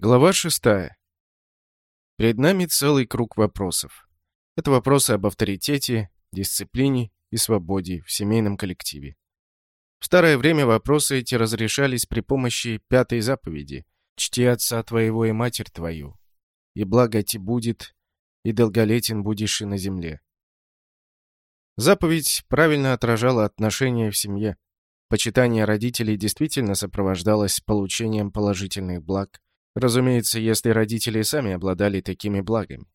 Глава шестая. Перед нами целый круг вопросов. Это вопросы об авторитете, дисциплине и свободе в семейном коллективе. В старое время вопросы эти разрешались при помощи пятой заповеди «Чти отца твоего и матерь твою, и благо ти будет, и долголетен будешь и на земле». Заповедь правильно отражала отношения в семье. Почитание родителей действительно сопровождалось получением положительных благ, разумеется, если родители сами обладали такими благами.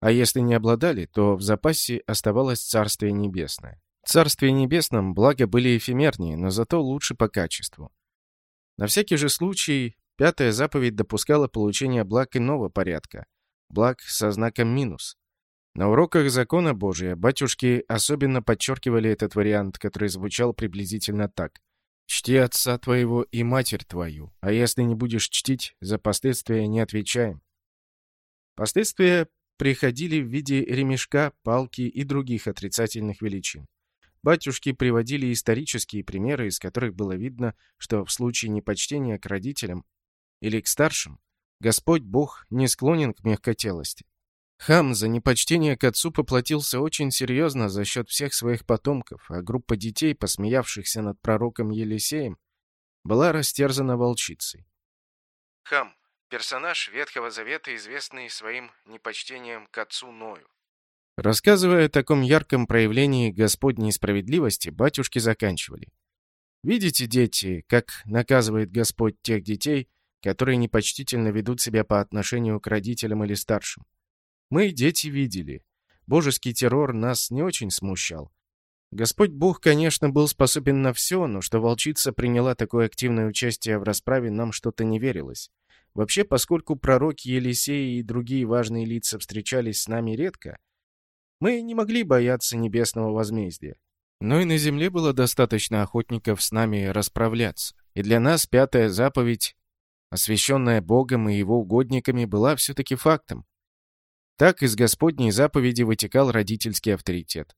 А если не обладали, то в запасе оставалось Царствие Небесное. В Царстве Небесном блага были эфемернее, но зато лучше по качеству. На всякий же случай, пятая заповедь допускала получение благ иного порядка, благ со знаком минус. На уроках закона Божия батюшки особенно подчеркивали этот вариант, который звучал приблизительно так. «Чти отца твоего и матерь твою, а если не будешь чтить, за последствия не отвечаем». Последствия приходили в виде ремешка, палки и других отрицательных величин. Батюшки приводили исторические примеры, из которых было видно, что в случае непочтения к родителям или к старшим Господь Бог не склонен к мягкотелости. Хам за непочтение к отцу поплатился очень серьезно за счет всех своих потомков, а группа детей, посмеявшихся над пророком Елисеем, была растерзана волчицей. Хам Персонаж Ветхого Завета, известный своим непочтением к отцу Ною. Рассказывая о таком ярком проявлении Господней справедливости, батюшки заканчивали. «Видите, дети, как наказывает Господь тех детей, которые непочтительно ведут себя по отношению к родителям или старшим? Мы, дети, видели. Божеский террор нас не очень смущал. Господь Бог, конечно, был способен на все, но что волчица приняла такое активное участие в расправе, нам что-то не верилось. Вообще, поскольку пророки Елисеи и другие важные лица встречались с нами редко, мы не могли бояться небесного возмездия. Но и на земле было достаточно охотников с нами расправляться. И для нас пятая заповедь, освященная Богом и его угодниками, была все-таки фактом. Так из Господней заповеди вытекал родительский авторитет.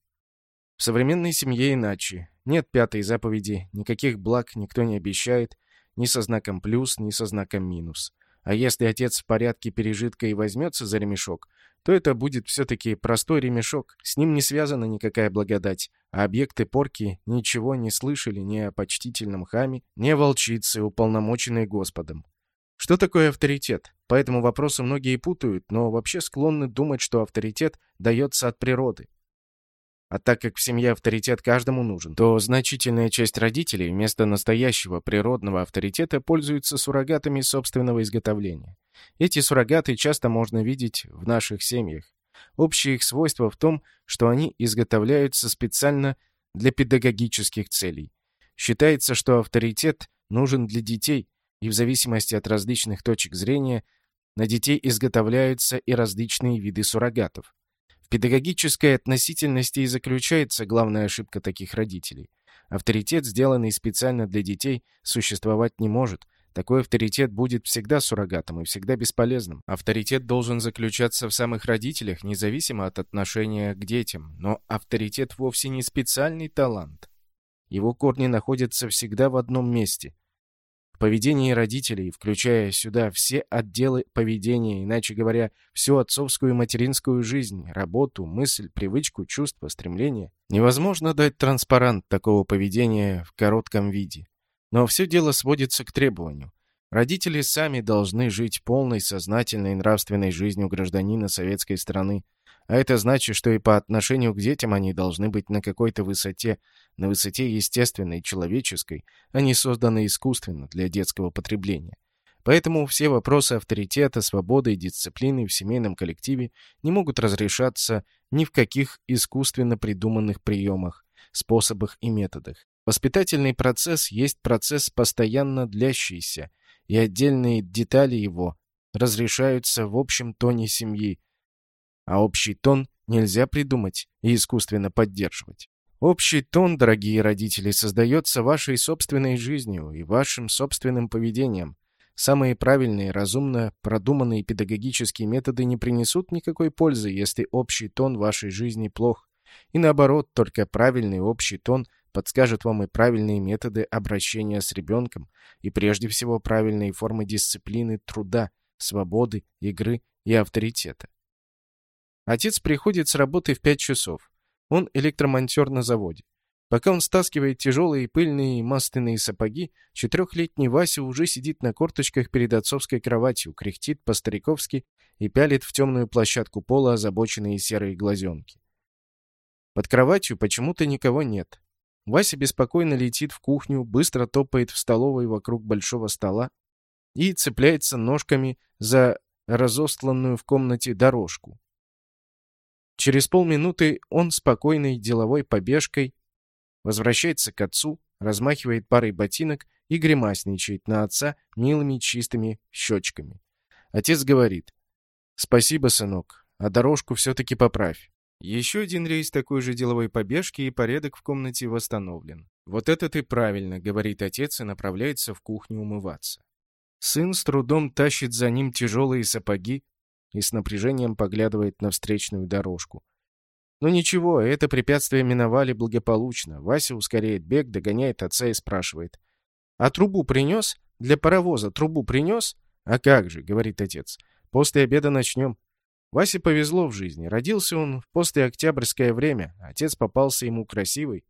В современной семье иначе. Нет пятой заповеди, никаких благ никто не обещает, ни со знаком плюс, ни со знаком минус. А если отец в порядке пережитка и возьмется за ремешок, то это будет все-таки простой ремешок. С ним не связана никакая благодать, а объекты порки ничего не слышали ни о почтительном хаме, ни о волчице, уполномоченной Господом. Что такое авторитет? По этому вопросу многие путают, но вообще склонны думать, что авторитет дается от природы. А так как в семье авторитет каждому нужен, то значительная часть родителей вместо настоящего природного авторитета пользуются суррогатами собственного изготовления. Эти суррогаты часто можно видеть в наших семьях. Общее их свойство в том, что они изготовляются специально для педагогических целей. Считается, что авторитет нужен для детей, и в зависимости от различных точек зрения на детей изготовляются и различные виды суррогатов педагогической относительности и заключается главная ошибка таких родителей. Авторитет, сделанный специально для детей, существовать не может. Такой авторитет будет всегда суррогатом и всегда бесполезным. Авторитет должен заключаться в самых родителях, независимо от отношения к детям. Но авторитет вовсе не специальный талант. Его корни находятся всегда в одном месте поведении родителей, включая сюда все отделы поведения, иначе говоря, всю отцовскую и материнскую жизнь, работу, мысль, привычку, чувство, стремление. Невозможно дать транспарант такого поведения в коротком виде. Но все дело сводится к требованию. Родители сами должны жить полной, сознательной, нравственной жизнью гражданина советской страны, а это значит, что и по отношению к детям они должны быть на какой-то высоте, на высоте естественной, человеческой, а не созданной искусственно для детского потребления. Поэтому все вопросы авторитета, свободы и дисциплины в семейном коллективе не могут разрешаться ни в каких искусственно придуманных приемах, способах и методах. Воспитательный процесс есть процесс постоянно длящийся, и отдельные детали его разрешаются в общем тоне семьи, а общий тон нельзя придумать и искусственно поддерживать. Общий тон, дорогие родители, создается вашей собственной жизнью и вашим собственным поведением. Самые правильные, разумно продуманные педагогические методы не принесут никакой пользы, если общий тон вашей жизни плох. И наоборот, только правильный общий тон подскажет вам и правильные методы обращения с ребенком, и прежде всего правильные формы дисциплины труда, свободы, игры и авторитета. Отец приходит с работы в 5 часов. Он электромонтер на заводе. Пока он стаскивает тяжелые пыльные масляные сапоги, четырехлетний Вася уже сидит на корточках перед отцовской кроватью, кряхтит по-стариковски и пялит в темную площадку пола озабоченные серые глазенки. Под кроватью почему-то никого нет. Вася беспокойно летит в кухню, быстро топает в столовой вокруг большого стола и цепляется ножками за разостланную в комнате дорожку. Через полминуты он спокойной деловой побежкой возвращается к отцу, размахивает парой ботинок и гримасничает на отца милыми чистыми щечками. Отец говорит, «Спасибо, сынок, а дорожку все-таки поправь». Еще один рейс такой же деловой побежки, и порядок в комнате восстановлен. «Вот это ты правильно», — говорит отец и направляется в кухню умываться. Сын с трудом тащит за ним тяжелые сапоги и с напряжением поглядывает на встречную дорожку. Но ну ничего, это препятствие миновали благополучно. Вася ускоряет бег, догоняет отца и спрашивает. «А трубу принес? Для паровоза трубу принес?» «А как же», — говорит отец. «После обеда начнем». Васе повезло в жизни. Родился он в послеоктябрьское время. Отец попался ему красивый.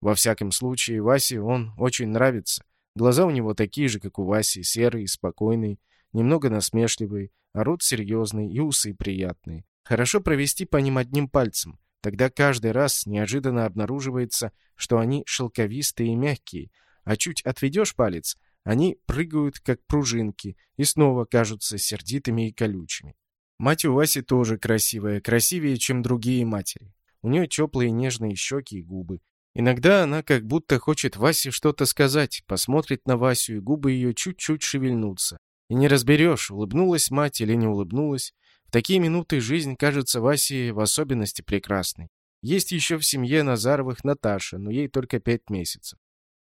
Во всяком случае, Васе он очень нравится. Глаза у него такие же, как у Васи, серые, спокойные, немного насмешливые, а рот серьезный и усы приятные. Хорошо провести по ним одним пальцем. Тогда каждый раз неожиданно обнаруживается, что они шелковистые и мягкие, а чуть отведешь палец, они прыгают, как пружинки, и снова кажутся сердитыми и колючими. Мать у Васи тоже красивая, красивее, чем другие матери. У нее теплые нежные щеки и губы. Иногда она как будто хочет Васе что-то сказать, посмотрит на Васю, и губы ее чуть-чуть шевельнутся. И не разберешь, улыбнулась мать или не улыбнулась, в такие минуты жизнь кажется Васе в особенности прекрасной. Есть еще в семье Назаровых Наташа, но ей только пять месяцев.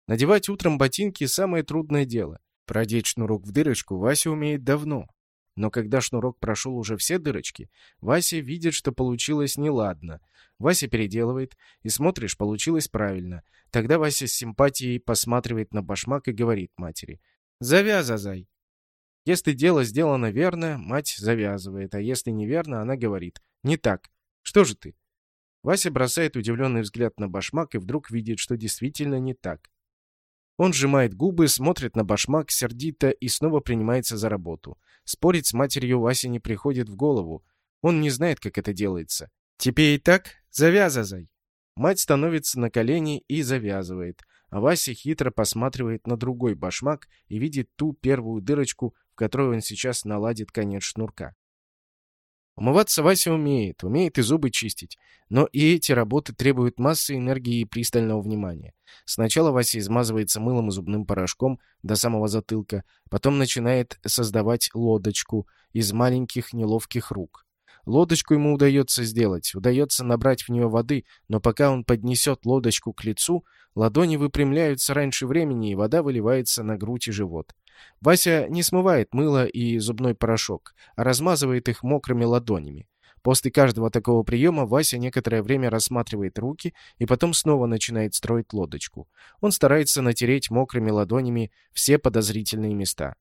Надевать утром ботинки – самое трудное дело. Продеть шнурок в дырочку Вася умеет давно. Но когда шнурок прошел уже все дырочки, Вася видит, что получилось неладно. Вася переделывает, и смотришь, получилось правильно. Тогда Вася с симпатией посматривает на башмак и говорит матери. «Завязазай!» Если дело сделано верно, мать завязывает, а если неверно, она говорит «не так». Что же ты? Вася бросает удивленный взгляд на башмак и вдруг видит, что действительно не так. Он сжимает губы, смотрит на башмак сердито и снова принимается за работу. Спорить с матерью Васе не приходит в голову. Он не знает, как это делается. «Тебе и так? Завязазай!» Мать становится на колени и завязывает, а Вася хитро посматривает на другой башмак и видит ту первую дырочку, которой он сейчас наладит конец шнурка. Умываться Вася умеет, умеет и зубы чистить. Но и эти работы требуют массы энергии и пристального внимания. Сначала Вася измазывается мылом и зубным порошком до самого затылка, потом начинает создавать лодочку из маленьких неловких рук. Лодочку ему удается сделать, удается набрать в нее воды, но пока он поднесет лодочку к лицу, ладони выпрямляются раньше времени, и вода выливается на грудь и живот. Вася не смывает мыло и зубной порошок, а размазывает их мокрыми ладонями. После каждого такого приема Вася некоторое время рассматривает руки и потом снова начинает строить лодочку. Он старается натереть мокрыми ладонями все подозрительные места.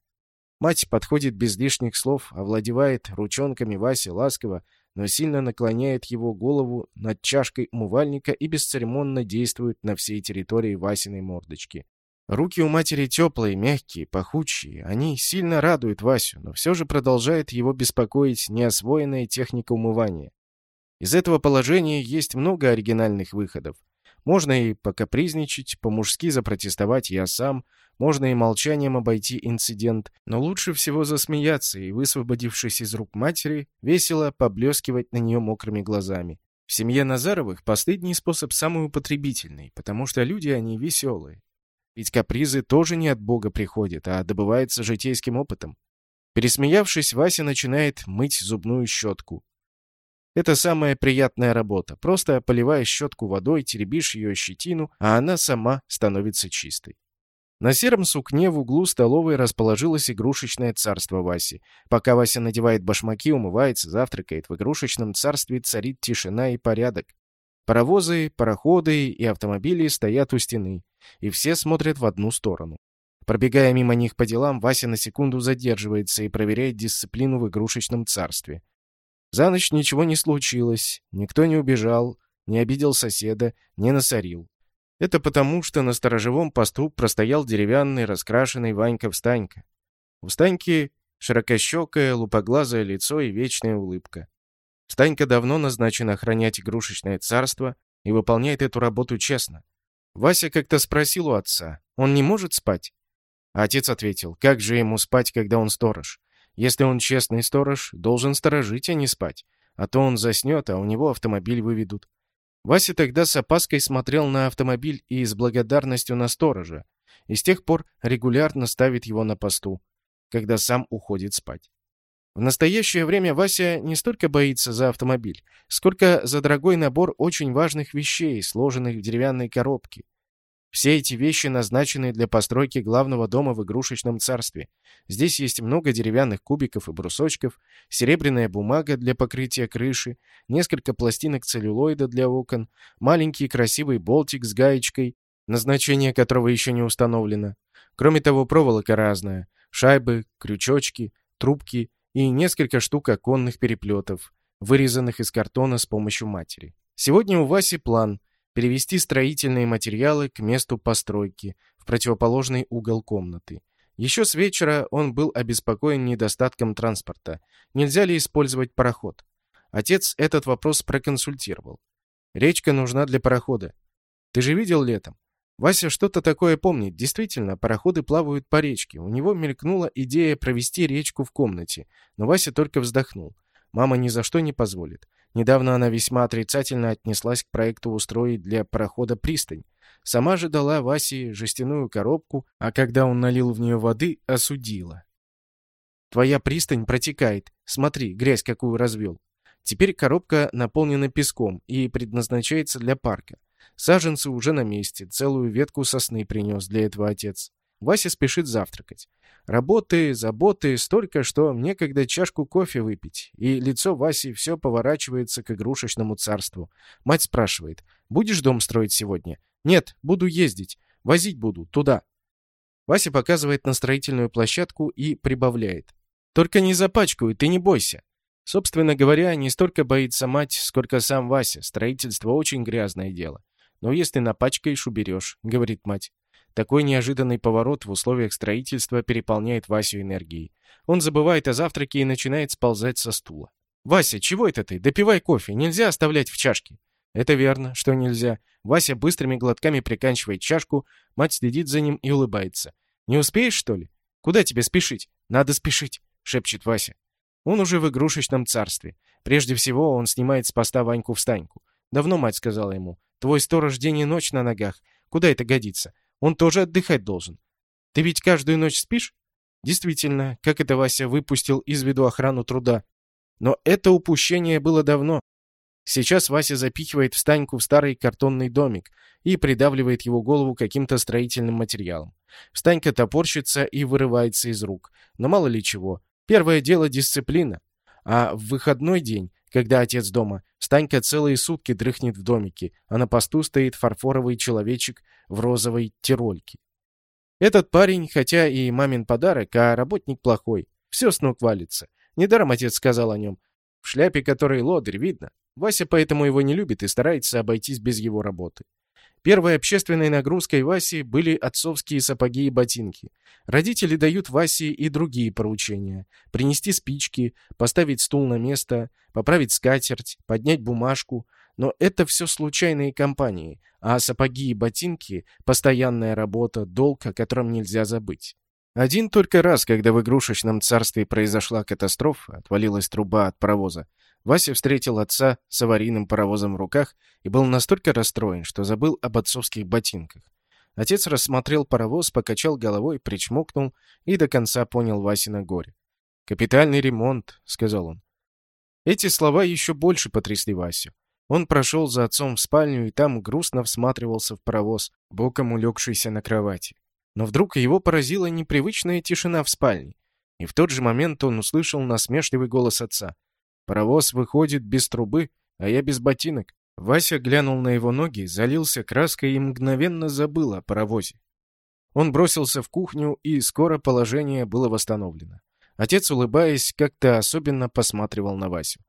Мать подходит без лишних слов, овладевает ручонками Васи ласково, но сильно наклоняет его голову над чашкой умывальника и бесцеремонно действует на всей территории Васиной мордочки. Руки у матери теплые, мягкие, пахучие. Они сильно радуют Васю, но все же продолжает его беспокоить неосвоенная техника умывания. Из этого положения есть много оригинальных выходов. Можно и покапризничать, по-мужски запротестовать «я сам», можно и молчанием обойти инцидент, но лучше всего засмеяться и, высвободившись из рук матери, весело поблескивать на нее мокрыми глазами. В семье Назаровых последний способ самый употребительный, потому что люди они веселые. Ведь капризы тоже не от Бога приходят, а добываются житейским опытом. Пересмеявшись, Вася начинает мыть зубную щетку. Это самая приятная работа. Просто поливаешь щетку водой, теребишь ее щетину, а она сама становится чистой. На сером сукне в углу столовой расположилось игрушечное царство Васи. Пока Вася надевает башмаки, умывается, завтракает, в игрушечном царстве царит тишина и порядок. Паровозы, пароходы и автомобили стоят у стены, и все смотрят в одну сторону. Пробегая мимо них по делам, Вася на секунду задерживается и проверяет дисциплину в игрушечном царстве. За ночь ничего не случилось, никто не убежал, не обидел соседа, не насорил. Это потому, что на сторожевом посту простоял деревянный, раскрашенный Ванька-встанька. У Станьки широкощекое, лупоглазое лицо и вечная улыбка. Станька давно назначен охранять игрушечное царство и выполняет эту работу честно. Вася как-то спросил у отца, он не может спать? А отец ответил, как же ему спать, когда он сторож? Если он честный сторож, должен сторожить, а не спать. А то он заснет, а у него автомобиль выведут. Вася тогда с опаской смотрел на автомобиль и с благодарностью на сторожа, и с тех пор регулярно ставит его на посту, когда сам уходит спать. В настоящее время Вася не столько боится за автомобиль, сколько за дорогой набор очень важных вещей, сложенных в деревянной коробке. Все эти вещи назначены для постройки главного дома в игрушечном царстве. Здесь есть много деревянных кубиков и брусочков, серебряная бумага для покрытия крыши, несколько пластинок целлюлоида для окон, маленький красивый болтик с гаечкой, назначение которого еще не установлено. Кроме того, проволока разная, шайбы, крючочки, трубки и несколько штук оконных переплетов, вырезанных из картона с помощью матери. Сегодня у Васи план перевести строительные материалы к месту постройки, в противоположный угол комнаты. Еще с вечера он был обеспокоен недостатком транспорта. Нельзя ли использовать пароход? Отец этот вопрос проконсультировал. Речка нужна для парохода. Ты же видел летом? Вася что-то такое помнит. Действительно, пароходы плавают по речке. У него мелькнула идея провести речку в комнате, но Вася только вздохнул. Мама ни за что не позволит. Недавно она весьма отрицательно отнеслась к проекту устроить для парохода пристань. Сама же дала Васе жестяную коробку, а когда он налил в нее воды, осудила. «Твоя пристань протекает. Смотри, грязь какую развел». Теперь коробка наполнена песком и предназначается для парка. Саженцы уже на месте, целую ветку сосны принес для этого отец. Вася спешит завтракать. Работы, заботы столько, что мне когда чашку кофе выпить. И лицо Васи все поворачивается к игрушечному царству. Мать спрашивает, будешь дом строить сегодня? Нет, буду ездить. Возить буду, туда. Вася показывает на строительную площадку и прибавляет. Только не запачкаю, ты не бойся. Собственно говоря, не столько боится мать, сколько сам Вася. Строительство очень грязное дело. Но если напачкаешь, уберешь, говорит мать. Такой неожиданный поворот в условиях строительства переполняет Васю энергией. Он забывает о завтраке и начинает сползать со стула. «Вася, чего это ты? Допивай кофе, нельзя оставлять в чашке». Это верно, что нельзя. Вася быстрыми глотками приканчивает чашку, мать следит за ним и улыбается. «Не успеешь, что ли? Куда тебе спешить?» «Надо спешить», — шепчет Вася. Он уже в игрушечном царстве. Прежде всего он снимает с поста Ваньку-встаньку. Давно мать сказала ему, «Твой сторож день и ночь на ногах. Куда это годится? Он тоже отдыхать должен. Ты ведь каждую ночь спишь? Действительно, как это Вася выпустил из виду охрану труда. Но это упущение было давно. Сейчас Вася запихивает встаньку в старый картонный домик и придавливает его голову каким-то строительным материалом. Встанька топорщится и вырывается из рук. Но мало ли чего. Первое дело — дисциплина. А в выходной день, когда отец дома, Станька целые сутки дрыхнет в домике, а на посту стоит фарфоровый человечек в розовой тирольке. Этот парень, хотя и мамин подарок, а работник плохой. Все с ног валится. Недаром отец сказал о нем. В шляпе которой лодырь, видно. Вася поэтому его не любит и старается обойтись без его работы. Первой общественной нагрузкой Васи были отцовские сапоги и ботинки. Родители дают Васе и другие поручения. Принести спички, поставить стул на место, поправить скатерть, поднять бумажку. Но это все случайные компании, а сапоги и ботинки — постоянная работа, долг, о котором нельзя забыть. Один только раз, когда в игрушечном царстве произошла катастрофа, отвалилась труба от паровоза, Вася встретил отца с аварийным паровозом в руках и был настолько расстроен, что забыл об отцовских ботинках. Отец рассмотрел паровоз, покачал головой, причмокнул и до конца понял Васина горе. «Капитальный ремонт», — сказал он. Эти слова еще больше потрясли Васю. Он прошел за отцом в спальню и там грустно всматривался в паровоз, боком улегшийся на кровати. Но вдруг его поразила непривычная тишина в спальне. И в тот же момент он услышал насмешливый голос отца. «Паровоз выходит без трубы, а я без ботинок». Вася глянул на его ноги, залился краской и мгновенно забыл о паровозе. Он бросился в кухню, и скоро положение было восстановлено. Отец, улыбаясь, как-то особенно посматривал на Васю.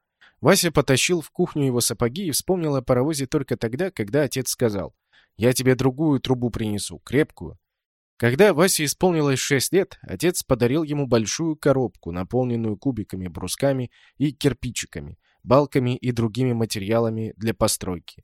Вася потащил в кухню его сапоги и вспомнил о паровозе только тогда, когда отец сказал, «Я тебе другую трубу принесу, крепкую». Когда Васе исполнилось шесть лет, отец подарил ему большую коробку, наполненную кубиками, брусками и кирпичиками, балками и другими материалами для постройки.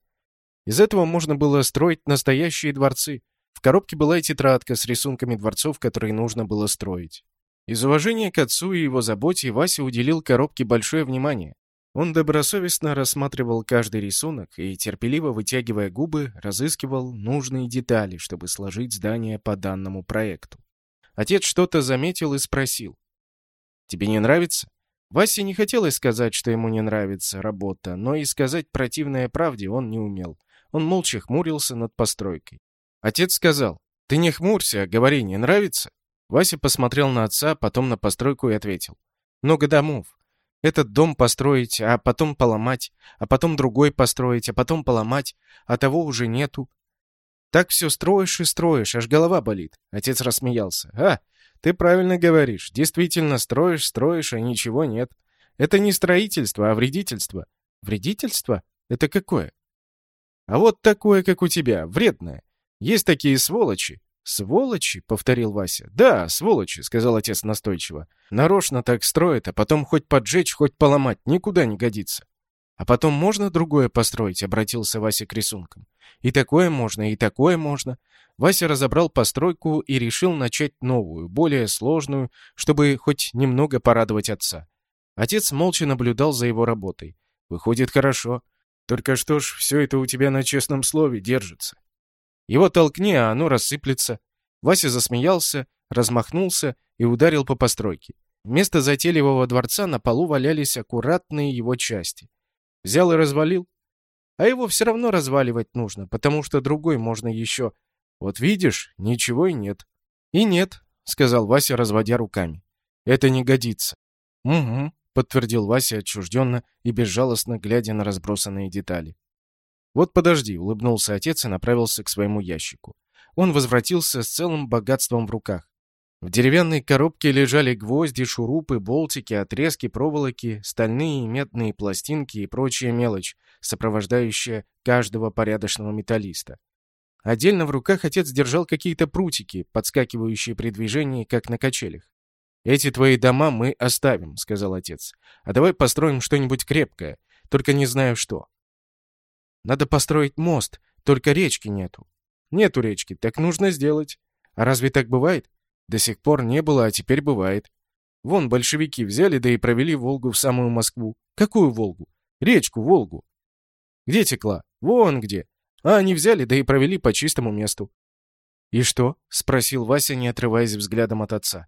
Из этого можно было строить настоящие дворцы. В коробке была и тетрадка с рисунками дворцов, которые нужно было строить. Из уважения к отцу и его заботе Вася уделил коробке большое внимание. Он добросовестно рассматривал каждый рисунок и, терпеливо вытягивая губы, разыскивал нужные детали, чтобы сложить здание по данному проекту. Отец что-то заметил и спросил. «Тебе не нравится?» Васе не хотелось сказать, что ему не нравится работа, но и сказать противное правде он не умел. Он молча хмурился над постройкой. Отец сказал, «Ты не хмурься, говори, не нравится?» Вася посмотрел на отца, потом на постройку и ответил, «Много домов. Этот дом построить, а потом поломать, а потом другой построить, а потом поломать, а того уже нету. Так все строишь и строишь, аж голова болит. Отец рассмеялся. А, ты правильно говоришь. Действительно, строишь, строишь, а ничего нет. Это не строительство, а вредительство. Вредительство? Это какое? А вот такое, как у тебя, вредное. Есть такие сволочи, «Сволочи?» — повторил Вася. «Да, сволочи», — сказал отец настойчиво. «Нарочно так строят, а потом хоть поджечь, хоть поломать, никуда не годится». «А потом можно другое построить?» — обратился Вася к рисункам. «И такое можно, и такое можно». Вася разобрал постройку и решил начать новую, более сложную, чтобы хоть немного порадовать отца. Отец молча наблюдал за его работой. «Выходит, хорошо. Только что ж, все это у тебя на честном слове держится. Его толкни, а оно рассыплется. Вася засмеялся, размахнулся и ударил по постройке. Вместо затейливого дворца на полу валялись аккуратные его части. Взял и развалил. А его все равно разваливать нужно, потому что другой можно еще. Вот видишь, ничего и нет. И нет, сказал Вася, разводя руками. Это не годится. Угу, подтвердил Вася отчужденно и безжалостно глядя на разбросанные детали. «Вот подожди», — улыбнулся отец и направился к своему ящику. Он возвратился с целым богатством в руках. В деревянной коробке лежали гвозди, шурупы, болтики, отрезки проволоки, стальные и медные пластинки и прочая мелочь, сопровождающая каждого порядочного металлиста. Отдельно в руках отец держал какие-то прутики, подскакивающие при движении, как на качелях. «Эти твои дома мы оставим», — сказал отец. «А давай построим что-нибудь крепкое, только не знаю что». Надо построить мост, только речки нету. Нету речки, так нужно сделать. А разве так бывает? До сих пор не было, а теперь бывает. Вон большевики взяли, да и провели Волгу в самую Москву. Какую Волгу? Речку Волгу. Где текла? Вон где. А они взяли, да и провели по чистому месту. «И что?» — спросил Вася, не отрываясь взглядом от отца.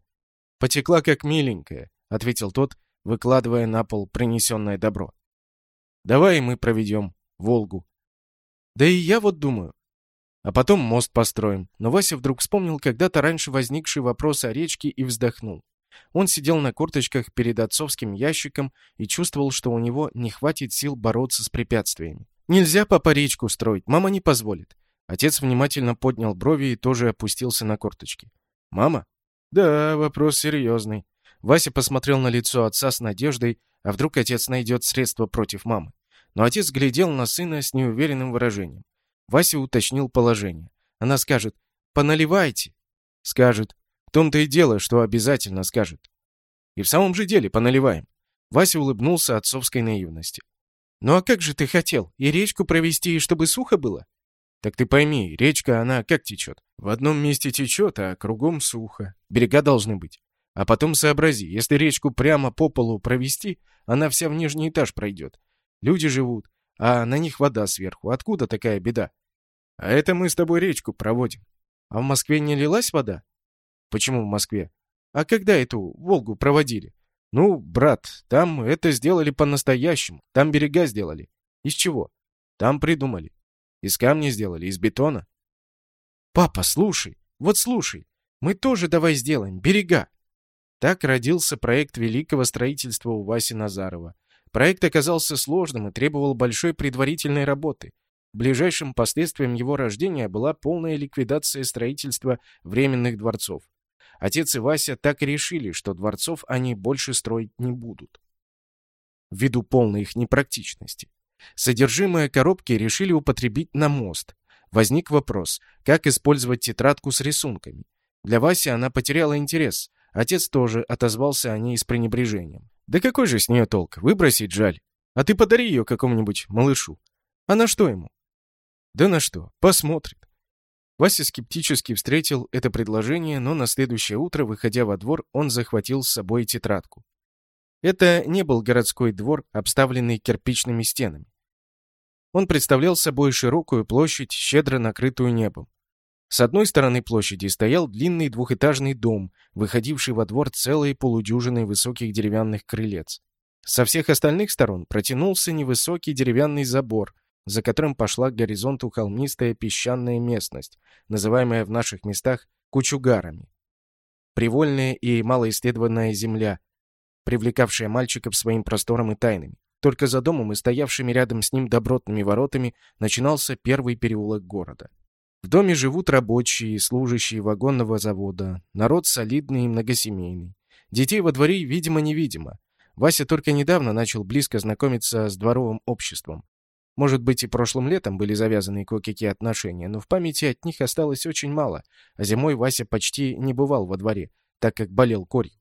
«Потекла как миленькая», — ответил тот, выкладывая на пол принесенное добро. «Давай мы проведем Волгу. Да и я вот думаю. А потом мост построим. Но Вася вдруг вспомнил когда-то раньше возникший вопрос о речке и вздохнул. Он сидел на корточках перед отцовским ящиком и чувствовал, что у него не хватит сил бороться с препятствиями. «Нельзя папа речку строить, мама не позволит». Отец внимательно поднял брови и тоже опустился на корточки. «Мама?» «Да, вопрос серьезный». Вася посмотрел на лицо отца с надеждой, а вдруг отец найдет средства против мамы. Но отец глядел на сына с неуверенным выражением. Вася уточнил положение. Она скажет «Поналивайте». Скажет. В том-то и дело, что обязательно скажет. И в самом же деле поналиваем. Вася улыбнулся отцовской наивности. «Ну а как же ты хотел? И речку провести, чтобы сухо было?» «Так ты пойми, речка, она как течет? В одном месте течет, а кругом сухо. Берега должны быть. А потом сообрази, если речку прямо по полу провести, она вся в нижний этаж пройдет. Люди живут, а на них вода сверху. Откуда такая беда? А это мы с тобой речку проводим. А в Москве не лилась вода? Почему в Москве? А когда эту Волгу проводили? Ну, брат, там это сделали по-настоящему. Там берега сделали. Из чего? Там придумали. Из камня сделали, из бетона. Папа, слушай, вот слушай. Мы тоже давай сделаем берега. Так родился проект великого строительства у Васи Назарова. Проект оказался сложным и требовал большой предварительной работы. Ближайшим последствием его рождения была полная ликвидация строительства временных дворцов. Отец и Вася так и решили, что дворцов они больше строить не будут. Ввиду полной их непрактичности. Содержимое коробки решили употребить на мост. Возник вопрос, как использовать тетрадку с рисунками. Для Васи она потеряла интерес. Отец тоже отозвался о ней с пренебрежением. Да какой же с нее толк? Выбросить жаль. А ты подари ее какому-нибудь малышу. А на что ему? Да на что? Посмотрит. Вася скептически встретил это предложение, но на следующее утро, выходя во двор, он захватил с собой тетрадку. Это не был городской двор, обставленный кирпичными стенами. Он представлял собой широкую площадь, щедро накрытую небом. С одной стороны площади стоял длинный двухэтажный дом, выходивший во двор целой полудюжиной высоких деревянных крылец. Со всех остальных сторон протянулся невысокий деревянный забор, за которым пошла к горизонту холмистая песчаная местность, называемая в наших местах кучугарами. Привольная и малоисследованная земля, привлекавшая мальчиков своим простором и тайнами. Только за домом и стоявшими рядом с ним добротными воротами начинался первый переулок города. В доме живут рабочие и служащие вагонного завода, народ солидный и многосемейный. Детей во дворе видимо-невидимо. Вася только недавно начал близко знакомиться с дворовым обществом. Может быть, и прошлым летом были завязаны кое-какие отношения, но в памяти от них осталось очень мало, а зимой Вася почти не бывал во дворе, так как болел корью.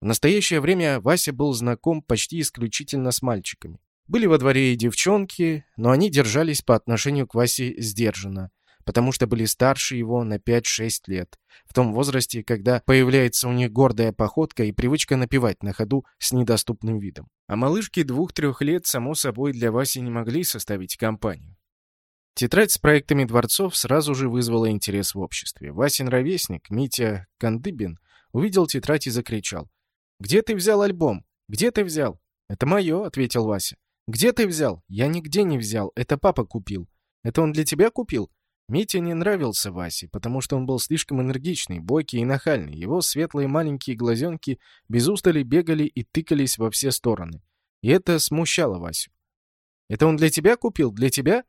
В настоящее время Вася был знаком почти исключительно с мальчиками. Были во дворе и девчонки, но они держались по отношению к Васе сдержанно, потому что были старше его на 5-6 лет, в том возрасте, когда появляется у них гордая походка и привычка напевать на ходу с недоступным видом. А малышки двух-трех лет, само собой, для Васи не могли составить компанию. Тетрадь с проектами дворцов сразу же вызвала интерес в обществе. Васин ровесник, Митя Кандыбин, увидел тетрадь и закричал. «Где ты взял альбом? Где ты взял?» «Это мое», — ответил Вася. «Где ты взял?» «Я нигде не взял. Это папа купил». «Это он для тебя купил?» Митя не нравился Васе, потому что он был слишком энергичный, бойкий и нахальный. Его светлые маленькие глазенки без устали бегали и тыкались во все стороны. И это смущало Васю. «Это он для тебя купил? Для тебя?»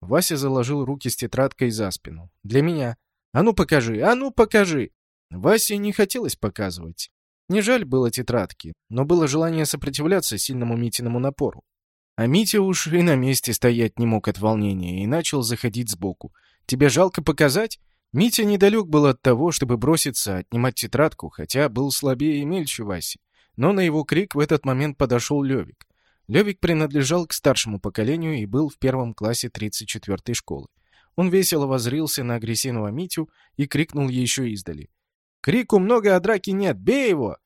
Вася заложил руки с тетрадкой за спину. «Для меня. А ну покажи! А ну покажи!» Васе не хотелось показывать. Не жаль было тетрадки, но было желание сопротивляться сильному Митиному напору. А Митя уж и на месте стоять не мог от волнения и начал заходить сбоку. Тебе жалко показать?» Митя недалек был от того, чтобы броситься, отнимать тетрадку, хотя был слабее и мельче Васи. Но на его крик в этот момент подошел Левик. Левик принадлежал к старшему поколению и был в первом классе 34-й школы. Он весело возрился на агрессивного Митю и крикнул еще издали. «Крику много, а драки нет! Бей его!»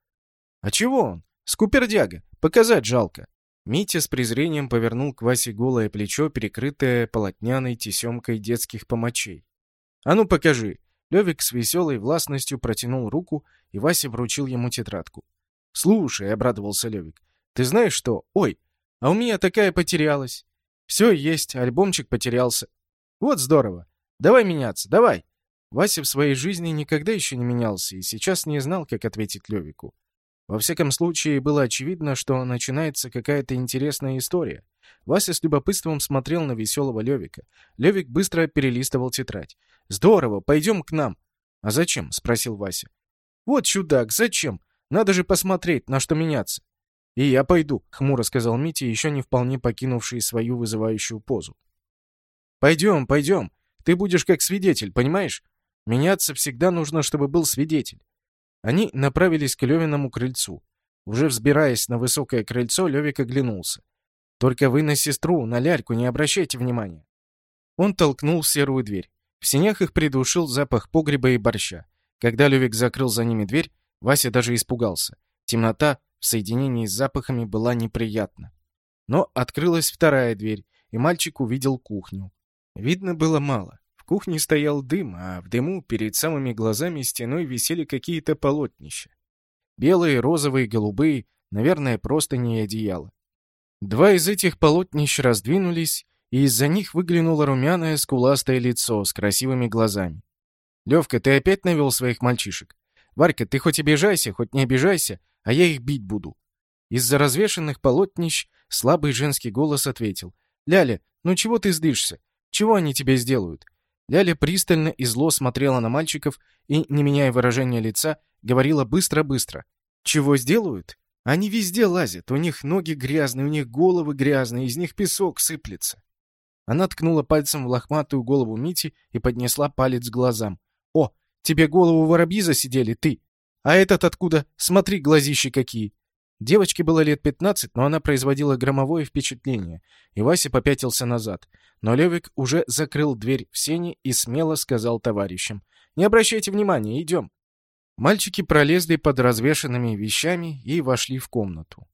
«А чего он? Скупердяга! Показать жалко!» Митя с презрением повернул к Васе голое плечо, перекрытое полотняной тесемкой детских помочей. «А ну покажи!» Левик с веселой властностью протянул руку, и Вася вручил ему тетрадку. «Слушай», — обрадовался Левик, — «ты знаешь что? Ой, а у меня такая потерялась. Все есть, альбомчик потерялся. Вот здорово. Давай меняться, давай!» Вася в своей жизни никогда еще не менялся и сейчас не знал, как ответить Левику. Во всяком случае, было очевидно, что начинается какая-то интересная история. Вася с любопытством смотрел на веселого Левика. Левик быстро перелистывал тетрадь. «Здорово, пойдем к нам». «А зачем?» — спросил Вася. «Вот чудак, зачем? Надо же посмотреть, на что меняться». «И я пойду», — хмуро сказал Митя, еще не вполне покинувший свою вызывающую позу. «Пойдем, пойдем. Ты будешь как свидетель, понимаешь? Меняться всегда нужно, чтобы был свидетель. Они направились к Левиному крыльцу. Уже взбираясь на высокое крыльцо, Левик оглянулся. «Только вы на сестру, на ляльку не обращайте внимания». Он толкнул серую дверь. В синях их придушил запах погреба и борща. Когда Левик закрыл за ними дверь, Вася даже испугался. Темнота в соединении с запахами была неприятна. Но открылась вторая дверь, и мальчик увидел кухню. Видно было мало кухне стоял дым, а в дыму перед самыми глазами стеной висели какие-то полотнища. Белые, розовые, голубые, наверное, просто не одеяло. Два из этих полотнищ раздвинулись, и из-за них выглянуло румяное скуластое лицо с красивыми глазами. «Левка, ты опять навел своих мальчишек? Варька, ты хоть обижайся, хоть не обижайся, а я их бить буду». Из-за развешанных полотнищ слабый женский голос ответил. «Ляля, ну чего ты злишься? Чего они тебе сделают?» Ляля пристально и зло смотрела на мальчиков и, не меняя выражения лица, говорила быстро-быстро. «Чего сделают? Они везде лазят, у них ноги грязные, у них головы грязные, из них песок сыплется». Она ткнула пальцем в лохматую голову Мити и поднесла палец к глазам. «О, тебе голову воробьи засидели, ты! А этот откуда? Смотри, глазищи какие!» Девочке было лет пятнадцать, но она производила громовое впечатление, и Вася попятился назад. Но Левик уже закрыл дверь в сени и смело сказал товарищам. «Не обращайте внимания, идем!» Мальчики пролезли под развешанными вещами и вошли в комнату.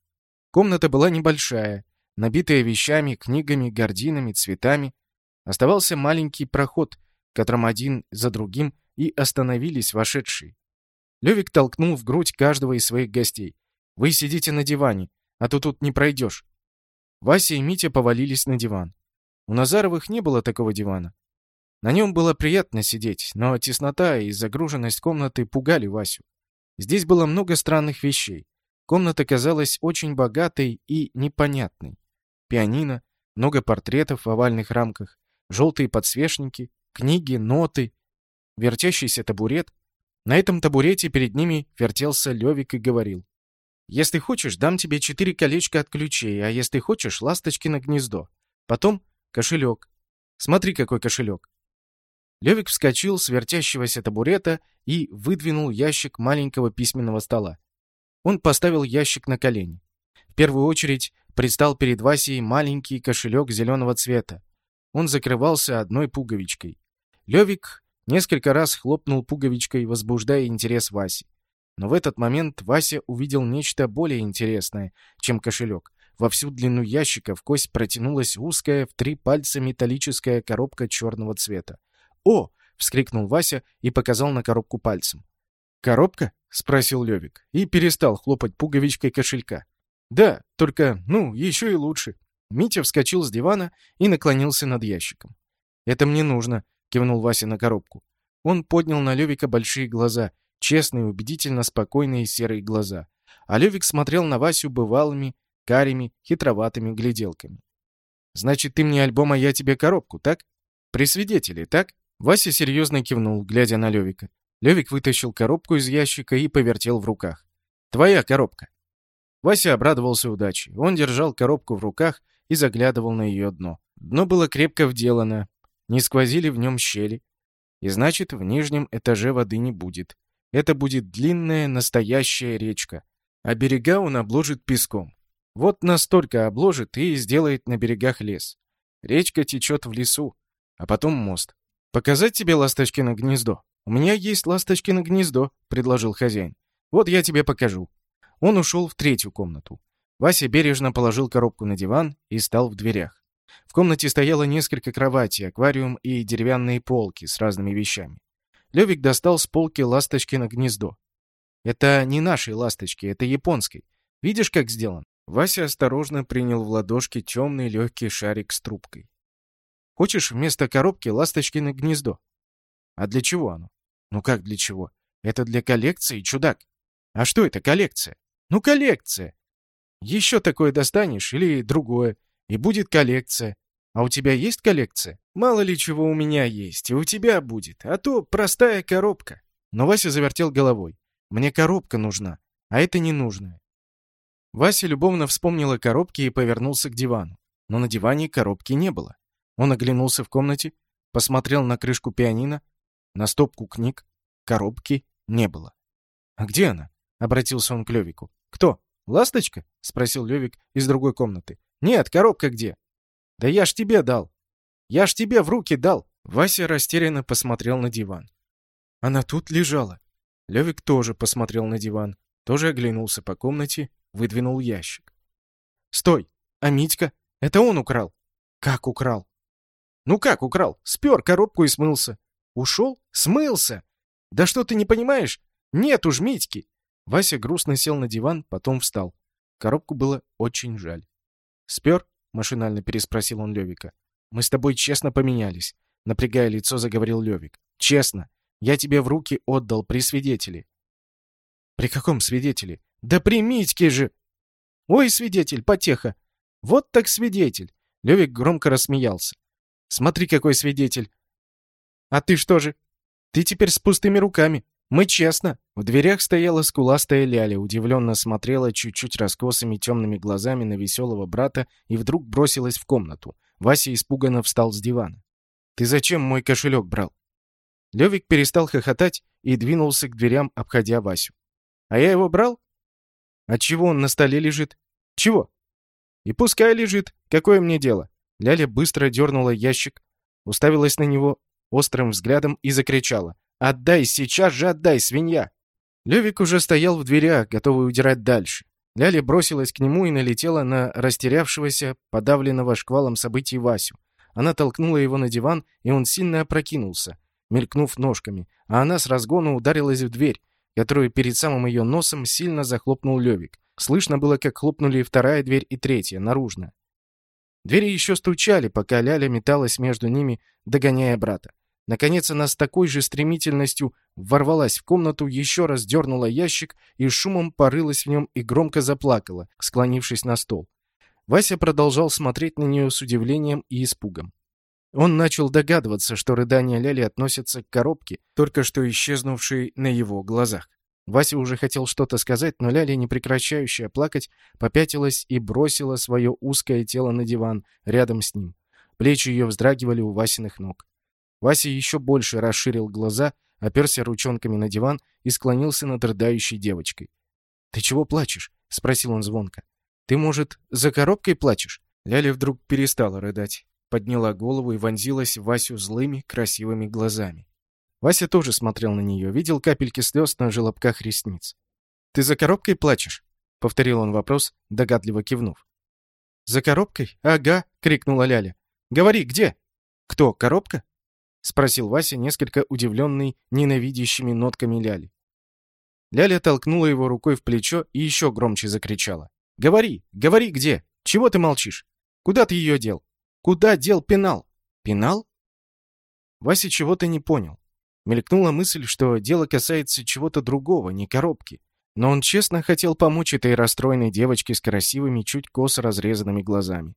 Комната была небольшая, набитая вещами, книгами, гординами, цветами. Оставался маленький проход, в котором один за другим и остановились вошедшие. Левик толкнул в грудь каждого из своих гостей. «Вы сидите на диване, а то тут не пройдешь». Вася и Митя повалились на диван. У Назаровых не было такого дивана. На нем было приятно сидеть, но теснота и загруженность комнаты пугали Васю. Здесь было много странных вещей. Комната казалась очень богатой и непонятной. Пианино, много портретов в овальных рамках, желтые подсвечники, книги, ноты, вертящийся табурет. На этом табурете перед ними вертелся Левик и говорил. «Если хочешь, дам тебе четыре колечка от ключей, а если хочешь, ласточки на гнездо. Потом кошелек. Смотри, какой кошелек. Левик вскочил с вертящегося табурета и выдвинул ящик маленького письменного стола. Он поставил ящик на колени. В первую очередь предстал перед Васей маленький кошелек зеленого цвета. Он закрывался одной пуговичкой. Левик несколько раз хлопнул пуговичкой, возбуждая интерес Васи. Но в этот момент Вася увидел нечто более интересное, чем кошелек. Во всю длину ящика в кость протянулась узкая в три пальца металлическая коробка черного цвета. «О!» — вскрикнул Вася и показал на коробку пальцем. «Коробка?» — спросил Левик и перестал хлопать пуговичкой кошелька. «Да, только, ну, еще и лучше». Митя вскочил с дивана и наклонился над ящиком. «Это мне нужно», — кивнул Вася на коробку. Он поднял на Левика большие глаза, честные, убедительно спокойные серые глаза. А Левик смотрел на Васю бывалыми, карими, хитроватыми гляделками. «Значит, ты мне альбом, а я тебе коробку, так? При свидетеле, так?» Вася серьезно кивнул, глядя на Левика. Левик вытащил коробку из ящика и повертел в руках. «Твоя коробка». Вася обрадовался удаче. Он держал коробку в руках и заглядывал на ее дно. Дно было крепко вделано, не сквозили в нем щели. И значит, в нижнем этаже воды не будет. Это будет длинная настоящая речка. А берега он обложит песком. Вот настолько обложит и сделает на берегах лес. Речка течет в лесу, а потом мост. «Показать тебе ласточкино гнездо?» «У меня есть ласточкино гнездо», — предложил хозяин. «Вот я тебе покажу». Он ушел в третью комнату. Вася бережно положил коробку на диван и стал в дверях. В комнате стояло несколько кроватей, аквариум и деревянные полки с разными вещами. Левик достал с полки ласточкино гнездо. «Это не нашей ласточки, это японской. Видишь, как сделан?» Вася осторожно принял в ладошки темный легкий шарик с трубкой. Хочешь вместо коробки ласточкино гнездо? А для чего оно? Ну как для чего? Это для коллекции, чудак. А что это коллекция? Ну коллекция. Еще такое достанешь или другое, и будет коллекция. А у тебя есть коллекция? Мало ли чего у меня есть, и у тебя будет, а то простая коробка. Но Вася завертел головой. Мне коробка нужна, а это не нужное. Вася любовно вспомнила коробки и повернулся к дивану. Но на диване коробки не было. Он оглянулся в комнате, посмотрел на крышку пианино, на стопку книг. Коробки не было. «А где она?» — обратился он к Левику. «Кто? Ласточка?» — спросил Левик из другой комнаты. «Нет, коробка где?» «Да я ж тебе дал! Я ж тебе в руки дал!» Вася растерянно посмотрел на диван. Она тут лежала. Левик тоже посмотрел на диван, тоже оглянулся по комнате, выдвинул ящик. «Стой! А Митька? Это он украл!» «Как украл?» Ну как украл? Спер коробку и смылся. Ушел? Смылся! Да что ты не понимаешь? Нет уж Митьки!» Вася грустно сел на диван, потом встал. Коробку было очень жаль. «Спер?» — машинально переспросил он Левика. «Мы с тобой честно поменялись», — напрягая лицо, заговорил Левик. «Честно. Я тебе в руки отдал при свидетеле». «При каком свидетеле?» «Да при Митьке же!» «Ой, свидетель, потеха! Вот так свидетель!» Левик громко рассмеялся. Смотри, какой свидетель. А ты что же? Ты теперь с пустыми руками. Мы честно. В дверях стояла скуластая Ляля, удивленно смотрела чуть-чуть раскосыми темными глазами на веселого брата и вдруг бросилась в комнату. Вася испуганно встал с дивана. «Ты зачем мой кошелек брал?» Левик перестал хохотать и двинулся к дверям, обходя Васю. «А я его брал? А чего он на столе лежит? Чего? И пускай лежит. Какое мне дело?» Ляля быстро дернула ящик, уставилась на него острым взглядом и закричала. «Отдай, сейчас же отдай, свинья!» Левик уже стоял в дверях, готовый удирать дальше. Ляля бросилась к нему и налетела на растерявшегося, подавленного шквалом событий Васю. Она толкнула его на диван, и он сильно опрокинулся, мелькнув ножками, а она с разгона ударилась в дверь, которую перед самым ее носом сильно захлопнул Левик. Слышно было, как хлопнули вторая дверь и третья, наружная. Двери еще стучали, пока Ляля металась между ними, догоняя брата. Наконец она с такой же стремительностью ворвалась в комнату, еще раз дернула ящик и шумом порылась в нем и громко заплакала, склонившись на стол. Вася продолжал смотреть на нее с удивлением и испугом. Он начал догадываться, что рыдания Ляли относятся к коробке, только что исчезнувшей на его глазах. Вася уже хотел что-то сказать, но Ляля, не прекращающая плакать, попятилась и бросила свое узкое тело на диван рядом с ним. Плечи ее вздрагивали у Васиных ног. Вася еще больше расширил глаза, оперся ручонками на диван и склонился над рыдающей девочкой. «Ты чего плачешь?» — спросил он звонко. «Ты, может, за коробкой плачешь?» Ляля вдруг перестала рыдать, подняла голову и вонзилась в Васю злыми, красивыми глазами. Вася тоже смотрел на нее, видел капельки слез на желобках ресниц. «Ты за коробкой плачешь?» — повторил он вопрос, догадливо кивнув. «За коробкой? Ага!» — крикнула Ляля. «Говори, где?» «Кто, коробка?» — спросил Вася, несколько удивленный ненавидящими нотками Ляли. Ляля толкнула его рукой в плечо и еще громче закричала. «Говори! Говори, где? Чего ты молчишь? Куда ты ее дел? Куда дел пенал? Пенал?» Вася чего-то не понял. Мелькнула мысль, что дело касается чего-то другого, не коробки. Но он честно хотел помочь этой расстроенной девочке с красивыми, чуть косо разрезанными глазами.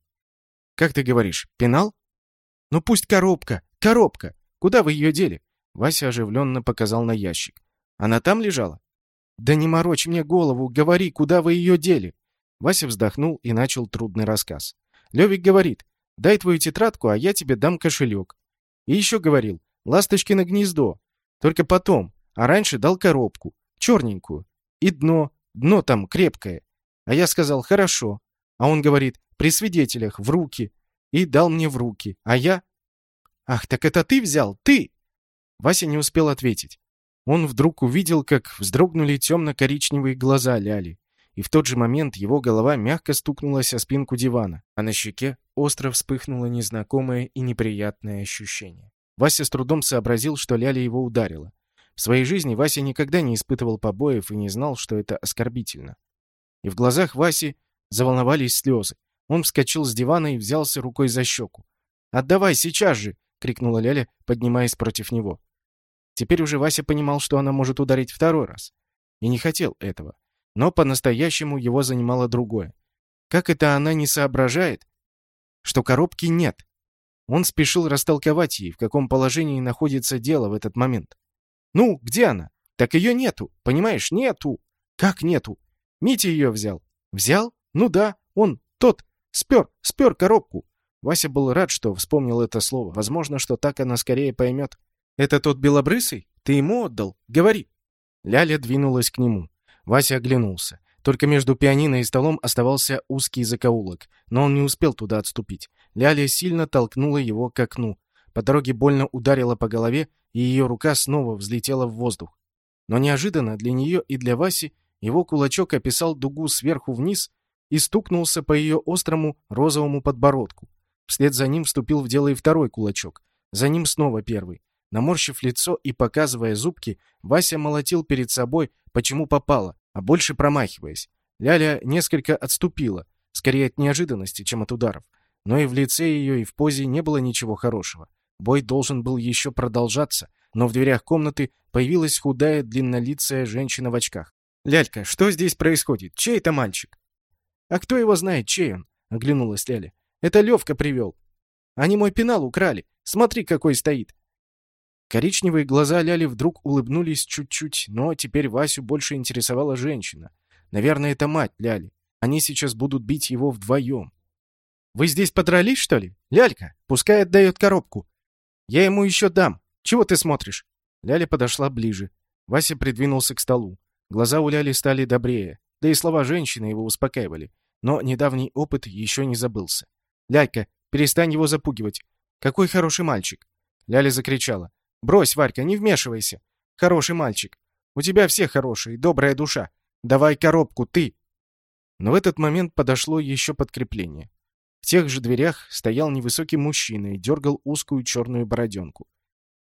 «Как ты говоришь, пенал?» «Ну пусть коробка! Коробка! Куда вы ее дели?» Вася оживленно показал на ящик. «Она там лежала?» «Да не морочь мне голову, говори, куда вы ее дели?» Вася вздохнул и начал трудный рассказ. Левик говорит, «Дай твою тетрадку, а я тебе дам кошелек». И еще говорил, «Ласточкино гнездо». Только потом, а раньше дал коробку, черненькую. И дно, дно там крепкое. А я сказал, «Хорошо». А он говорит, «При свидетелях, в руки». И дал мне в руки. А я «Ах, так это ты взял? Ты!» Вася не успел ответить. Он вдруг увидел, как вздрогнули темно-коричневые глаза Ляли, и в тот же момент его голова мягко стукнулась о спинку дивана, а на щеке остро вспыхнуло незнакомое и неприятное ощущение. Вася с трудом сообразил, что Ляля его ударила. В своей жизни Вася никогда не испытывал побоев и не знал, что это оскорбительно. И в глазах Васи заволновались слезы. Он вскочил с дивана и взялся рукой за щеку. «Отдавай сейчас же!» — крикнула Ляля, поднимаясь против него. Теперь уже Вася понимал, что она может ударить второй раз. И не хотел этого. Но по-настоящему его занимало другое. Как это она не соображает, что коробки нет? Он спешил растолковать ей, в каком положении находится дело в этот момент. «Ну, где она? Так ее нету, понимаешь, нету!» «Как нету? Митя ее взял». «Взял? Ну да, он, тот, спер, спер коробку. Вася был рад, что вспомнил это слово. Возможно, что так она скорее поймет. «Это тот белобрысый? Ты ему отдал? Говори!» Ляля двинулась к нему. Вася оглянулся. Только между пианино и столом оставался узкий закоулок, но он не успел туда отступить. Ляля сильно толкнула его к окну. По дороге больно ударила по голове, и ее рука снова взлетела в воздух. Но неожиданно для нее и для Васи его кулачок описал дугу сверху вниз и стукнулся по ее острому розовому подбородку. Вслед за ним вступил в дело и второй кулачок. За ним снова первый. Наморщив лицо и показывая зубки, Вася молотил перед собой, почему попало, а больше промахиваясь. Ляля несколько отступила, скорее от неожиданности, чем от ударов. Но и в лице ее, и в позе не было ничего хорошего. Бой должен был еще продолжаться, но в дверях комнаты появилась худая, длиннолицая женщина в очках. «Лялька, что здесь происходит? Чей это мальчик?» «А кто его знает, чей он?» — оглянулась Ляля. Это Левка привел. Они мой пенал украли. Смотри, какой стоит!» Коричневые глаза Ляли вдруг улыбнулись чуть-чуть, но теперь Васю больше интересовала женщина. Наверное, это мать Ляли. Они сейчас будут бить его вдвоем. «Вы здесь подрались, что ли? Лялька, пускай отдает коробку. Я ему еще дам. Чего ты смотришь?» Ляля подошла ближе. Вася придвинулся к столу. Глаза у Ляли стали добрее, да и слова женщины его успокаивали. Но недавний опыт еще не забылся. «Лялька, перестань его запугивать. Какой хороший мальчик!» Ляля закричала. «Брось, Варька, не вмешивайся. Хороший мальчик. У тебя все хорошие, добрая душа. Давай коробку, ты!» Но в этот момент подошло еще подкрепление. В тех же дверях стоял невысокий мужчина и дергал узкую черную бороденку.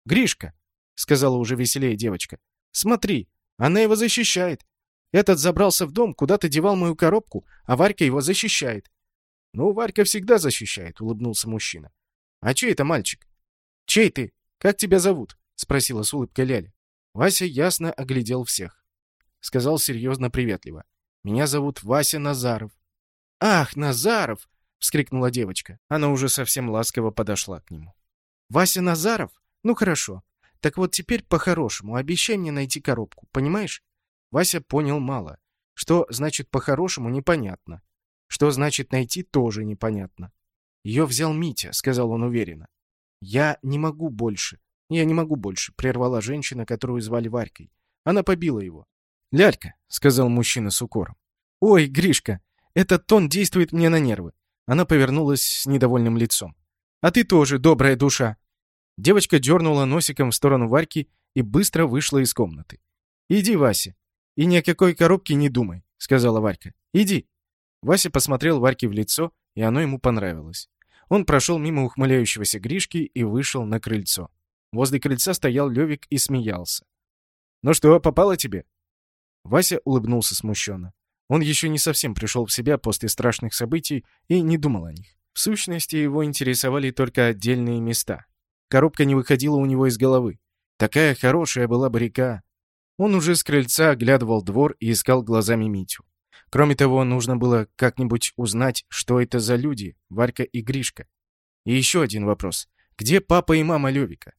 «Гришка!» — сказала уже веселее девочка. «Смотри, она его защищает. Этот забрался в дом, куда-то девал мою коробку, а Варька его защищает». «Ну, Варька всегда защищает», — улыбнулся мужчина. «А чей это мальчик?» «Чей ты? Как тебя зовут?» — спросила с улыбкой Ляля. Вася ясно оглядел всех. Сказал серьезно приветливо. «Меня зовут Вася Назаров». «Ах, Назаров!» — вскрикнула девочка. Она уже совсем ласково подошла к нему. «Вася Назаров? Ну хорошо. Так вот теперь по-хорошему обещай мне найти коробку, понимаешь?» Вася понял мало. Что значит по-хорошему, непонятно. Что значит найти, тоже непонятно. «Ее взял Митя», — сказал он уверенно. «Я не могу больше. Я не могу больше», — прервала женщина, которую звали Варькой. Она побила его. «Лялька», — сказал мужчина с укором. «Ой, Гришка, этот тон действует мне на нервы». Она повернулась с недовольным лицом. «А ты тоже добрая душа. Девочка дернула носиком в сторону Варьки и быстро вышла из комнаты. «Иди, Вася, и ни о какой коробке не думай», — сказала Варька. «Иди». Вася посмотрел Варьке в лицо, и оно ему понравилось. Он прошел мимо ухмыляющегося Гришки и вышел на крыльцо. Возле крыльца стоял Левик и смеялся. «Ну что, попало тебе?» Вася улыбнулся смущенно. Он еще не совсем пришел в себя после страшных событий и не думал о них. В сущности, его интересовали только отдельные места. Коробка не выходила у него из головы. Такая хорошая была бы река. Он уже с крыльца оглядывал двор и искал глазами Митю. Кроме того, нужно было как-нибудь узнать, что это за люди, Варька и Гришка. И еще один вопрос. Где папа и мама Левика?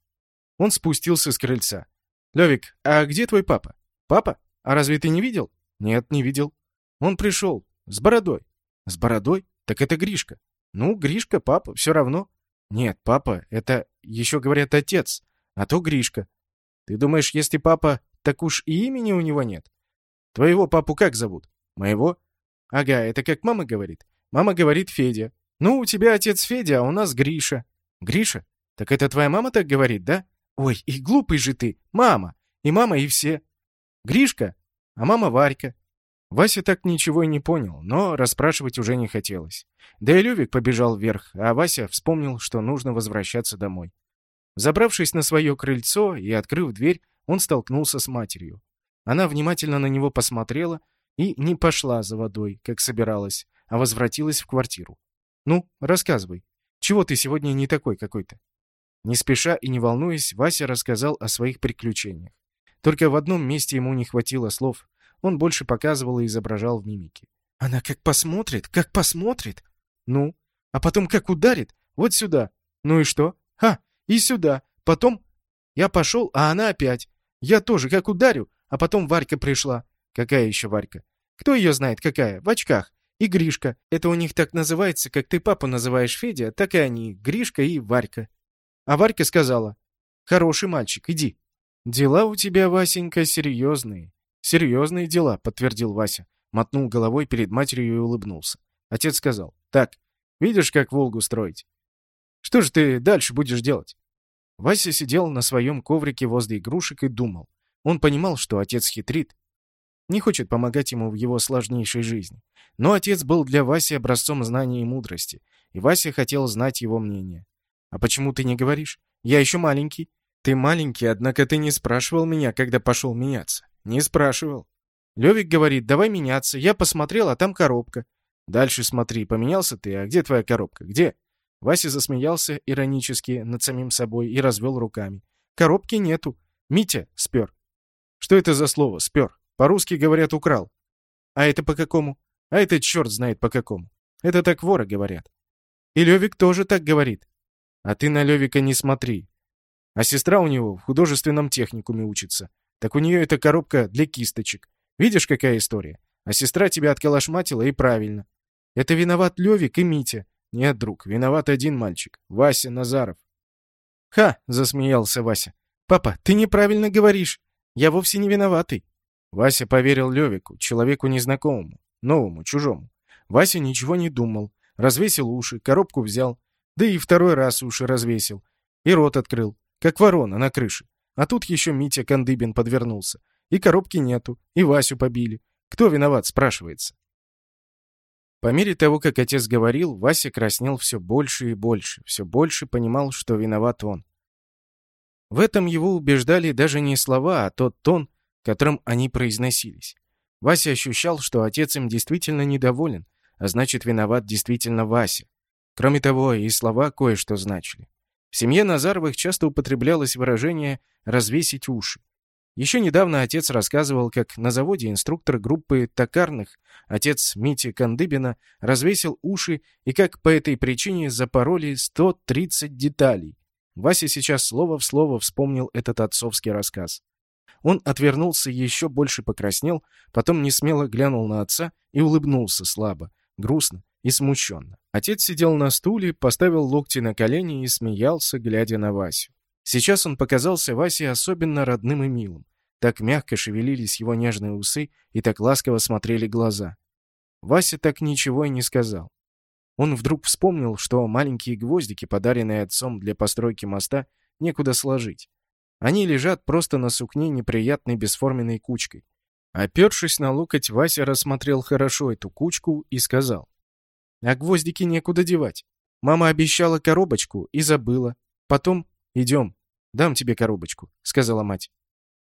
Он спустился с крыльца. «Левик, а где твой папа?» «Папа? А разве ты не видел?» «Нет, не видел». «Он пришел. С бородой». «С бородой? Так это Гришка». «Ну, Гришка, папа, все равно». «Нет, папа, это еще говорят отец, а то Гришка. Ты думаешь, если папа, так уж и имени у него нет? Твоего папу как зовут? Моего? Ага, это как мама говорит. Мама говорит Федя. Ну, у тебя отец Федя, а у нас Гриша. Гриша? Так это твоя мама так говорит, да? Ой, и глупый же ты. Мама. И мама, и все. Гришка, а мама Варька. Вася так ничего и не понял, но расспрашивать уже не хотелось. Да и Лювик побежал вверх, а Вася вспомнил, что нужно возвращаться домой. Забравшись на свое крыльцо и открыв дверь, он столкнулся с матерью. Она внимательно на него посмотрела и не пошла за водой, как собиралась, а возвратилась в квартиру. «Ну, рассказывай, чего ты сегодня не такой какой-то?» Не спеша и не волнуясь, Вася рассказал о своих приключениях. Только в одном месте ему не хватило слов, он больше показывал и изображал в мимике. Она как посмотрит, как посмотрит. Ну, а потом как ударит. Вот сюда. Ну и что? Ха, и сюда. Потом я пошел, а она опять. Я тоже как ударю, а потом Варька пришла. Какая еще Варька? Кто ее знает, какая? В очках. И Гришка. Это у них так называется, как ты папу называешь Федя, так и они, Гришка и Варька. А Варька сказала, «Хороший мальчик, иди». Дела у тебя, Васенька, серьезные. «Серьезные дела», — подтвердил Вася. Мотнул головой перед матерью и улыбнулся. Отец сказал, «Так, видишь, как Волгу строить? Что же ты дальше будешь делать?» Вася сидел на своем коврике возле игрушек и думал. Он понимал, что отец хитрит, не хочет помогать ему в его сложнейшей жизни. Но отец был для Васи образцом знания и мудрости, и Вася хотел знать его мнение. «А почему ты не говоришь? Я еще маленький». «Ты маленький, однако ты не спрашивал меня, когда пошел меняться. Не спрашивал. Левик говорит, давай меняться. Я посмотрел, а там коробка. Дальше смотри, поменялся ты, а где твоя коробка? Где? Вася засмеялся иронически над самим собой и развел руками. Коробки нету. Митя спер. Что это за слово «спер»? По-русски говорят «украл». А это по какому? А это черт знает по какому. Это так воры говорят. И Левик тоже так говорит. А ты на Левика не смотри. А сестра у него в художественном техникуме учится. Так у нее эта коробка для кисточек. Видишь, какая история? А сестра тебя отколошматила, и правильно. Это виноват Левик и Митя. Нет, друг, виноват один мальчик. Вася Назаров. «Ха!» — засмеялся Вася. «Папа, ты неправильно говоришь. Я вовсе не виноватый». Вася поверил Левику, человеку незнакомому, новому, чужому. Вася ничего не думал. Развесил уши, коробку взял. Да и второй раз уши развесил. И рот открыл, как ворона на крыше. А тут еще Митя Кандыбин подвернулся. И коробки нету, и Васю побили. Кто виноват, спрашивается. По мере того, как отец говорил, Вася краснел все больше и больше, все больше понимал, что виноват он. В этом его убеждали даже не слова, а тот тон, которым они произносились. Вася ощущал, что отец им действительно недоволен, а значит, виноват действительно Вася. Кроме того, и слова кое-что значили. В семье Назаровых часто употреблялось выражение «развесить уши». Еще недавно отец рассказывал, как на заводе инструктор группы токарных, отец Мити Кандыбина, развесил уши и как по этой причине запороли 130 деталей. Вася сейчас слово в слово вспомнил этот отцовский рассказ. Он отвернулся, еще больше покраснел, потом несмело глянул на отца и улыбнулся слабо, грустно и смущенно. Отец сидел на стуле, поставил локти на колени и смеялся, глядя на Васю. Сейчас он показался Васе особенно родным и милым. Так мягко шевелились его нежные усы и так ласково смотрели глаза. Вася так ничего и не сказал. Он вдруг вспомнил, что маленькие гвоздики, подаренные отцом для постройки моста, некуда сложить. Они лежат просто на сукне неприятной бесформенной кучкой. Опершись на локоть, Вася рассмотрел хорошо эту кучку и сказал. «А гвоздики некуда девать. Мама обещала коробочку и забыла. Потом «Идем, дам тебе коробочку», — сказала мать.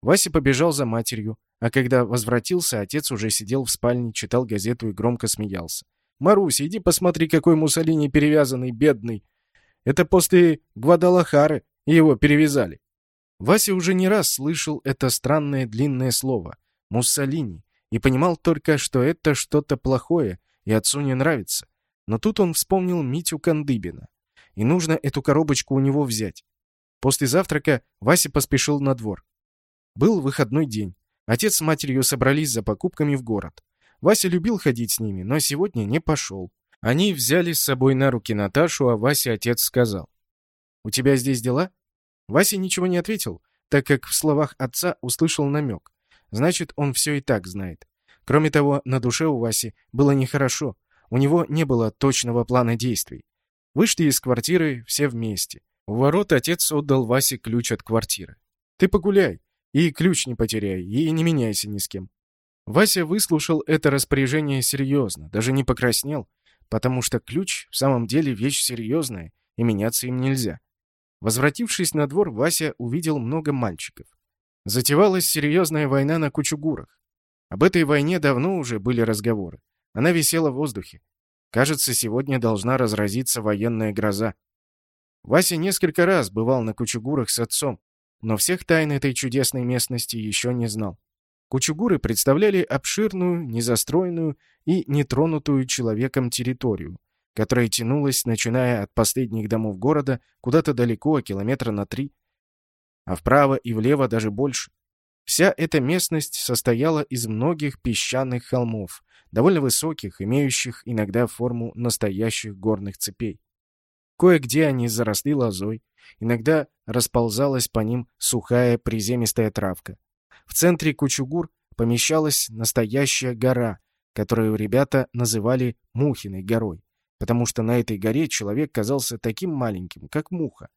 Вася побежал за матерью, а когда возвратился, отец уже сидел в спальне, читал газету и громко смеялся. «Маруся, иди посмотри, какой Муссолини перевязанный, бедный. Это после Гвадалахары его перевязали». Вася уже не раз слышал это странное длинное слово «Муссолини» и понимал только, что это что-то плохое и отцу не нравится. Но тут он вспомнил Митю Кандыбина, и нужно эту коробочку у него взять. После завтрака Вася поспешил на двор. Был выходной день. Отец с матерью собрались за покупками в город. Вася любил ходить с ними, но сегодня не пошел. Они взяли с собой на руки Наташу, а Васе отец сказал. «У тебя здесь дела?» Вася ничего не ответил, так как в словах отца услышал намек. Значит, он все и так знает. Кроме того, на душе у Васи было нехорошо. У него не было точного плана действий. Вышли из квартиры все вместе. У ворот отец отдал Васе ключ от квартиры. «Ты погуляй, и ключ не потеряй, и не меняйся ни с кем». Вася выслушал это распоряжение серьезно, даже не покраснел, потому что ключ в самом деле вещь серьезная, и меняться им нельзя. Возвратившись на двор, Вася увидел много мальчиков. Затевалась серьезная война на Кучугурах. Об этой войне давно уже были разговоры. Она висела в воздухе. Кажется, сегодня должна разразиться военная гроза. Вася несколько раз бывал на Кучугурах с отцом, но всех тайн этой чудесной местности еще не знал. Кучугуры представляли обширную, незастроенную и нетронутую человеком территорию, которая тянулась, начиная от последних домов города, куда-то далеко, километра на три, а вправо и влево даже больше. Вся эта местность состояла из многих песчаных холмов, довольно высоких, имеющих иногда форму настоящих горных цепей. Кое-где они заросли лозой, иногда расползалась по ним сухая приземистая травка. В центре Кучугур помещалась настоящая гора, которую ребята называли Мухиной горой, потому что на этой горе человек казался таким маленьким, как муха.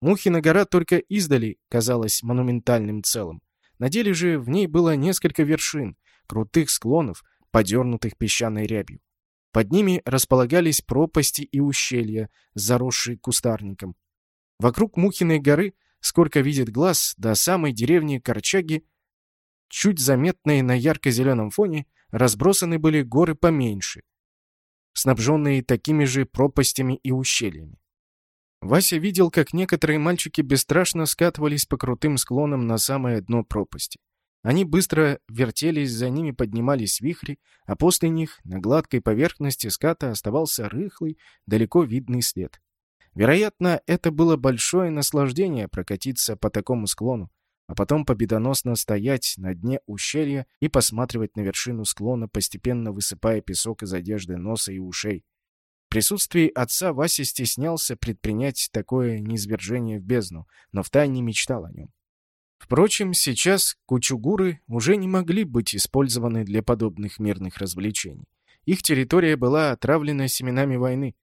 Мухина гора только издали казалась монументальным целым. На деле же в ней было несколько вершин, крутых склонов, подернутых песчаной рябью. Под ними располагались пропасти и ущелья, заросшие кустарником. Вокруг Мухиной горы, сколько видит глаз, до самой деревни Корчаги, чуть заметные на ярко-зеленом фоне, разбросаны были горы поменьше, снабженные такими же пропастями и ущельями. Вася видел, как некоторые мальчики бесстрашно скатывались по крутым склонам на самое дно пропасти. Они быстро вертелись, за ними поднимались вихри, а после них на гладкой поверхности ската оставался рыхлый, далеко видный след. Вероятно, это было большое наслаждение прокатиться по такому склону, а потом победоносно стоять на дне ущелья и посматривать на вершину склона, постепенно высыпая песок из одежды, носа и ушей. В присутствии отца Вася стеснялся предпринять такое низвержение в бездну, но втайне мечтал о нем. Впрочем, сейчас кучугуры уже не могли быть использованы для подобных мирных развлечений. Их территория была отравлена семенами войны.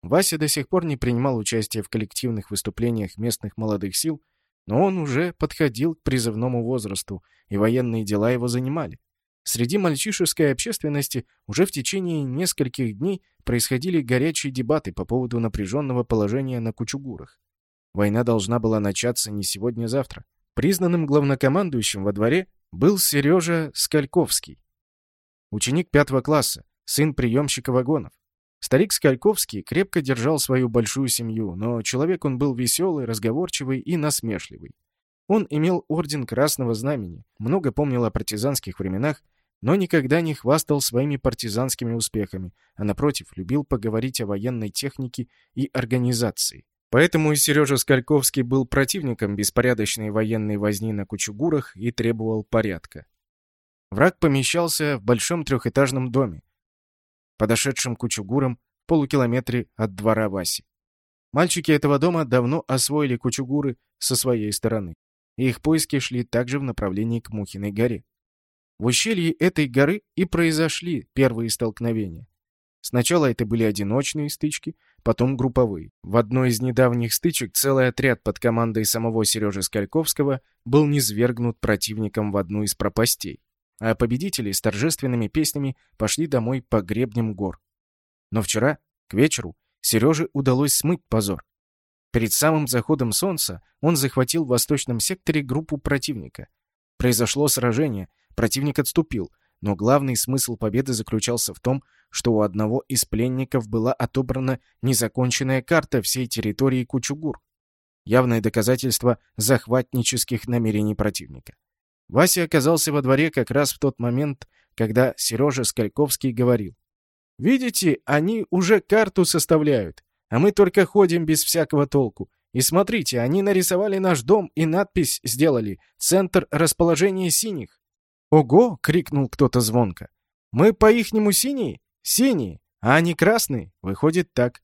Вася до сих пор не принимал участия в коллективных выступлениях местных молодых сил, но он уже подходил к призывному возрасту, и военные дела его занимали. Среди мальчишеской общественности уже в течение нескольких дней происходили горячие дебаты по поводу напряженного положения на Кучугурах. Война должна была начаться не сегодня-завтра. Признанным главнокомандующим во дворе был Сережа Скальковский, ученик пятого класса, сын приемщика вагонов. Старик Скальковский крепко держал свою большую семью, но человек он был веселый, разговорчивый и насмешливый. Он имел орден Красного Знамени, много помнил о партизанских временах, но никогда не хвастал своими партизанскими успехами, а напротив, любил поговорить о военной технике и организации. Поэтому и Сережа Скальковский был противником беспорядочной военной возни на Кучугурах и требовал порядка. Враг помещался в большом трехэтажном доме, подошедшем Кучугурам в полукилометре от двора Васи. Мальчики этого дома давно освоили Кучугуры со своей стороны, и их поиски шли также в направлении к Мухиной горе. В ущелье этой горы и произошли первые столкновения. Сначала это были одиночные стычки, потом групповые. В одной из недавних стычек целый отряд под командой самого Сережи Скальковского был низвергнут противником в одну из пропастей, а победители с торжественными песнями пошли домой по гребням гор. Но вчера, к вечеру, Сереже удалось смыть позор. Перед самым заходом солнца он захватил в восточном секторе группу противника. Произошло сражение, противник отступил, но главный смысл победы заключался в том, что у одного из пленников была отобрана незаконченная карта всей территории Кучугур. Явное доказательство захватнических намерений противника. Вася оказался во дворе как раз в тот момент, когда Сережа Скальковский говорил. «Видите, они уже карту составляют, а мы только ходим без всякого толку. И смотрите, они нарисовали наш дом и надпись сделали «Центр расположения синих». «Ого!» — крикнул кто-то звонко. «Мы по-ихнему синие? Синие, а они красные? Выходит так».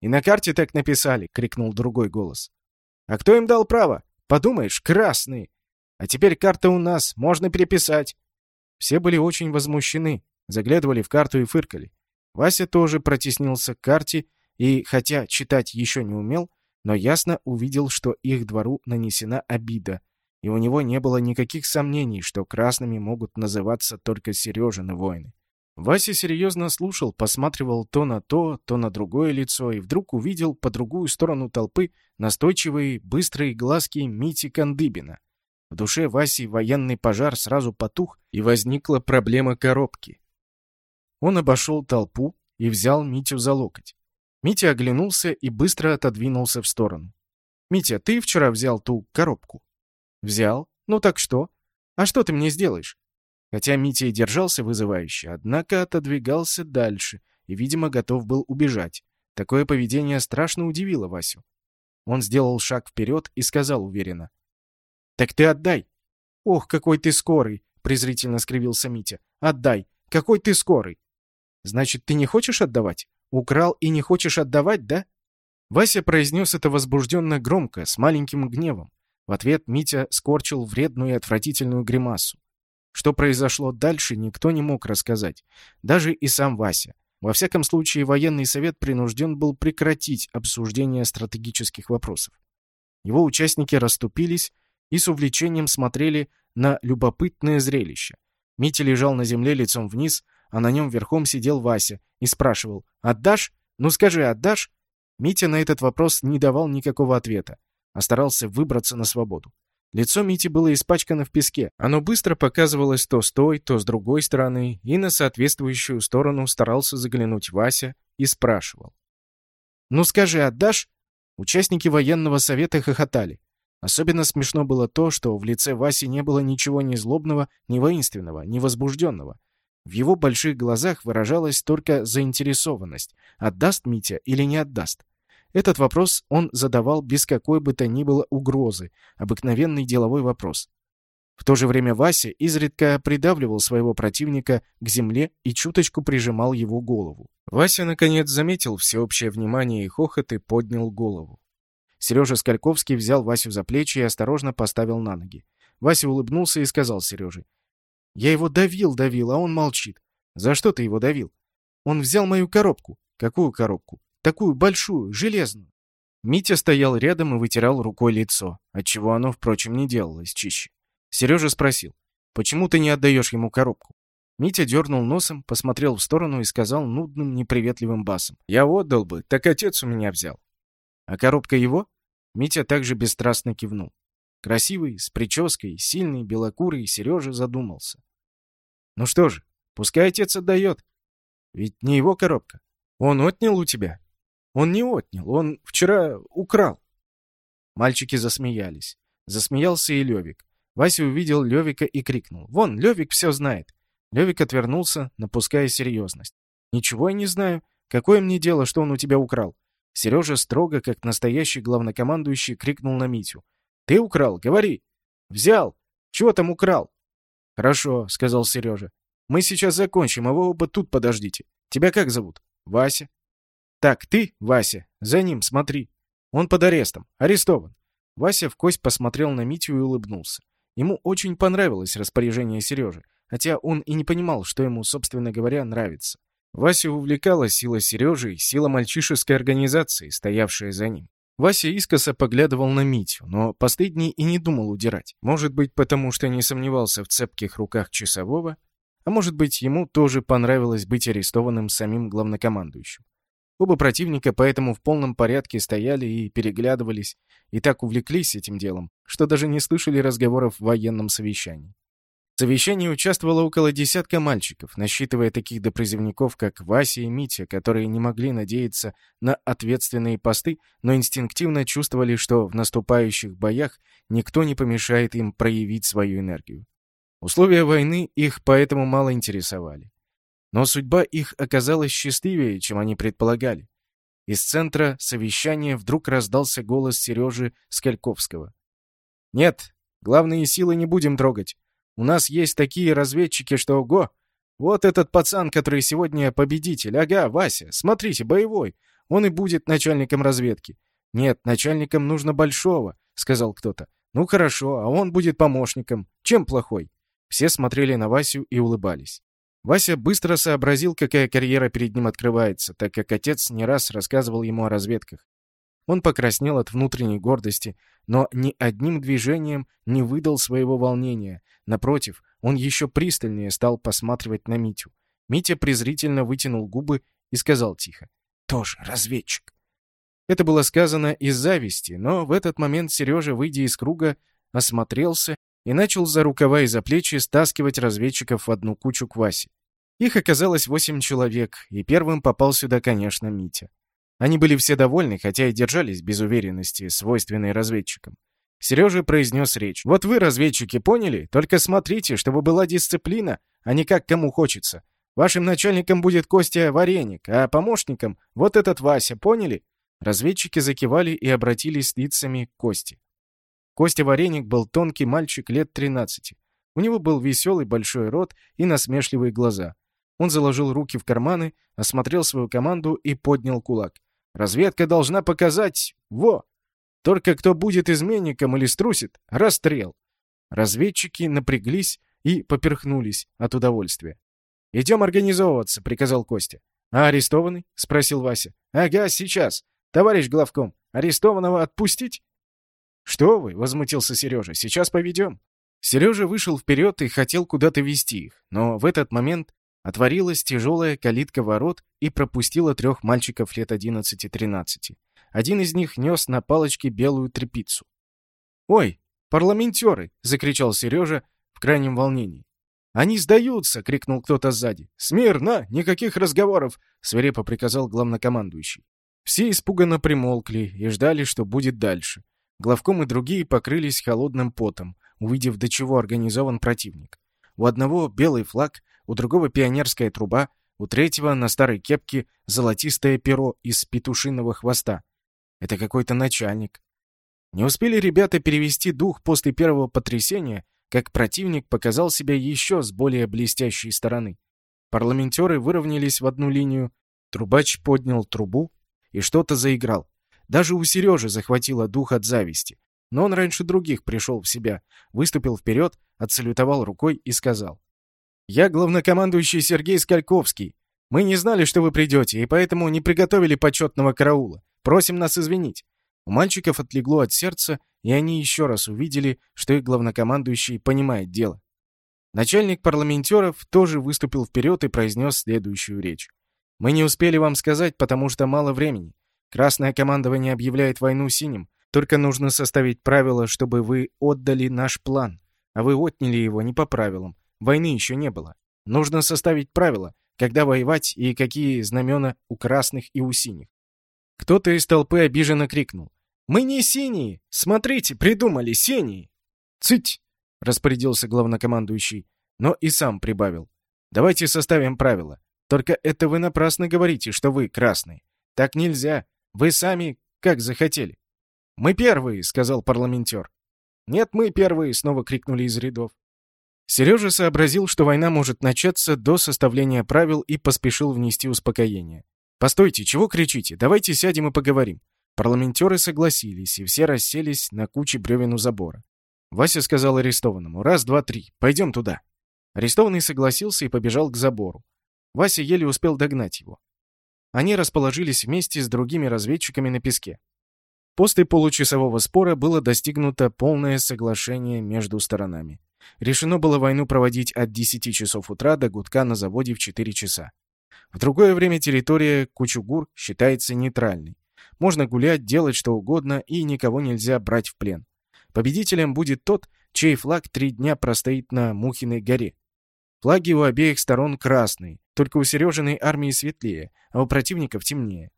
«И на карте так написали!» — крикнул другой голос. «А кто им дал право? Подумаешь, красные! А теперь карта у нас, можно переписать!» Все были очень возмущены, заглядывали в карту и фыркали. Вася тоже протеснился к карте и, хотя читать еще не умел, но ясно увидел, что их двору нанесена обида, и у него не было никаких сомнений, что красными могут называться только Сережины воины. Вася серьезно слушал, посматривал то на то, то на другое лицо, и вдруг увидел по другую сторону толпы настойчивые, быстрые глазки Мити Кандыбина. В душе Васи военный пожар сразу потух, и возникла проблема коробки. Он обошел толпу и взял Митю за локоть. Митя оглянулся и быстро отодвинулся в сторону. «Митя, ты вчера взял ту коробку?» «Взял. Ну так что? А что ты мне сделаешь?» Хотя Митя и держался вызывающе, однако отодвигался дальше и, видимо, готов был убежать. Такое поведение страшно удивило Васю. Он сделал шаг вперед и сказал уверенно. «Так ты отдай!» «Ох, какой ты скорый!» — презрительно скривился Митя. «Отдай! Какой ты скорый!» «Значит, ты не хочешь отдавать? Украл и не хочешь отдавать, да?» Вася произнес это возбужденно громко, с маленьким гневом. В ответ Митя скорчил вредную и отвратительную гримасу. Что произошло дальше, никто не мог рассказать. Даже и сам Вася. Во всяком случае, военный совет принужден был прекратить обсуждение стратегических вопросов. Его участники расступились и с увлечением смотрели на любопытное зрелище. Митя лежал на земле лицом вниз, а на нем верхом сидел Вася и спрашивал «Отдашь? Ну скажи, отдашь?» Митя на этот вопрос не давал никакого ответа а старался выбраться на свободу. Лицо Мити было испачкано в песке. Оно быстро показывалось то с той, то с другой стороны, и на соответствующую сторону старался заглянуть Вася и спрашивал. «Ну скажи, отдашь?» Участники военного совета хохотали. Особенно смешно было то, что в лице Васи не было ничего ни злобного, ни воинственного, ни возбужденного. В его больших глазах выражалась только заинтересованность, отдаст Митя или не отдаст. Этот вопрос он задавал без какой бы то ни было угрозы, обыкновенный деловой вопрос. В то же время Вася изредка придавливал своего противника к земле и чуточку прижимал его голову. Вася, наконец, заметил всеобщее внимание и хохот и поднял голову. Сережа Скальковский взял Васю за плечи и осторожно поставил на ноги. Вася улыбнулся и сказал Сереже. «Я его давил, давил, а он молчит. За что ты его давил?» «Он взял мою коробку». «Какую коробку?» «Такую большую, железную». Митя стоял рядом и вытирал рукой лицо, отчего оно, впрочем, не делалось чище. Сережа спросил, «Почему ты не отдаешь ему коробку?» Митя дернул носом, посмотрел в сторону и сказал нудным, неприветливым басом. «Я отдал бы, так отец у меня взял». «А коробка его?» Митя также бесстрастно кивнул. Красивый, с прической, сильный, белокурый, Сережа задумался. «Ну что же, пускай отец отдает. Ведь не его коробка. Он отнял у тебя?» «Он не отнял, он вчера украл». Мальчики засмеялись. Засмеялся и Левик. Вася увидел Левика и крикнул. «Вон, Левик все знает!» Левик отвернулся, напуская серьезность. «Ничего я не знаю. Какое мне дело, что он у тебя украл?» Сережа строго, как настоящий главнокомандующий, крикнул на Митю. «Ты украл? Говори!» «Взял! Чего там украл?» «Хорошо», — сказал Сережа. «Мы сейчас закончим, а вы оба тут подождите. Тебя как зовут?» «Вася». «Так, ты, Вася, за ним смотри. Он под арестом. Арестован». Вася в кость посмотрел на Митю и улыбнулся. Ему очень понравилось распоряжение Сережи, хотя он и не понимал, что ему, собственно говоря, нравится. Вася увлекала сила Сережи и сила мальчишеской организации, стоявшая за ним. Вася искоса поглядывал на Митю, но последний и не думал удирать. Может быть, потому что не сомневался в цепких руках часового, а может быть, ему тоже понравилось быть арестованным самим главнокомандующим. Оба противника поэтому в полном порядке стояли и переглядывались, и так увлеклись этим делом, что даже не слышали разговоров в военном совещании. В совещании участвовало около десятка мальчиков, насчитывая таких допризывников, как Вася и Митя, которые не могли надеяться на ответственные посты, но инстинктивно чувствовали, что в наступающих боях никто не помешает им проявить свою энергию. Условия войны их поэтому мало интересовали. Но судьба их оказалась счастливее, чем они предполагали. Из центра совещания вдруг раздался голос Сережи Скальковского. «Нет, главные силы не будем трогать. У нас есть такие разведчики, что ого! Вот этот пацан, который сегодня победитель. Ага, Вася, смотрите, боевой. Он и будет начальником разведки. Нет, начальником нужно большого, сказал кто-то. Ну хорошо, а он будет помощником. Чем плохой? Все смотрели на Васю и улыбались. Вася быстро сообразил, какая карьера перед ним открывается, так как отец не раз рассказывал ему о разведках. Он покраснел от внутренней гордости, но ни одним движением не выдал своего волнения. Напротив, он еще пристальнее стал посматривать на Митю. Митя презрительно вытянул губы и сказал тихо. «Тоже разведчик». Это было сказано из зависти, но в этот момент Сережа, выйдя из круга, осмотрелся и начал за рукава и за плечи стаскивать разведчиков в одну кучу к Васе. Их оказалось восемь человек, и первым попал сюда, конечно, Митя. Они были все довольны, хотя и держались без уверенности, свойственной разведчикам. Сережа произнес речь. «Вот вы, разведчики, поняли? Только смотрите, чтобы была дисциплина, а не как кому хочется. Вашим начальником будет Костя Вареник, а помощником — вот этот Вася, поняли?» Разведчики закивали и обратились лицами к Косте. Костя Вареник был тонкий мальчик лет 13. У него был веселый большой рот и насмешливые глаза. Он заложил руки в карманы, осмотрел свою команду и поднял кулак. «Разведка должна показать... Во! Только кто будет изменником или струсит — расстрел!» Разведчики напряглись и поперхнулись от удовольствия. «Идем организовываться», — приказал Костя. «А арестованный?» — спросил Вася. «Ага, сейчас. Товарищ главком, арестованного отпустить?» «Что вы?» — возмутился Сережа. «Сейчас поведем». Сережа вышел вперед и хотел куда-то вести их, но в этот момент отворилась тяжелая калитка ворот и пропустила трех мальчиков лет 11-13. Один из них нес на палочке белую тряпицу. «Ой, парламентеры!» — закричал Сережа в крайнем волнении. «Они сдаются!» — крикнул кто-то сзади. «Смирно! Никаких разговоров!» — свирепо приказал главнокомандующий. Все испуганно примолкли и ждали, что будет дальше. Главком и другие покрылись холодным потом, увидев, до чего организован противник. У одного белый флаг, у другого пионерская труба, у третьего на старой кепке золотистое перо из петушиного хвоста. Это какой-то начальник. Не успели ребята перевести дух после первого потрясения, как противник показал себя еще с более блестящей стороны. Парламентеры выровнялись в одну линию, трубач поднял трубу и что-то заиграл. Даже у Сережи захватило дух от зависти. Но он раньше других пришел в себя, выступил вперед, отсалютовал рукой и сказал. «Я главнокомандующий Сергей Скальковский. Мы не знали, что вы придете, и поэтому не приготовили почетного караула. Просим нас извинить». У мальчиков отлегло от сердца, и они еще раз увидели, что их главнокомандующий понимает дело. Начальник парламентеров тоже выступил вперед и произнес следующую речь. «Мы не успели вам сказать, потому что мало времени. Красное командование объявляет войну синим, только нужно составить правила, чтобы вы отдали наш план. А вы отняли его не по правилам. Войны еще не было. Нужно составить правила, когда воевать и какие знамена у красных и у синих. Кто-то из толпы обиженно крикнул. «Мы не синие! Смотрите, придумали, синие!» «Цыть!» — распорядился главнокомандующий, но и сам прибавил. «Давайте составим правила. Только это вы напрасно говорите, что вы красные. Так нельзя. Вы сами как захотели». «Мы первые!» — сказал парламентер. «Нет, мы первые!» — снова крикнули из рядов. Сережа сообразил, что война может начаться до составления правил и поспешил внести успокоение. «Постойте, чего кричите? Давайте сядем и поговорим». Парламентеры согласились, и все расселись на куче бревен у забора. Вася сказал арестованному «Раз, два, три, пойдем туда». Арестованный согласился и побежал к забору. Вася еле успел догнать его. Они расположились вместе с другими разведчиками на песке. После получасового спора было достигнуто полное соглашение между сторонами. Решено было войну проводить от 10 часов утра до гудка на заводе в 4 часа. В другое время территория Кучугур считается нейтральной. Можно гулять, делать что угодно, и никого нельзя брать в плен. Победителем будет тот, чей флаг три дня простоит на Мухиной горе. Флаги у обеих сторон красные, только у Сережиной армии светлее, а у противников темнее.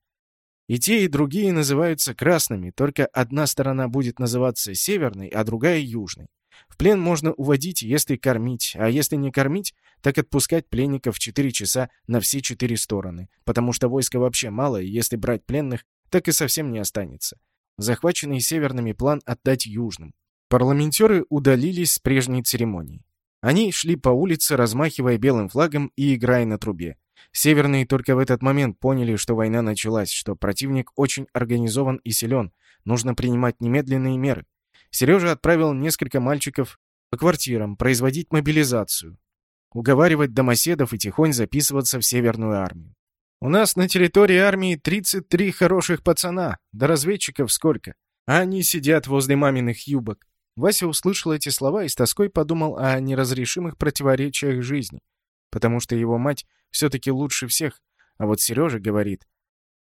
И те, и другие называются красными, только одна сторона будет называться северной, а другая южной. В плен можно уводить, если кормить, а если не кормить, так отпускать пленников в 4 часа на все четыре стороны, потому что войска вообще мало, и если брать пленных, так и совсем не останется. Захваченный северными план отдать южным. Парламентеры удалились с прежней церемонии. Они шли по улице, размахивая белым флагом и играя на трубе. Северные только в этот момент поняли, что война началась, что противник очень организован и силен, нужно принимать немедленные меры. Сережа отправил несколько мальчиков по квартирам производить мобилизацию, уговаривать домоседов и тихонь записываться в Северную армию. «У нас на территории армии 33 хороших пацана, да разведчиков сколько, а они сидят возле маминых юбок». Вася услышал эти слова и с тоской подумал о неразрешимых противоречиях жизни потому что его мать все-таки лучше всех. А вот Сережа говорит,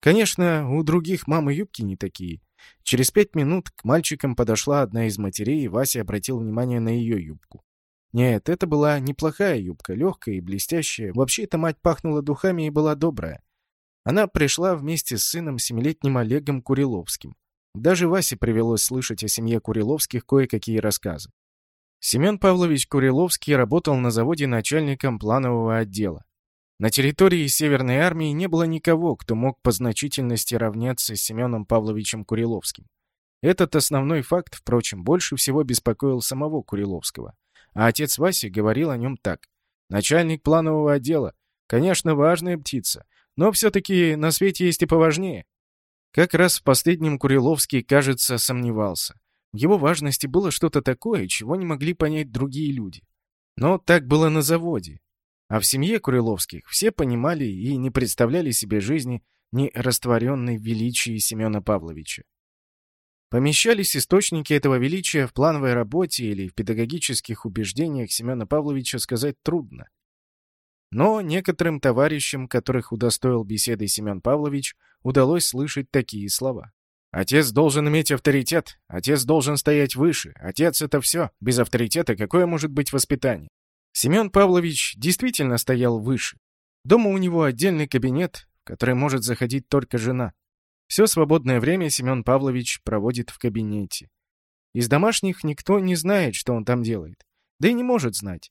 конечно, у других мамы юбки не такие. Через пять минут к мальчикам подошла одна из матерей, и Вася обратил внимание на ее юбку. Нет, это была неплохая юбка, легкая и блестящая. Вообще эта мать пахнула духами и была добрая. Она пришла вместе с сыном, семилетним Олегом Куриловским. Даже Васе привелось слышать о семье Куриловских кое-какие рассказы. Семен Павлович Куриловский работал на заводе начальником планового отдела. На территории Северной армии не было никого, кто мог по значительности равняться с Семеном Павловичем Куриловским. Этот основной факт, впрочем, больше всего беспокоил самого Куриловского. А отец Васи говорил о нем так. «Начальник планового отдела. Конечно, важная птица, но все-таки на свете есть и поважнее». Как раз в последнем Куриловский, кажется, сомневался. В его важности было что-то такое, чего не могли понять другие люди. Но так было на заводе. А в семье Куриловских все понимали и не представляли себе жизни, не растворенной в величии Семена Павловича. Помещались источники этого величия в плановой работе или в педагогических убеждениях Семена Павловича сказать трудно. Но некоторым товарищам, которых удостоил беседой Семен Павлович, удалось слышать такие слова. Отец должен иметь авторитет, отец должен стоять выше, отец — это все. Без авторитета какое может быть воспитание? Семен Павлович действительно стоял выше. Дома у него отдельный кабинет, в который может заходить только жена. Все свободное время Семен Павлович проводит в кабинете. Из домашних никто не знает, что он там делает. Да и не может знать.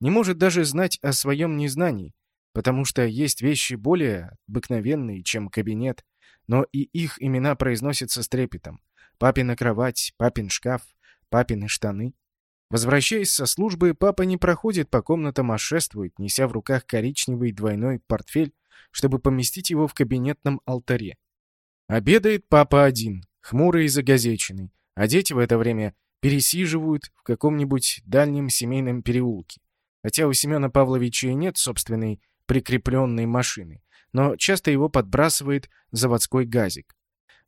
Не может даже знать о своем незнании, потому что есть вещи более обыкновенные, чем кабинет — но и их имена произносятся с трепетом. Папина кровать, папин шкаф, папины штаны. Возвращаясь со службы, папа не проходит по комнатам, а шествует, неся в руках коричневый двойной портфель, чтобы поместить его в кабинетном алтаре. Обедает папа один, хмурый и загазеченный, а дети в это время пересиживают в каком-нибудь дальнем семейном переулке. Хотя у Семена Павловича и нет собственной прикрепленной машины, но часто его подбрасывает заводской газик.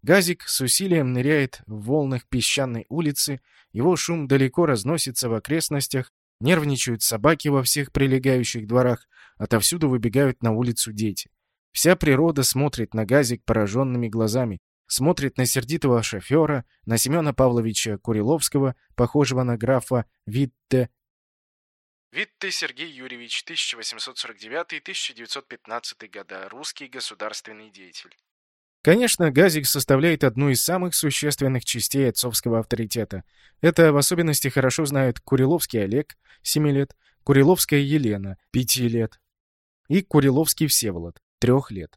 Газик с усилием ныряет в волнах песчаной улицы, его шум далеко разносится в окрестностях, нервничают собаки во всех прилегающих дворах, отовсюду выбегают на улицу дети. Вся природа смотрит на газик пораженными глазами, смотрит на сердитого шофера, на Семена Павловича Куриловского, похожего на графа Витте. Витте Сергей Юрьевич, 1849-1915 года, русский государственный деятель. Конечно, газик составляет одну из самых существенных частей отцовского авторитета. Это в особенности хорошо знают Куриловский Олег, 7 лет, Куриловская Елена, 5 лет, и Куриловский Всеволод, 3 лет.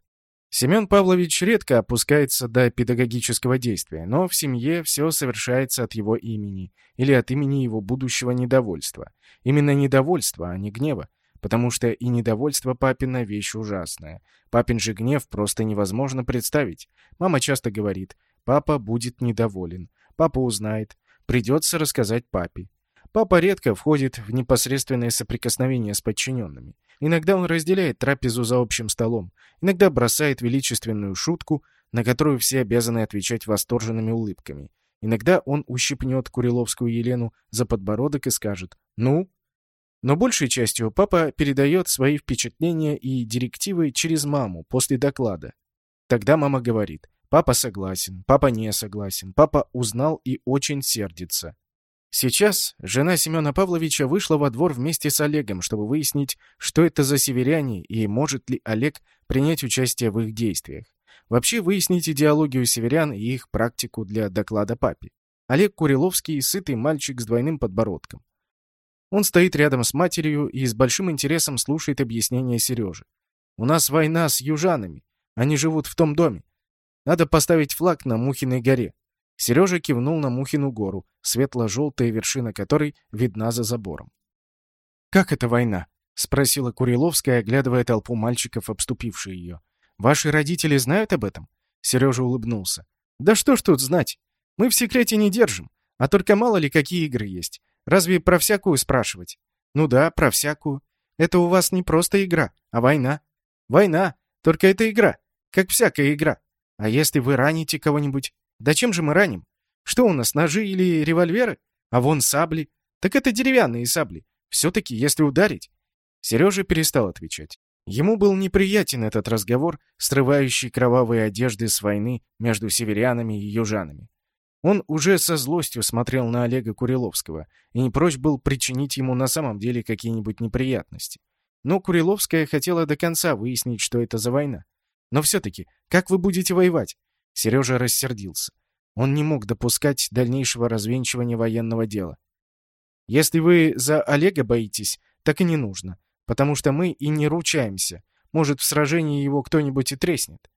Семен Павлович редко опускается до педагогического действия, но в семье все совершается от его имени или от имени его будущего недовольства. Именно недовольства, а не гнева потому что и недовольство папина вещь ужасная. Папин же гнев просто невозможно представить. Мама часто говорит, папа будет недоволен, папа узнает, придется рассказать папе. Папа редко входит в непосредственное соприкосновение с подчиненными. Иногда он разделяет трапезу за общим столом, иногда бросает величественную шутку, на которую все обязаны отвечать восторженными улыбками. Иногда он ущипнет Куриловскую Елену за подбородок и скажет «Ну, но большей частью папа передает свои впечатления и директивы через маму после доклада. Тогда мама говорит, папа согласен, папа не согласен, папа узнал и очень сердится. Сейчас жена Семена Павловича вышла во двор вместе с Олегом, чтобы выяснить, что это за северяне и может ли Олег принять участие в их действиях. Вообще выяснить идеологию северян и их практику для доклада папе. Олег Куриловский – сытый мальчик с двойным подбородком. Он стоит рядом с матерью и с большим интересом слушает объяснения Сережи. «У нас война с южанами. Они живут в том доме. Надо поставить флаг на Мухиной горе». Сережа кивнул на Мухину гору, светло-желтая вершина которой видна за забором. «Как это война?» — спросила Куриловская, оглядывая толпу мальчиков, обступившие ее. «Ваши родители знают об этом?» Сережа улыбнулся. «Да что ж тут знать? Мы в секрете не держим, а только мало ли какие игры есть. Разве про всякую спрашивать? Ну да, про всякую. Это у вас не просто игра, а война. Война. Только это игра. Как всякая игра. А если вы раните кого-нибудь? Да чем же мы раним? Что у нас, ножи или револьверы? А вон сабли. Так это деревянные сабли. Все-таки, если ударить... Сережа перестал отвечать. Ему был неприятен этот разговор, срывающий кровавые одежды с войны между северянами и южанами. Он уже со злостью смотрел на Олега Куриловского и не прочь был причинить ему на самом деле какие-нибудь неприятности. Но Куриловская хотела до конца выяснить, что это за война. Но все-таки, как вы будете воевать? Сережа рассердился. Он не мог допускать дальнейшего развенчивания военного дела. Если вы за Олега боитесь, так и не нужно, потому что мы и не ручаемся. Может, в сражении его кто-нибудь и треснет.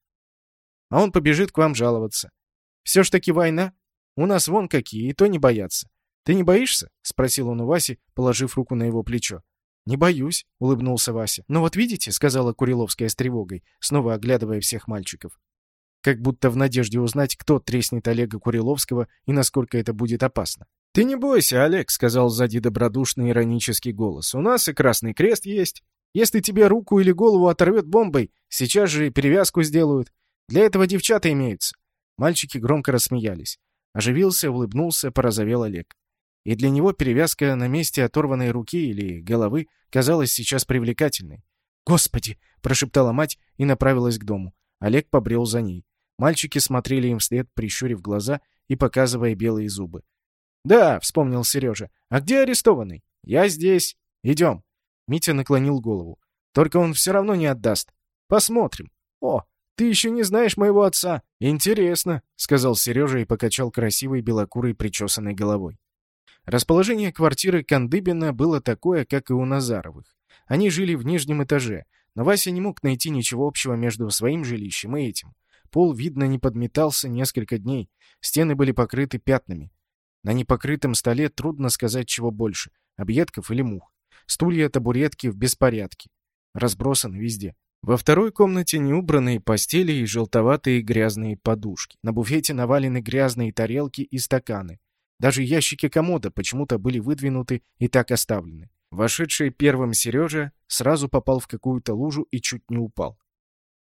А он побежит к вам жаловаться. Все ж таки война, у нас вон какие, и то не боятся. Ты не боишься?» — спросил он у Васи, положив руку на его плечо. «Не боюсь», — улыбнулся Вася. «Но вот видите», — сказала Куриловская с тревогой, снова оглядывая всех мальчиков. Как будто в надежде узнать, кто треснет Олега Куриловского и насколько это будет опасно. «Ты не бойся, Олег», — сказал сзади добродушный иронический голос. «У нас и Красный Крест есть. Если тебе руку или голову оторвет бомбой, сейчас же перевязку сделают. Для этого девчата имеются». Мальчики громко рассмеялись. Оживился, улыбнулся, порозовел Олег. И для него перевязка на месте оторванной руки или головы казалась сейчас привлекательной. «Господи!» — прошептала мать и направилась к дому. Олег побрел за ней. Мальчики смотрели им вслед, прищурив глаза и показывая белые зубы. «Да», — вспомнил Сережа. «А где арестованный?» «Я здесь. Идем». Митя наклонил голову. «Только он все равно не отдаст. Посмотрим. О, ты еще не знаешь моего отца. Интересно, сказал Сережа и покачал красивой белокурой причесанной головой. Расположение квартиры Кандыбина было такое, как и у Назаровых. Они жили в нижнем этаже, но Вася не мог найти ничего общего между своим жилищем и этим. Пол, видно, не подметался несколько дней. Стены были покрыты пятнами. На непокрытом столе трудно сказать чего больше — объедков или мух. Стулья, табуретки в беспорядке. Разбросаны везде. Во второй комнате неубранные постели и желтоватые грязные подушки. На буфете навалены грязные тарелки и стаканы. Даже ящики комода почему-то были выдвинуты и так оставлены. Вошедший первым Сережа сразу попал в какую-то лужу и чуть не упал.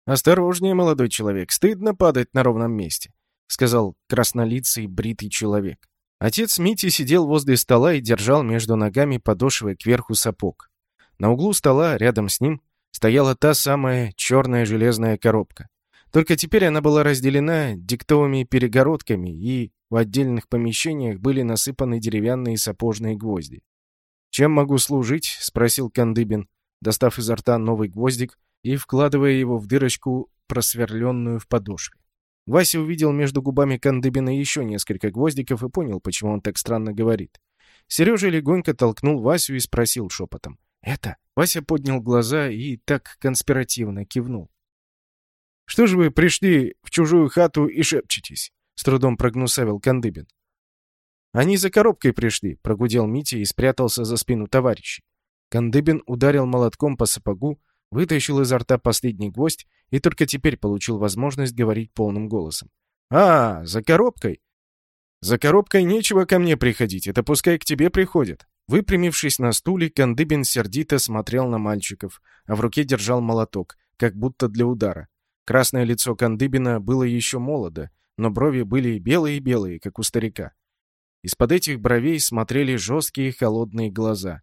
«Осторожнее, молодой человек, стыдно падать на ровном месте», — сказал краснолицый бритый человек. Отец Мити сидел возле стола и держал между ногами подошвой кверху сапог. На углу стола, рядом с ним, стояла та самая черная железная коробка. Только теперь она была разделена диктовыми перегородками, и в отдельных помещениях были насыпаны деревянные сапожные гвозди. «Чем могу служить?» — спросил Кандыбин, достав изо рта новый гвоздик и вкладывая его в дырочку, просверленную в подошве. Вася увидел между губами Кандыбина еще несколько гвоздиков и понял, почему он так странно говорит. Сережа легонько толкнул Васю и спросил шепотом. «Это?» Вася поднял глаза и так конспиративно кивнул. «Что же вы пришли в чужую хату и шепчетесь?» — с трудом прогнусавил Кандыбин. «Они за коробкой пришли», — прогудел Митя и спрятался за спину товарищей. Кандыбин ударил молотком по сапогу, вытащил изо рта последний гвоздь и только теперь получил возможность говорить полным голосом. «А, за коробкой?» «За коробкой нечего ко мне приходить, это пускай к тебе приходят». Выпрямившись на стуле, Кандыбин сердито смотрел на мальчиков, а в руке держал молоток, как будто для удара. Красное лицо Кандыбина было еще молодо, но брови были белые-белые, как у старика. Из-под этих бровей смотрели жесткие холодные глаза.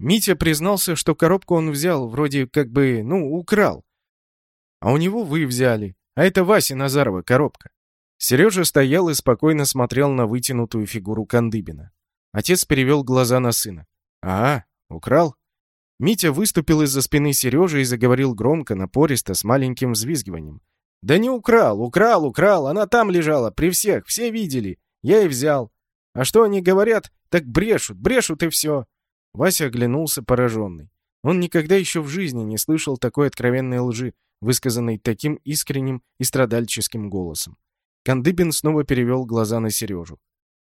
Митя признался, что коробку он взял, вроде как бы, ну, украл. А у него вы взяли, а это Вася Назарова коробка. Сережа стоял и спокойно смотрел на вытянутую фигуру Кандыбина. Отец перевел глаза на сына. «А, украл?» Митя выступил из-за спины Сережи и заговорил громко, напористо, с маленьким взвизгиванием. «Да не украл, украл, украл, она там лежала, при всех, все видели. Я и взял. А что они говорят, так брешут, брешут и все». Вася оглянулся пораженный. Он никогда еще в жизни не слышал такой откровенной лжи, высказанной таким искренним и страдальческим голосом. Кандыбин снова перевел глаза на Сережу.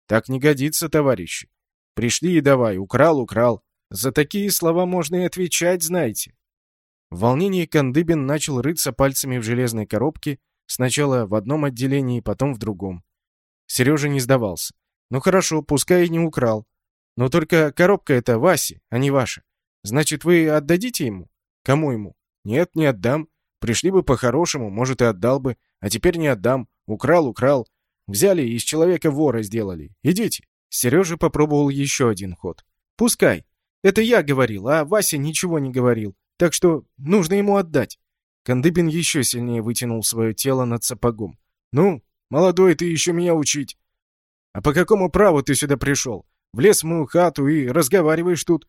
«Так не годится, товарищи. Пришли и давай, украл, украл. За такие слова можно и отвечать, знаете. В волнении Кандыбин начал рыться пальцами в железной коробке, сначала в одном отделении, потом в другом. Сережа не сдавался. Ну хорошо, пускай и не украл. Но только коробка это Васи, а не ваша. Значит, вы отдадите ему? Кому ему? Нет, не отдам. Пришли бы по-хорошему, может, и отдал бы. А теперь не отдам. Украл, украл. Взяли и из человека вора сделали. Идите. Сережа попробовал еще один ход. «Пускай. Это я говорил, а Вася ничего не говорил. Так что нужно ему отдать». Кандыбин еще сильнее вытянул свое тело над сапогом. «Ну, молодой, ты еще меня учить. А по какому праву ты сюда пришел? Влез в мою хату и разговариваешь тут.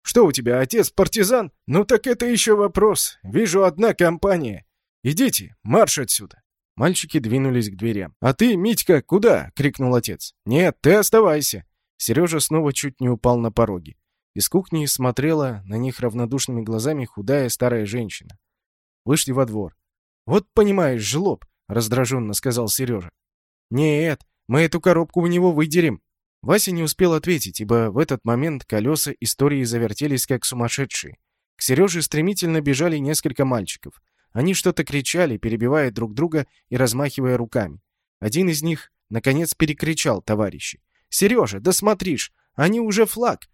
Что у тебя, отец партизан? Ну так это еще вопрос. Вижу одна компания. Идите, марш отсюда. Мальчики двинулись к дверям. «А ты, Митька, куда?» — крикнул отец. «Нет, ты оставайся!» Сережа снова чуть не упал на пороге. Из кухни смотрела на них равнодушными глазами худая старая женщина. Вышли во двор. «Вот понимаешь, жлоб!» — раздраженно сказал Сережа. «Нет, мы эту коробку в него выдерем!» Вася не успел ответить, ибо в этот момент колеса истории завертелись как сумасшедшие. К Сереже стремительно бежали несколько мальчиков. Они что-то кричали, перебивая друг друга и размахивая руками. Один из них, наконец, перекричал товарищей. «Сережа, да смотришь, они уже флаг!»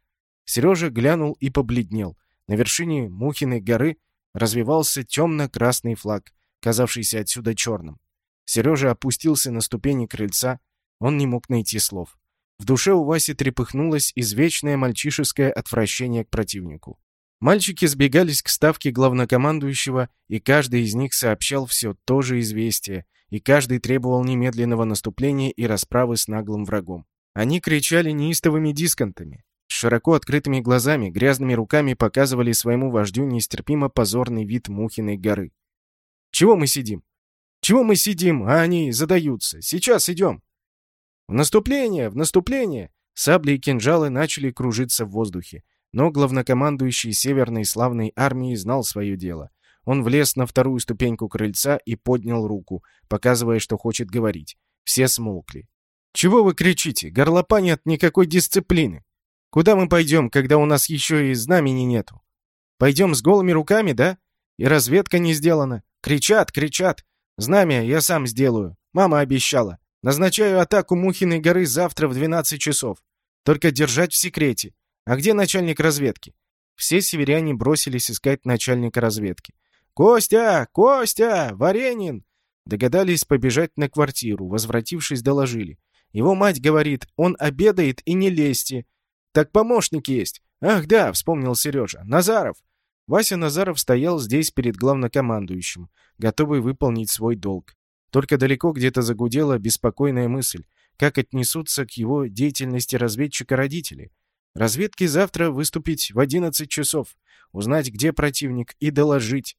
Сережа глянул и побледнел. На вершине Мухиной горы развивался темно-красный флаг, казавшийся отсюда черным. Сережа опустился на ступени крыльца. Он не мог найти слов. В душе у Васи трепыхнулось извечное мальчишеское отвращение к противнику. Мальчики сбегались к ставке главнокомандующего, и каждый из них сообщал все то же известие, и каждый требовал немедленного наступления и расправы с наглым врагом. Они кричали неистовыми дисконтами. С широко открытыми глазами, грязными руками показывали своему вождю нестерпимо позорный вид Мухиной горы. «Чего мы сидим? Чего мы сидим, а они задаются? Сейчас идем!» «В наступление! В наступление!» Сабли и кинжалы начали кружиться в воздухе. Но главнокомандующий Северной славной армии знал свое дело. Он влез на вторую ступеньку крыльца и поднял руку, показывая, что хочет говорить. Все смолкли. «Чего вы кричите? Горлопа нет никакой дисциплины. Куда мы пойдем, когда у нас еще и знамени нету? Пойдем с голыми руками, да? И разведка не сделана. Кричат, кричат. Знамя я сам сделаю. Мама обещала. Назначаю атаку Мухиной горы завтра в 12 часов. Только держать в секрете. А где начальник разведки? Все северяне бросились искать начальника разведки. «Костя! Костя! Варенин!» Догадались побежать на квартиру, возвратившись, доложили. Его мать говорит, он обедает и не лезьте. Так помощник есть. Ах да, вспомнил Сережа. Назаров. Вася Назаров стоял здесь перед главнокомандующим, готовый выполнить свой долг. Только далеко где-то загудела беспокойная мысль, как отнесутся к его деятельности разведчика родители. Разведке завтра выступить в 11 часов, узнать, где противник, и доложить.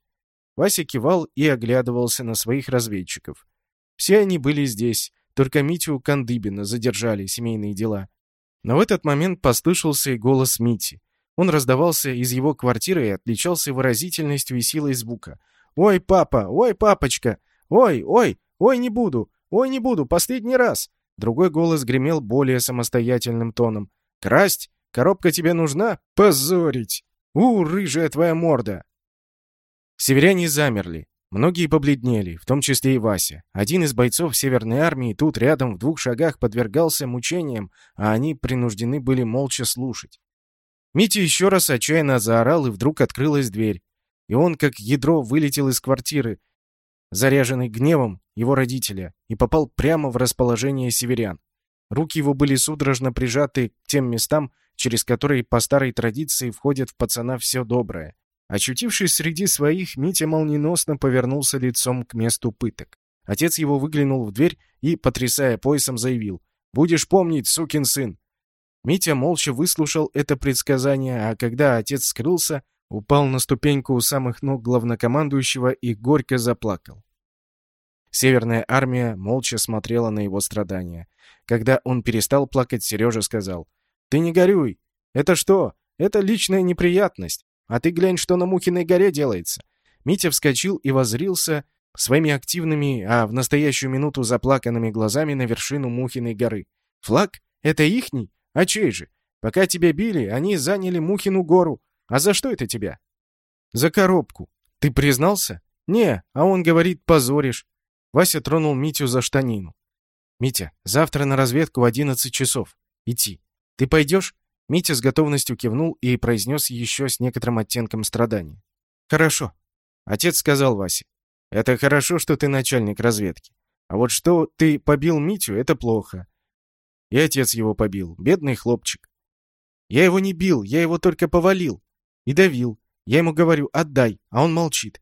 Вася кивал и оглядывался на своих разведчиков. Все они были здесь, только Митю Кандыбина задержали семейные дела. Но в этот момент послышался и голос Мити. Он раздавался из его квартиры и отличался выразительностью и силой звука. «Ой, папа! Ой, папочка! Ой, ой! Ой, не буду! Ой, не буду! Последний раз!» Другой голос гремел более самостоятельным тоном. «Красть? Коробка тебе нужна? Позорить! У, рыжая твоя морда!» Северяне замерли. Многие побледнели, в том числе и Вася. Один из бойцов Северной армии тут рядом в двух шагах подвергался мучениям, а они принуждены были молча слушать. Митя еще раз отчаянно заорал, и вдруг открылась дверь. И он, как ядро, вылетел из квартиры, заряженный гневом его родителя, и попал прямо в расположение северян. Руки его были судорожно прижаты к тем местам, через которые по старой традиции входит в пацана все доброе. Очутившись среди своих, Митя молниеносно повернулся лицом к месту пыток. Отец его выглянул в дверь и, потрясая поясом, заявил «Будешь помнить, сукин сын!» Митя молча выслушал это предсказание, а когда отец скрылся, упал на ступеньку у самых ног главнокомандующего и горько заплакал. Северная армия молча смотрела на его страдания. Когда он перестал плакать, Сережа сказал, «Ты не горюй! Это что? Это личная неприятность. А ты глянь, что на Мухиной горе делается!» Митя вскочил и возрился своими активными, а в настоящую минуту заплаканными глазами на вершину Мухиной горы. «Флаг? Это ихний? А чей же? Пока тебя били, они заняли Мухину гору. А за что это тебя? За коробку. Ты признался? Не, а он говорит, позоришь. Вася тронул Митю за штанину. Митя, завтра на разведку в одиннадцать часов. Идти. Ты пойдешь? Митя с готовностью кивнул и произнес еще с некоторым оттенком страдания. Хорошо. Отец сказал Васе. Это хорошо, что ты начальник разведки. А вот что ты побил Митю, это плохо. И отец его побил. Бедный хлопчик. Я его не бил, я его только повалил. И давил. Я ему говорю, отдай, а он молчит.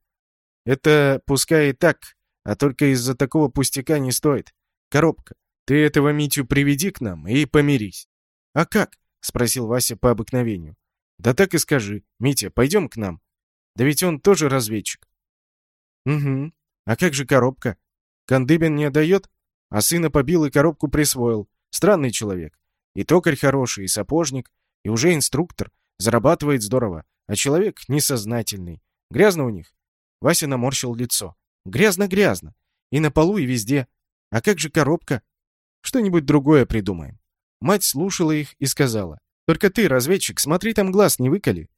Это пускай и так, а только из-за такого пустяка не стоит. Коробка, ты этого Митю приведи к нам и помирись. А как? Спросил Вася по обыкновению. Да так и скажи. Митя, пойдем к нам. Да ведь он тоже разведчик. Угу. А как же коробка? Кандыбин не отдает? А сына побил и коробку присвоил. Странный человек. И токарь хороший, и сапожник, и уже инструктор. Зарабатывает здорово. А человек несознательный. Грязно у них. Вася наморщил лицо. Грязно-грязно. И на полу, и везде. А как же коробка? Что-нибудь другое придумаем. Мать слушала их и сказала. «Только ты, разведчик, смотри, там глаз не выколи».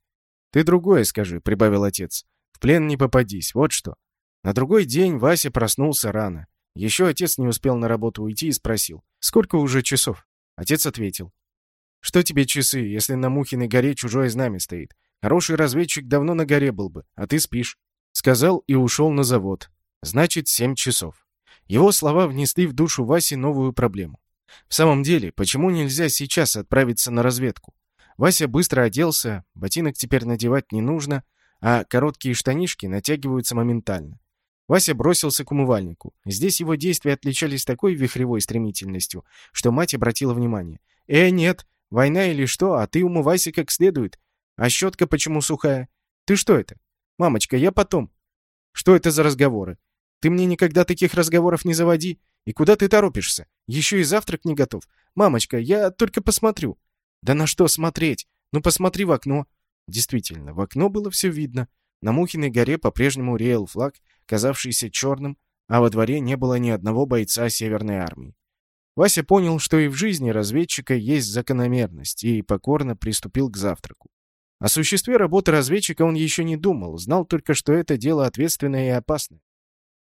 «Ты другое скажи», — прибавил отец. «В плен не попадись, вот что». На другой день Вася проснулся рано. Еще отец не успел на работу уйти и спросил, «Сколько уже часов?» Отец ответил, «Что тебе часы, если на Мухиной горе чужое знамя стоит? Хороший разведчик давно на горе был бы, а ты спишь». Сказал и ушел на завод. Значит, семь часов. Его слова внесли в душу Васи новую проблему. В самом деле, почему нельзя сейчас отправиться на разведку? Вася быстро оделся, ботинок теперь надевать не нужно, а короткие штанишки натягиваются моментально. Вася бросился к умывальнику. Здесь его действия отличались такой вихревой стремительностью, что мать обратила внимание. «Э, нет, война или что, а ты умывайся как следует. А щетка почему сухая? Ты что это? Мамочка, я потом». «Что это за разговоры? Ты мне никогда таких разговоров не заводи. И куда ты торопишься? Еще и завтрак не готов. Мамочка, я только посмотрю». «Да на что смотреть? Ну посмотри в окно». Действительно, в окно было все видно. На Мухиной горе по-прежнему реял флаг, казавшийся черным, а во дворе не было ни одного бойца Северной армии. Вася понял, что и в жизни разведчика есть закономерность, и покорно приступил к завтраку. О существе работы разведчика он еще не думал, знал только, что это дело ответственное и опасное.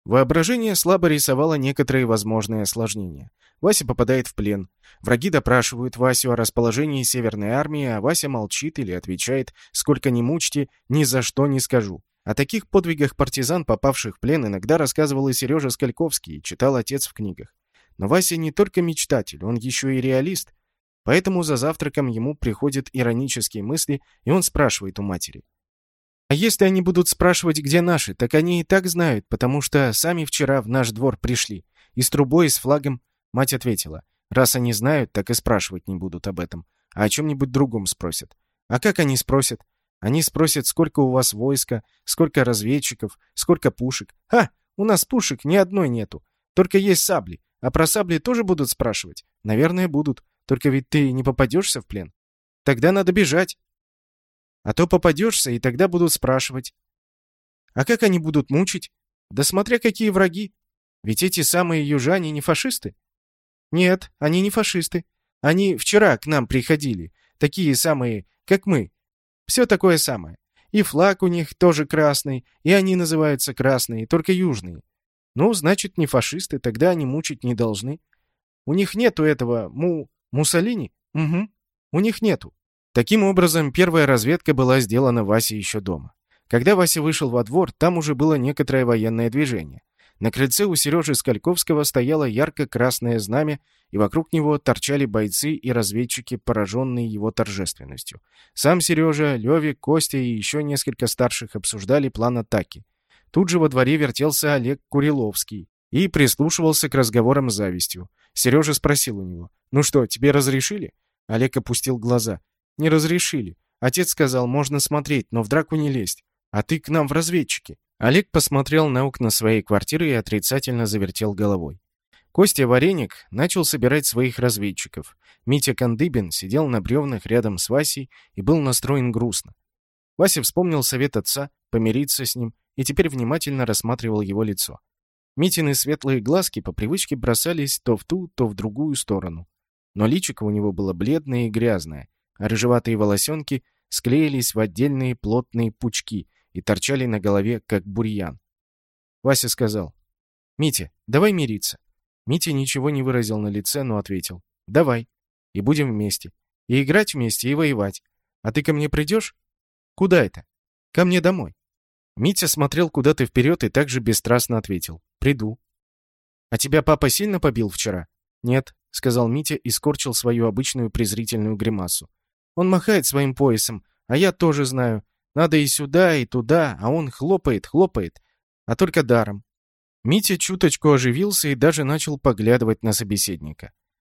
Воображение слабо рисовало некоторые возможные осложнения. Вася попадает в плен. Враги допрашивают Васю о расположении Северной армии, а Вася молчит или отвечает «Сколько ни мучьте, ни за что не скажу». О таких подвигах партизан, попавших в плен, иногда рассказывал и Сережа Скальковский, читал отец в книгах. Но Вася не только мечтатель, он еще и реалист. Поэтому за завтраком ему приходят иронические мысли, и он спрашивает у матери. А если они будут спрашивать, где наши, так они и так знают, потому что сами вчера в наш двор пришли. И с трубой, и с флагом. Мать ответила. Раз они знают, так и спрашивать не будут об этом. А о чем-нибудь другом спросят. А как они спросят? Они спросят, сколько у вас войска, сколько разведчиков, сколько пушек. Ха! У нас пушек ни одной нету. Только есть сабли. А про сабли тоже будут спрашивать? Наверное, будут. Только ведь ты не попадешься в плен. Тогда надо бежать. А то попадешься, и тогда будут спрашивать. А как они будут мучить? Да смотря какие враги. Ведь эти самые южане не фашисты. Нет, они не фашисты. Они вчера к нам приходили. Такие самые, как мы. Все такое самое. И флаг у них тоже красный, и они называются красные, только южные. Ну, значит, не фашисты, тогда они мучить не должны. У них нету этого му... Муссолини? Угу. У них нету. Таким образом, первая разведка была сделана Васей еще дома. Когда Вася вышел во двор, там уже было некоторое военное движение. На крыльце у Сережи Скальковского стояло ярко-красное знамя, и вокруг него торчали бойцы и разведчики, пораженные его торжественностью. Сам Сережа, Левик, Костя и еще несколько старших обсуждали план атаки. Тут же во дворе вертелся Олег Куриловский и прислушивался к разговорам с завистью. Сережа спросил у него, «Ну что, тебе разрешили?» Олег опустил глаза. Не разрешили. Отец сказал, можно смотреть, но в драку не лезть. А ты к нам в разведчики. Олег посмотрел на окна своей квартиры и отрицательно завертел головой. Костя Вареник начал собирать своих разведчиков. Митя Кандыбин сидел на бревнах рядом с Васей и был настроен грустно. Вася вспомнил совет отца, помириться с ним, и теперь внимательно рассматривал его лицо. Митины светлые глазки по привычке бросались то в ту, то в другую сторону. Но личико у него было бледное и грязное, а рыжеватые волосенки склеились в отдельные плотные пучки и торчали на голове, как бурьян. Вася сказал, «Митя, давай мириться». Митя ничего не выразил на лице, но ответил, «Давай, и будем вместе. И играть вместе, и воевать. А ты ко мне придешь?» «Куда это?» «Ко мне домой». Митя смотрел куда-то вперед и также бесстрастно ответил, «Приду». «А тебя папа сильно побил вчера?» «Нет», — сказал Митя и скорчил свою обычную презрительную гримасу. Он махает своим поясом, а я тоже знаю. Надо и сюда, и туда, а он хлопает, хлопает. А только даром. Митя чуточку оживился и даже начал поглядывать на собеседника.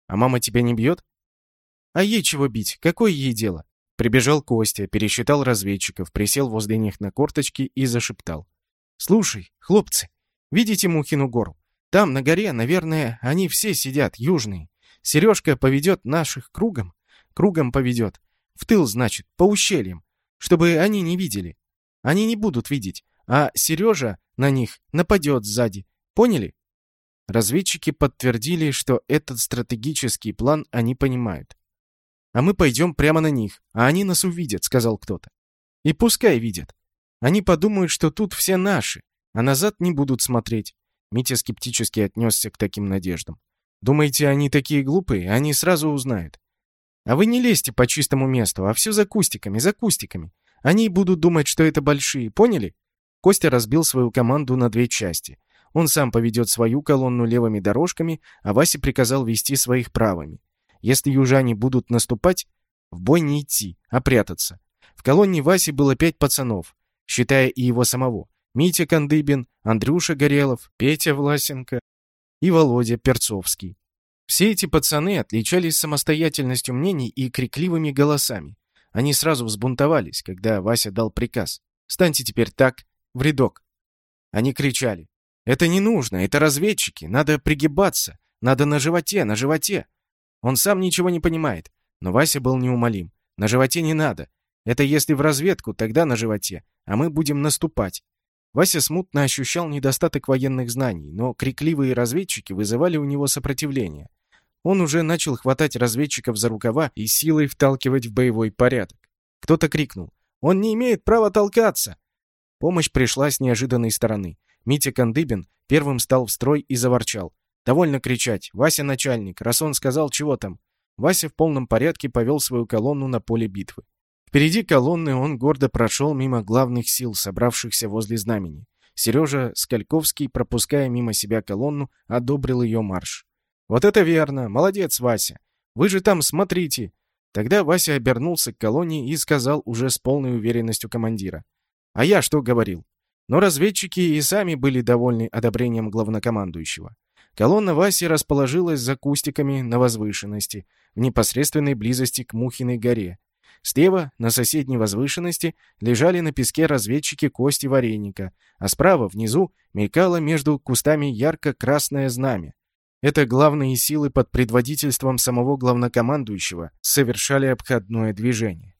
«А мама тебя не бьет?» «А ей чего бить? Какое ей дело?» Прибежал Костя, пересчитал разведчиков, присел возле них на корточки и зашептал. «Слушай, хлопцы, видите Мухину гору? Там, на горе, наверное, они все сидят, южные. Сережка поведет наших кругом, кругом поведет. В тыл, значит, по ущельям, чтобы они не видели. Они не будут видеть, а Сережа на них нападет сзади. Поняли? Разведчики подтвердили, что этот стратегический план они понимают. «А мы пойдем прямо на них, а они нас увидят», — сказал кто-то. «И пускай видят. Они подумают, что тут все наши, а назад не будут смотреть». Митя скептически отнесся к таким надеждам. «Думаете, они такие глупые? Они сразу узнают. А вы не лезьте по чистому месту, а все за кустиками, за кустиками. Они будут думать, что это большие, поняли? Костя разбил свою команду на две части. Он сам поведет свою колонну левыми дорожками, а Васе приказал вести своих правыми. Если южане будут наступать, в бой не идти, а прятаться. В колонне Васи было пять пацанов, считая и его самого. Митя Кандыбин, Андрюша Горелов, Петя Власенко и Володя Перцовский. Все эти пацаны отличались самостоятельностью мнений и крикливыми голосами. Они сразу взбунтовались, когда Вася дал приказ. «Станьте теперь так, в рядок». Они кричали. «Это не нужно, это разведчики, надо пригибаться, надо на животе, на животе». Он сам ничего не понимает, но Вася был неумолим. «На животе не надо. Это если в разведку, тогда на животе, а мы будем наступать. Вася смутно ощущал недостаток военных знаний, но крикливые разведчики вызывали у него сопротивление. Он уже начал хватать разведчиков за рукава и силой вталкивать в боевой порядок. Кто-то крикнул «Он не имеет права толкаться!» Помощь пришла с неожиданной стороны. Митя Кандыбин первым стал в строй и заворчал. «Довольно кричать. Вася начальник. Раз он сказал, чего там?» Вася в полном порядке повел свою колонну на поле битвы. Впереди колонны он гордо прошел мимо главных сил, собравшихся возле знамени. Сережа Скальковский, пропуская мимо себя колонну, одобрил ее марш. «Вот это верно! Молодец, Вася! Вы же там смотрите!» Тогда Вася обернулся к колонне и сказал уже с полной уверенностью командира. «А я что говорил?» Но разведчики и сами были довольны одобрением главнокомандующего. Колонна Васи расположилась за кустиками на возвышенности, в непосредственной близости к Мухиной горе, Слева, на соседней возвышенности, лежали на песке разведчики кости вареника, а справа, внизу, мелькало между кустами ярко-красное знамя. Это главные силы под предводительством самого главнокомандующего совершали обходное движение.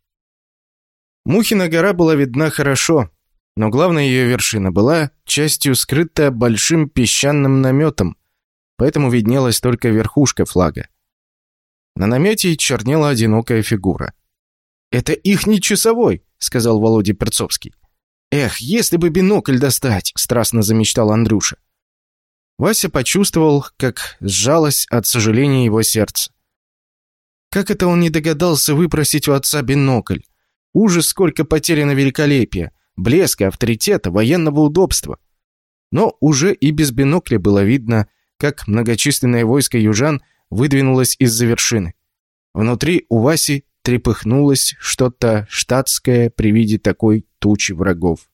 Мухина гора была видна хорошо, но главная ее вершина была частью скрыта большим песчаным наметом, поэтому виднелась только верхушка флага. На намете чернела одинокая фигура. «Это их часовой», — сказал Володя Перцовский. «Эх, если бы бинокль достать!» — страстно замечтал Андрюша. Вася почувствовал, как сжалось от сожаления его сердце. Как это он не догадался выпросить у отца бинокль? Ужас, сколько потеряно великолепия, блеска, авторитета, военного удобства. Но уже и без бинокля было видно, как многочисленное войско южан выдвинулось из-за вершины. Внутри у Васи трепыхнулось что-то штатское при виде такой тучи врагов.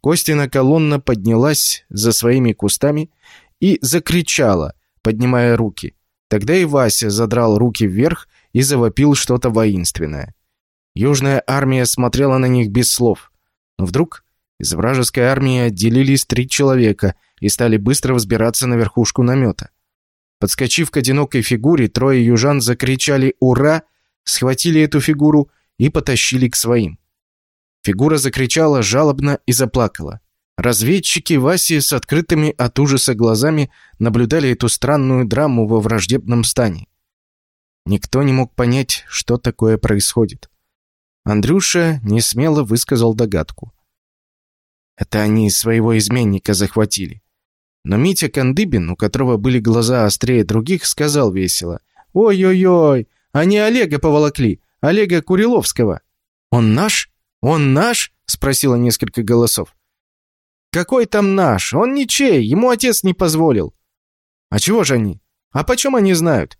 Костина колонна поднялась за своими кустами и закричала, поднимая руки. Тогда и Вася задрал руки вверх и завопил что-то воинственное. Южная армия смотрела на них без слов. Но вдруг из вражеской армии отделились три человека и стали быстро взбираться на верхушку намета. Подскочив к одинокой фигуре, трое южан закричали «Ура!» схватили эту фигуру и потащили к своим. Фигура закричала жалобно и заплакала. Разведчики Васи с открытыми от ужаса глазами наблюдали эту странную драму во враждебном стане. Никто не мог понять, что такое происходит. Андрюша несмело высказал догадку. Это они своего изменника захватили. Но Митя Кандыбин, у которого были глаза острее других, сказал весело. «Ой-ой-ой, они Олега поволокли, Олега Куриловского. Он наш? Он наш? спросило несколько голосов. Какой там наш? Он ничей, ему отец не позволил. А чего же они? А почем они знают?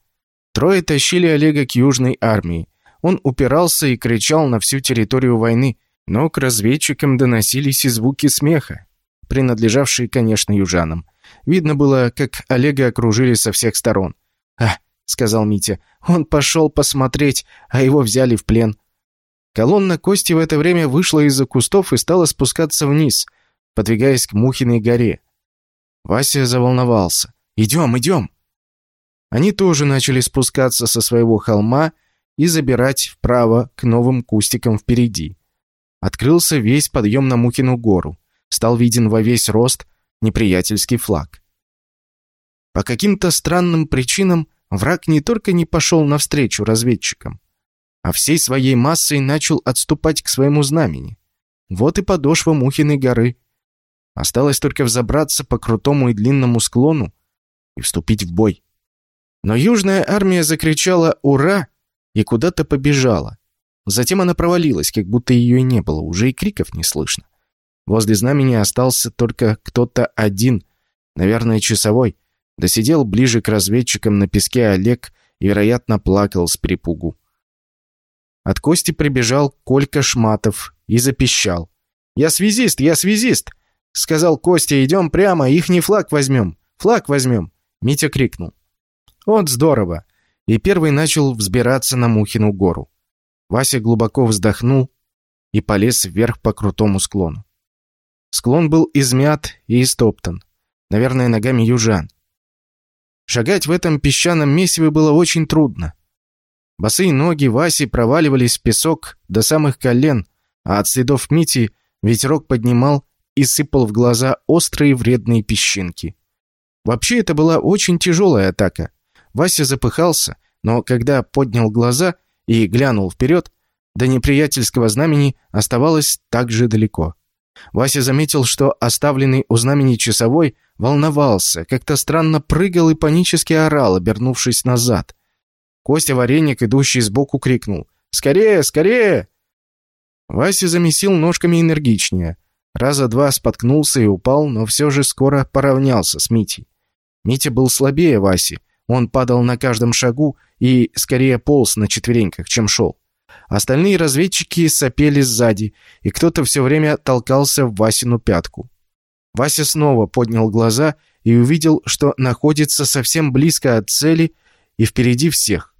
Трое тащили Олега к южной армии. Он упирался и кричал на всю территорию войны, но к разведчикам доносились и звуки смеха, принадлежавшие, конечно, южанам. Видно было, как Олега окружили со всех сторон. «А, сказал Митя. «Он пошел посмотреть, а его взяли в плен». Колонна Кости в это время вышла из-за кустов и стала спускаться вниз, подвигаясь к Мухиной горе. Вася заволновался. «Идем, идем!» Они тоже начали спускаться со своего холма и забирать вправо к новым кустикам впереди. Открылся весь подъем на Мухину гору. Стал виден во весь рост неприятельский флаг. По каким-то странным причинам Враг не только не пошел навстречу разведчикам, а всей своей массой начал отступать к своему знамени. Вот и подошва Мухиной горы. Осталось только взобраться по крутому и длинному склону и вступить в бой. Но южная армия закричала «Ура!» и куда-то побежала. Затем она провалилась, как будто ее и не было, уже и криков не слышно. Возле знамени остался только кто-то один, наверное, часовой, Досидел ближе к разведчикам на песке Олег и, вероятно, плакал с припугу. От Кости прибежал Колька Шматов и запищал. «Я связист, я связист!» Сказал Костя, идем прямо, ихний флаг возьмем. Флаг возьмем. Митя крикнул. Вот здорово. И первый начал взбираться на Мухину гору. Вася глубоко вздохнул и полез вверх по крутому склону. Склон был измят и истоптан. Наверное, ногами южан. Шагать в этом песчаном месиве было очень трудно. Босые ноги Васи проваливались в песок до самых колен, а от следов Мити ветерок поднимал и сыпал в глаза острые вредные песчинки. Вообще, это была очень тяжелая атака. Вася запыхался, но когда поднял глаза и глянул вперед, до неприятельского знамени оставалось так же далеко. Вася заметил, что оставленный у знамени часовой волновался, как-то странно прыгал и панически орал, обернувшись назад. Костя Вареник, идущий сбоку, крикнул «Скорее, скорее!» Вася замесил ножками энергичнее. Раза два споткнулся и упал, но все же скоро поравнялся с Митей. Митя был слабее Васи. Он падал на каждом шагу и скорее полз на четвереньках, чем шел. Остальные разведчики сопели сзади, и кто-то все время толкался в Васину пятку. Вася снова поднял глаза и увидел, что находится совсем близко от цели и впереди всех.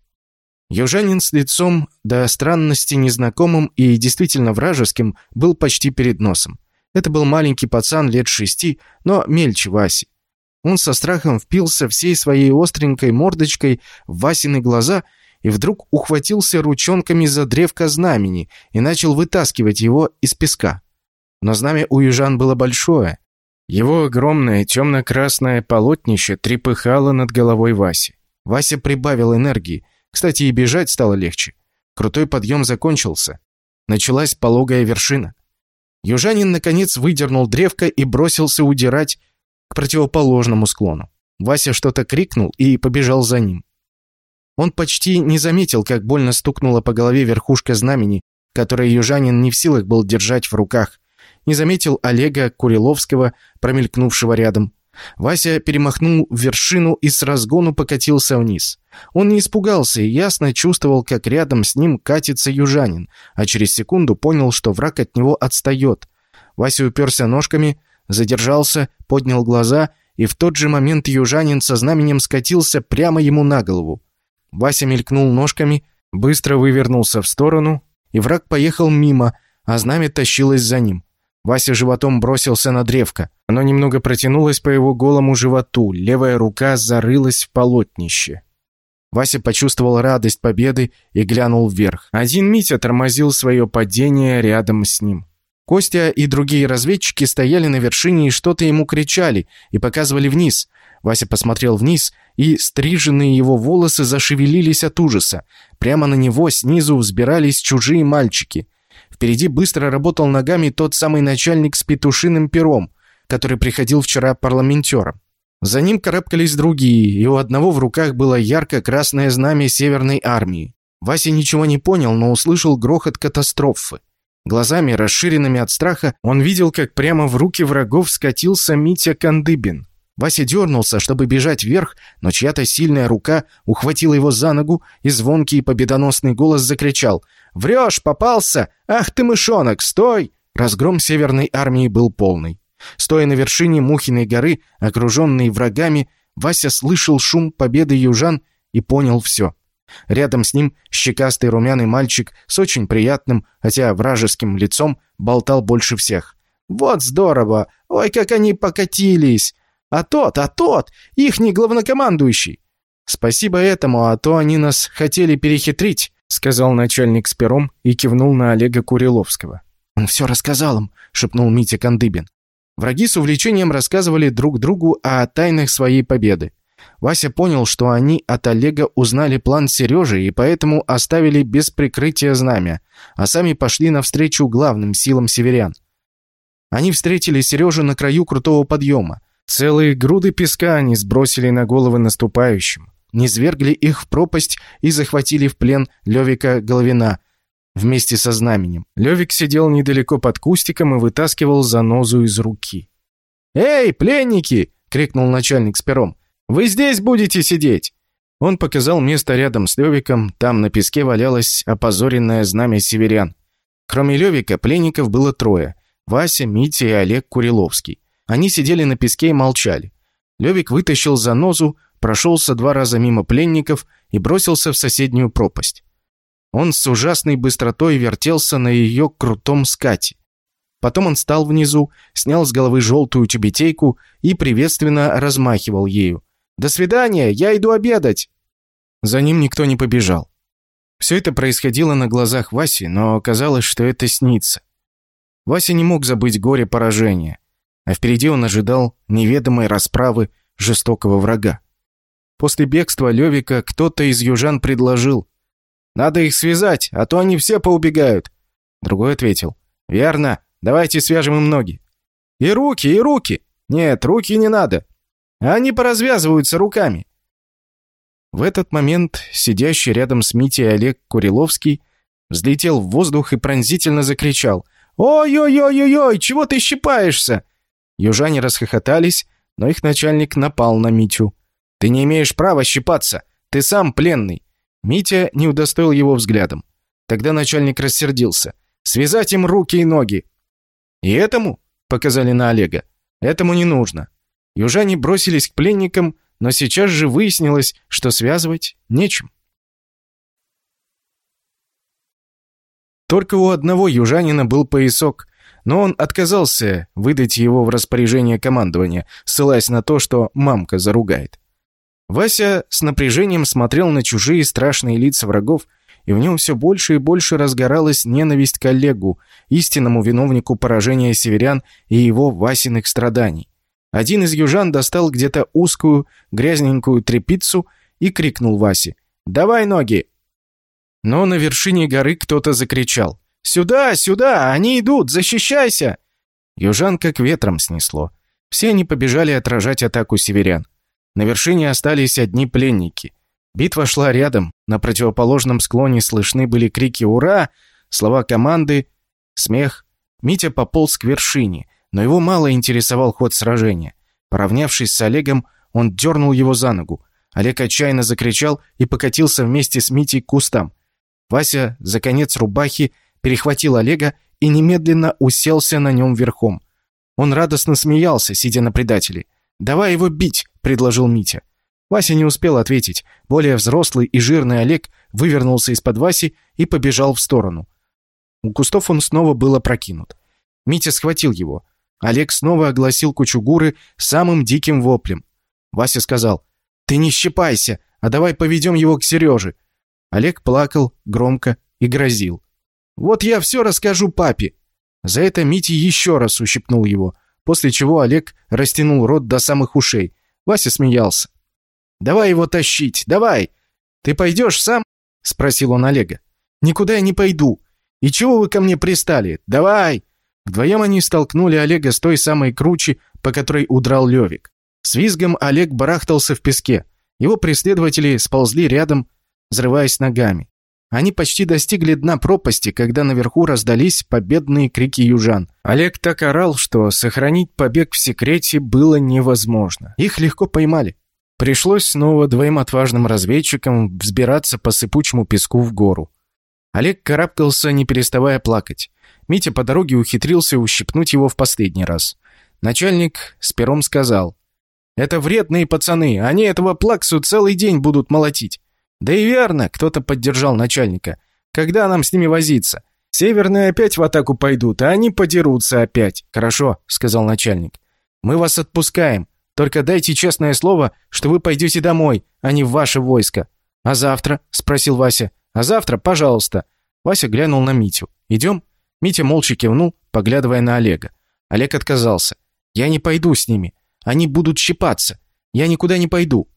Южанин с лицом до странности незнакомым и действительно вражеским был почти перед носом. Это был маленький пацан лет шести, но мельче Васи. Он со страхом впился всей своей остренькой мордочкой в Васины глаза и вдруг ухватился ручонками за древко знамени и начал вытаскивать его из песка. Но знамя у южан было большое. Его огромное темно-красное полотнище трепыхало над головой Васи. Вася прибавил энергии. Кстати, и бежать стало легче. Крутой подъем закончился. Началась пологая вершина. Южанин, наконец, выдернул древко и бросился удирать к противоположному склону. Вася что-то крикнул и побежал за ним. Он почти не заметил, как больно стукнула по голове верхушка знамени, которое южанин не в силах был держать в руках. Не заметил Олега Куриловского, промелькнувшего рядом. Вася перемахнул вершину и с разгону покатился вниз. Он не испугался и ясно чувствовал, как рядом с ним катится южанин, а через секунду понял, что враг от него отстает. Вася уперся ножками, задержался, поднял глаза, и в тот же момент южанин со знаменем скатился прямо ему на голову. Вася мелькнул ножками, быстро вывернулся в сторону, и враг поехал мимо, а знамя тащилось за ним. Вася животом бросился на древко. Оно немного протянулось по его голому животу, левая рука зарылась в полотнище. Вася почувствовал радость победы и глянул вверх. Один Митя тормозил свое падение рядом с ним. Костя и другие разведчики стояли на вершине и что-то ему кричали и показывали вниз. Вася посмотрел вниз и стриженные его волосы зашевелились от ужаса. Прямо на него снизу взбирались чужие мальчики. Впереди быстро работал ногами тот самый начальник с петушиным пером, который приходил вчера парламентером. За ним карабкались другие, и у одного в руках было ярко-красное знамя Северной армии. Вася ничего не понял, но услышал грохот катастрофы. Глазами, расширенными от страха, он видел, как прямо в руки врагов скатился Митя Кандыбин. Вася дернулся, чтобы бежать вверх, но чья-то сильная рука ухватила его за ногу, и звонкий победоносный голос закричал «Врешь, попался! Ах ты, мышонок, стой!» Разгром Северной армии был полный. Стоя на вершине Мухиной горы, окруженный врагами, Вася слышал шум победы южан и понял все. Рядом с ним щекастый румяный мальчик с очень приятным, хотя вражеским лицом, болтал больше всех. «Вот здорово! Ой, как они покатились! А тот, а тот, ихний главнокомандующий. Спасибо этому, а то они нас хотели перехитрить, сказал начальник с пером и кивнул на Олега Куриловского. Он все рассказал им, шепнул Митя Кандыбин. Враги с увлечением рассказывали друг другу о тайнах своей победы. Вася понял, что они от Олега узнали план Сережи и поэтому оставили без прикрытия знамя, а сами пошли навстречу главным силам северян. Они встретили Сережу на краю крутого подъема. Целые груды песка они сбросили на головы наступающим, низвергли их в пропасть и захватили в плен Левика Головина вместе со знаменем. Левик сидел недалеко под кустиком и вытаскивал занозу из руки. «Эй, пленники!» — крикнул начальник с пером. «Вы здесь будете сидеть!» Он показал место рядом с Левиком, там на песке валялось опозоренное знамя северян. Кроме Левика, пленников было трое — Вася, Митя и Олег Куриловский. Они сидели на песке и молчали. Левик вытащил занозу, прошелся два раза мимо пленников и бросился в соседнюю пропасть. Он с ужасной быстротой вертелся на ее крутом скате. Потом он стал внизу, снял с головы желтую тюбетейку и приветственно размахивал ею. «До свидания, я иду обедать!» За ним никто не побежал. Все это происходило на глазах Васи, но казалось, что это снится. Вася не мог забыть горе поражения, а впереди он ожидал неведомой расправы жестокого врага. После бегства Левика кто-то из южан предложил. «Надо их связать, а то они все поубегают». Другой ответил. «Верно, давайте свяжем им ноги». «И руки, и руки!» «Нет, руки не надо. Они поразвязываются руками». В этот момент сидящий рядом с Митей Олег Куриловский взлетел в воздух и пронзительно закричал. «Ой-ой-ой-ой-ой, чего ты щипаешься?» Южане расхохотались, но их начальник напал на Митю. «Ты не имеешь права щипаться! Ты сам пленный!» Митя не удостоил его взглядом. Тогда начальник рассердился. «Связать им руки и ноги!» «И этому?» — показали на Олега. «Этому не нужно». Южане бросились к пленникам, но сейчас же выяснилось, что связывать нечем. Только у одного южанина был поясок, но он отказался выдать его в распоряжение командования, ссылаясь на то, что мамка заругает. Вася с напряжением смотрел на чужие страшные лица врагов, и в нем все больше и больше разгоралась ненависть к Олегу, истинному виновнику поражения северян и его Васиных страданий. Один из южан достал где-то узкую, грязненькую трепицу и крикнул Васе «Давай ноги!». Но на вершине горы кто-то закричал «Сюда, сюда! Они идут! Защищайся!» Южан как ветром снесло. Все они побежали отражать атаку северян. На вершине остались одни пленники. Битва шла рядом. На противоположном склоне слышны были крики «Ура!», слова команды, смех. Митя пополз к вершине, но его мало интересовал ход сражения. Поравнявшись с Олегом, он дернул его за ногу. Олег отчаянно закричал и покатился вместе с Митей к кустам. Вася за конец рубахи перехватил Олега и немедленно уселся на нем верхом. Он радостно смеялся, сидя на предателе. «Давай его бить!» — предложил Митя. Вася не успел ответить. Более взрослый и жирный Олег вывернулся из-под Васи и побежал в сторону. У кустов он снова был опрокинут. Митя схватил его. Олег снова огласил кучугуры самым диким воплем. Вася сказал, «Ты не щипайся, а давай поведем его к Сереже». Олег плакал громко и грозил. Вот я все расскажу папе». За это Митя еще раз ущипнул его, после чего Олег растянул рот до самых ушей. Вася смеялся. «Давай его тащить, давай! Ты пойдешь сам?» — спросил он Олега. «Никуда я не пойду. И чего вы ко мне пристали? Давай!» Вдвоем они столкнули Олега с той самой кручи, по которой удрал Левик. С визгом Олег барахтался в песке. Его преследователи сползли рядом, взрываясь ногами. Они почти достигли дна пропасти, когда наверху раздались победные крики южан. Олег так орал, что сохранить побег в секрете было невозможно. Их легко поймали. Пришлось снова двоим отважным разведчикам взбираться по сыпучему песку в гору. Олег карабкался, не переставая плакать. Митя по дороге ухитрился ущипнуть его в последний раз. Начальник с пером сказал, «Это вредные пацаны, они этого плаксу целый день будут молотить. «Да и верно!» — кто-то поддержал начальника. «Когда нам с ними возиться? Северные опять в атаку пойдут, а они подерутся опять». «Хорошо», — сказал начальник. «Мы вас отпускаем. Только дайте честное слово, что вы пойдете домой, а не в ваше войско». «А завтра?» — спросил Вася. «А завтра, пожалуйста». Вася глянул на Митю. «Идем?» Митя молча кивнул, поглядывая на Олега. Олег отказался. «Я не пойду с ними. Они будут щипаться. Я никуда не пойду.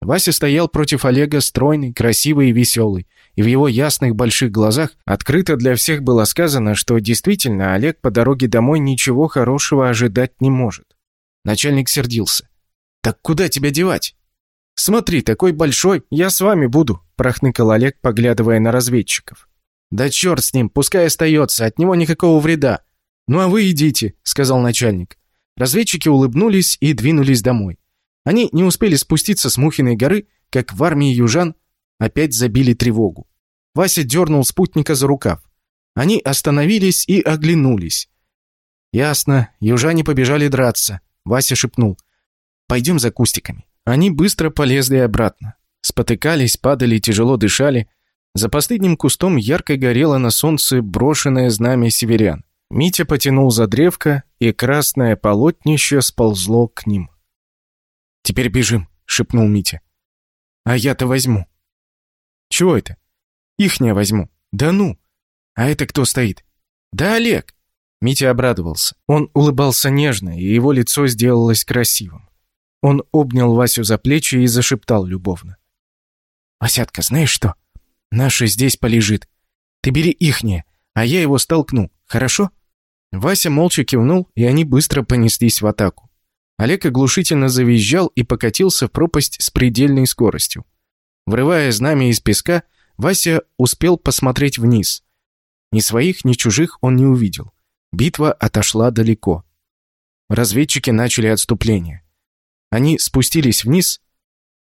Вася стоял против Олега стройный, красивый и веселый, и в его ясных больших глазах открыто для всех было сказано, что действительно Олег по дороге домой ничего хорошего ожидать не может. Начальник сердился. «Так куда тебя девать?» «Смотри, такой большой, я с вами буду», — прохныкал Олег, поглядывая на разведчиков. «Да черт с ним, пускай остается, от него никакого вреда». «Ну а вы идите», — сказал начальник. Разведчики улыбнулись и двинулись домой. Они не успели спуститься с Мухиной горы, как в армии южан опять забили тревогу. Вася дернул спутника за рукав. Они остановились и оглянулись. «Ясно, южане побежали драться», — Вася шепнул. «Пойдем за кустиками». Они быстро полезли обратно. Спотыкались, падали, тяжело дышали. За последним кустом ярко горело на солнце брошенное знамя северян. Митя потянул за древко, и красное полотнище сползло к ним. «Теперь бежим», — шепнул Митя. «А я-то возьму». «Чего это?» Ихнее возьму. Да ну! А это кто стоит? Да Олег! Митя обрадовался. Он улыбался нежно, и его лицо сделалось красивым. Он обнял Васю за плечи и зашептал любовно. «Васятка, знаешь что? Наша здесь полежит. Ты бери ихнее, а я его столкну, хорошо?» Вася молча кивнул, и они быстро понеслись в атаку. Олег оглушительно завизжал и покатился в пропасть с предельной скоростью. Врывая знамя из песка, Вася успел посмотреть вниз. Ни своих, ни чужих он не увидел. Битва отошла далеко. Разведчики начали отступление. Они спустились вниз,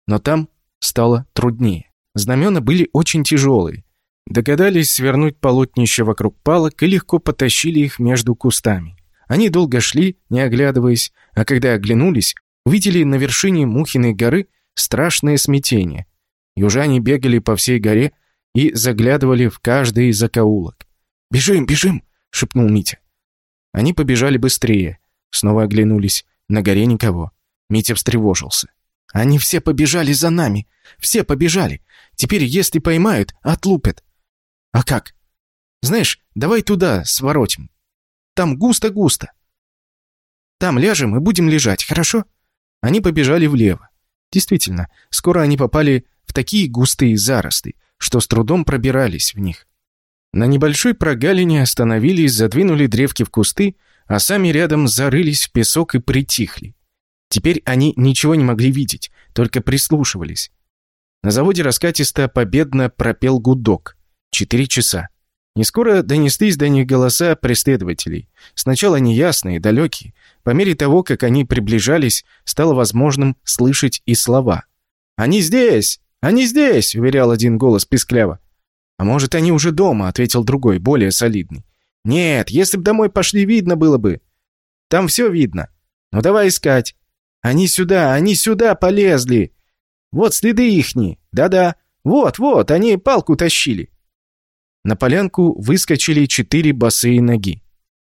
но там стало труднее. Знамена были очень тяжелые. Догадались свернуть полотнище вокруг палок и легко потащили их между кустами. Они долго шли, не оглядываясь, а когда оглянулись, увидели на вершине Мухиной горы страшное смятение. Южане бегали по всей горе и заглядывали в каждый закоулок. «Бежим, бежим!» — шепнул Митя. Они побежали быстрее. Снова оглянулись. На горе никого. Митя встревожился. «Они все побежали за нами! Все побежали! Теперь, если поймают, отлупят!» «А как?» «Знаешь, давай туда своротим. Там густо-густо. Там ляжем и будем лежать, хорошо?» Они побежали влево. Действительно, скоро они попали в такие густые заросты, что с трудом пробирались в них. На небольшой прогалине остановились, задвинули древки в кусты, а сами рядом зарылись в песок и притихли. Теперь они ничего не могли видеть, только прислушивались. На заводе раскатисто победно пропел гудок. Четыре часа. Не скоро донеслись до них голоса преследователей. Сначала неясные, далекие. По мере того, как они приближались, стало возможным слышать и слова. «Они здесь! Они здесь!» — уверял один голос пискляво. «А может, они уже дома?» — ответил другой, более солидный. «Нет, если б домой пошли, видно было бы. Там все видно. Ну давай искать. Они сюда, они сюда полезли. Вот следы ихни. Да-да. Вот, вот, они палку тащили». На полянку выскочили четыре босые ноги.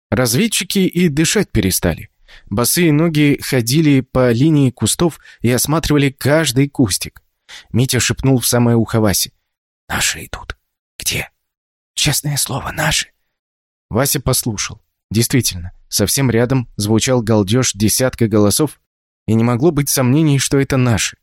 Разведчики и дышать перестали. Босые ноги ходили по линии кустов и осматривали каждый кустик. Митя шепнул в самое ухо Васе. «Наши идут». «Где?» «Честное слово, наши». Вася послушал. Действительно, совсем рядом звучал галдеж десятка голосов, и не могло быть сомнений, что это наши.